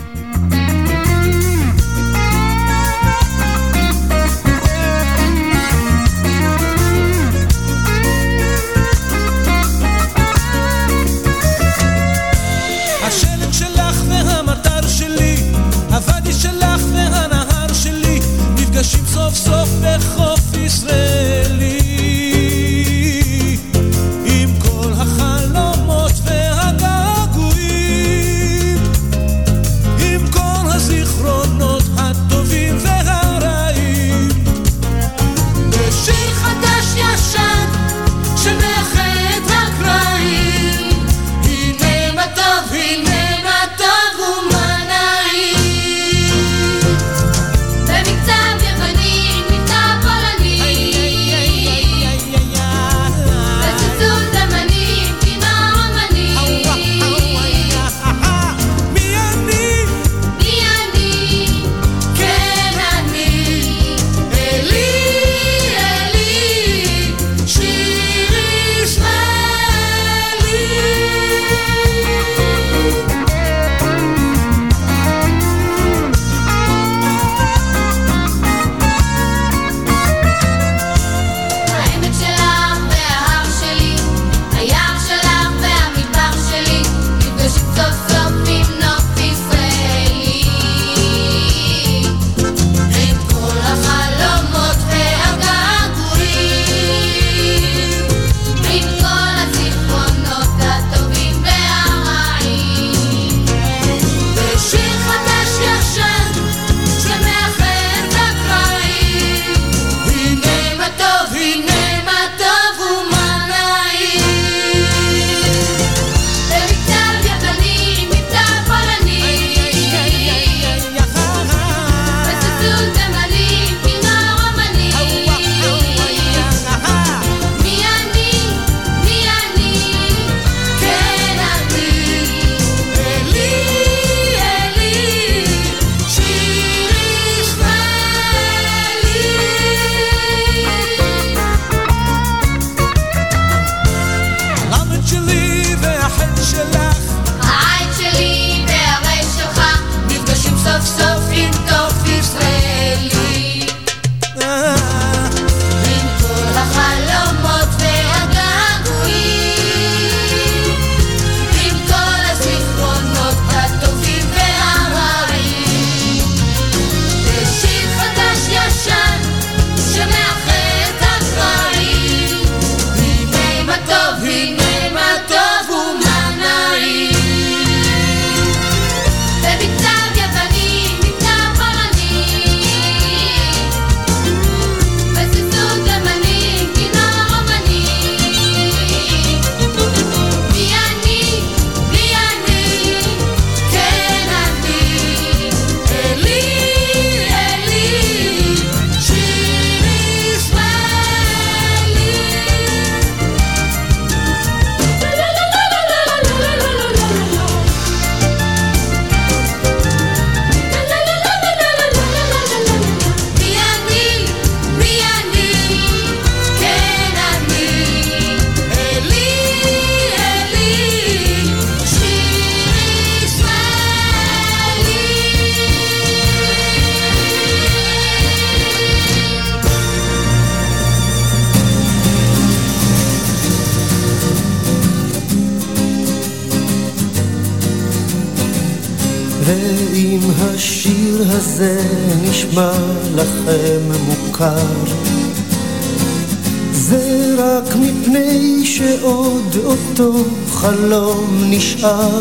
Speaker 8: חלום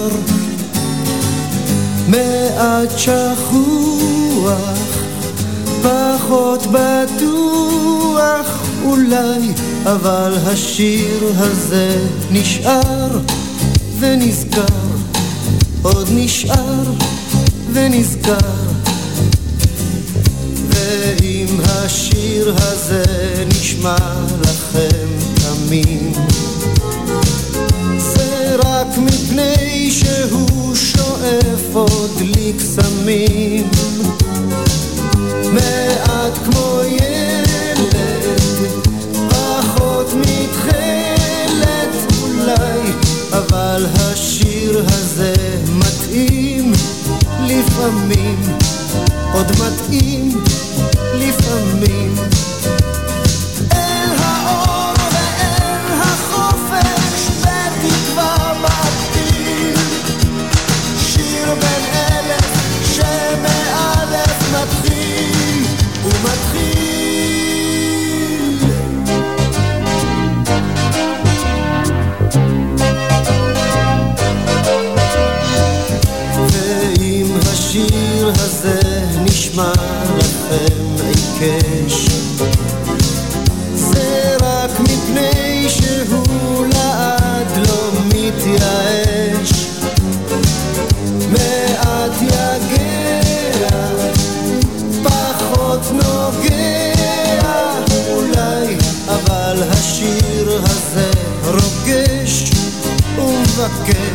Speaker 3: bucket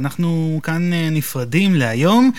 Speaker 3: אנחנו כאן אה, נפרדים להיום.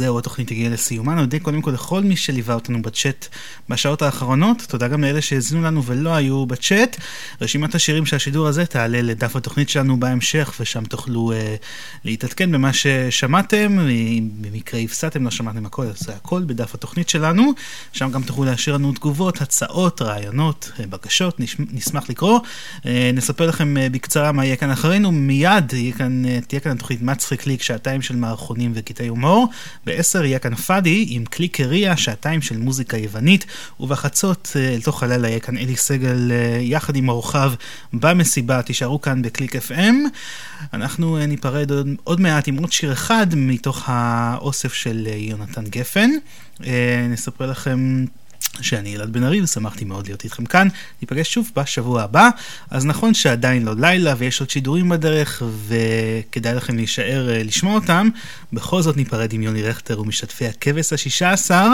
Speaker 3: זהו, התוכנית הגיעה לסיומה. נודה קודם כל לכל מי שליווה אותנו בצ'אט בשעות האחרונות. תודה גם לאלה שהאזינו לנו ולא היו בצ'אט. רשימת השירים של השידור הזה תעלה לדף התוכנית שלנו בהמשך, ושם תוכלו uh, להתעדכן במה ששמעתם. אם במקרה הפסדתם, לא שמעתם הכל, אז זה הכל בדף התוכנית שלנו. שם גם תוכלו להשאיר לנו תגובות, הצעות, רעיונות, אה, בקשות, נשמח לקרוא. Uh, נספר לכם uh, בקצרה מה יהיה כאן אחרינו. מיד כאן, תהיה כאן התוכנית מצחיק ליק, שעתיים של מערכונים וקטעי הומור. ב-10 יהיה כאן פאדי עם קליקריה, שעתיים של מוזיקה יוונית, ובחצות אה, אל תוך הלילה יהיה כאן אלי סגל אה, יחד עם אורחיו במסיבה, תישארו כאן בקליק FM. אנחנו אה, ניפרד עוד, עוד מעט עם עוד שיר אחד מתוך האוסף של יונתן גפן. נספר לכם... שאני אלעד בן ארי ושמחתי מאוד להיות איתכם כאן. ניפגש שוב בשבוע הבא. אז נכון שעדיין לא לילה ויש עוד שידורים בדרך וכדאי לכם להישאר uh, לשמוע אותם. בכל זאת ניפרד עם יוני רכטר ומשתתפי הכבש השישה עשר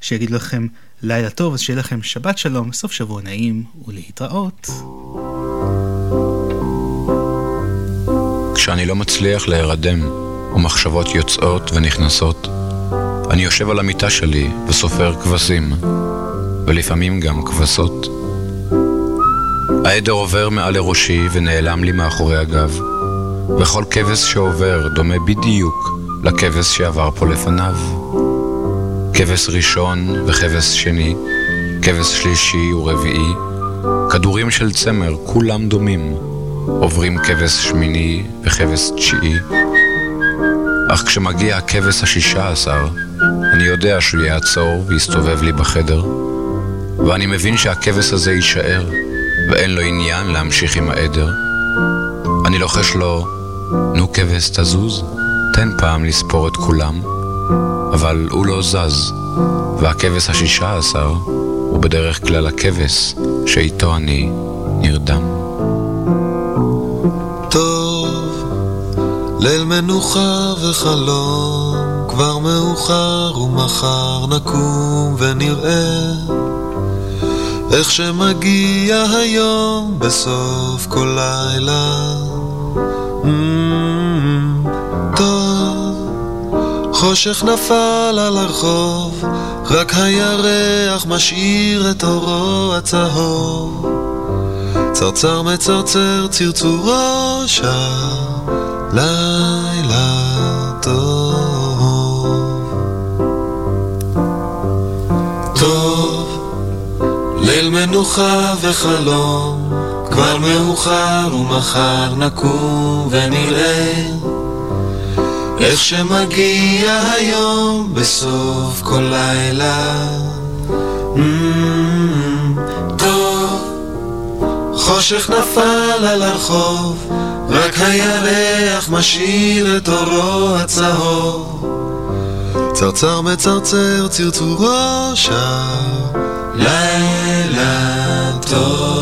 Speaker 3: שיגיד לכם לילה טוב, אז שיהיה לכם שבת שלום, סוף שבוע נעים ולהתראות.
Speaker 35: כשאני לא מצליח להירדם, ומחשבות יוצאות ונכנסות, אני יושב על המיטה שלי וסופר כבשים, ולפעמים גם כבשות. העדר עובר מעל לראשי ונעלם לי מאחורי הגב, וכל כבש שעובר דומה בדיוק לכבש שעבר פה לפניו. כבש ראשון וכבש שני, כבש שלישי ורביעי, כדורים של צמר, כולם דומים, עוברים כבש שמיני וכבש תשיעי. אך כשמגיע הכבש השישה עשר, אני יודע שהוא יעצור ויסתובב לי בחדר, ואני מבין שהכבש הזה יישאר, ואין לו עניין להמשיך עם העדר. אני לוחש לו, נו כבש תזוז, תן פעם לספור את כולם, אבל הוא לא זז, והכבש השישה עשר הוא בדרך כלל הכבש שאיתו אני נרדם.
Speaker 36: טוב, ליל מנוחה וחלום, כבר מאוחר ומחר נקום ונראה איך שמגיע היום בסוף כל לילה. Mm, טוב, חושך נפל על הרחוב, רק הירח משאיר את אורו הצהוב. צרצר מצרצר צרצורו שם, לילה טוב, ליל מנוחה וחלום, כבר מאוחר ומחר נקום ונראה איך שמגיע היום בסוף כל לילה. Mm, טוב, חושך נפל על הרחוב, רק הירח משאיר את אורו הצהוב. צרצר מצרצר צרצורו שם, לילה טוב.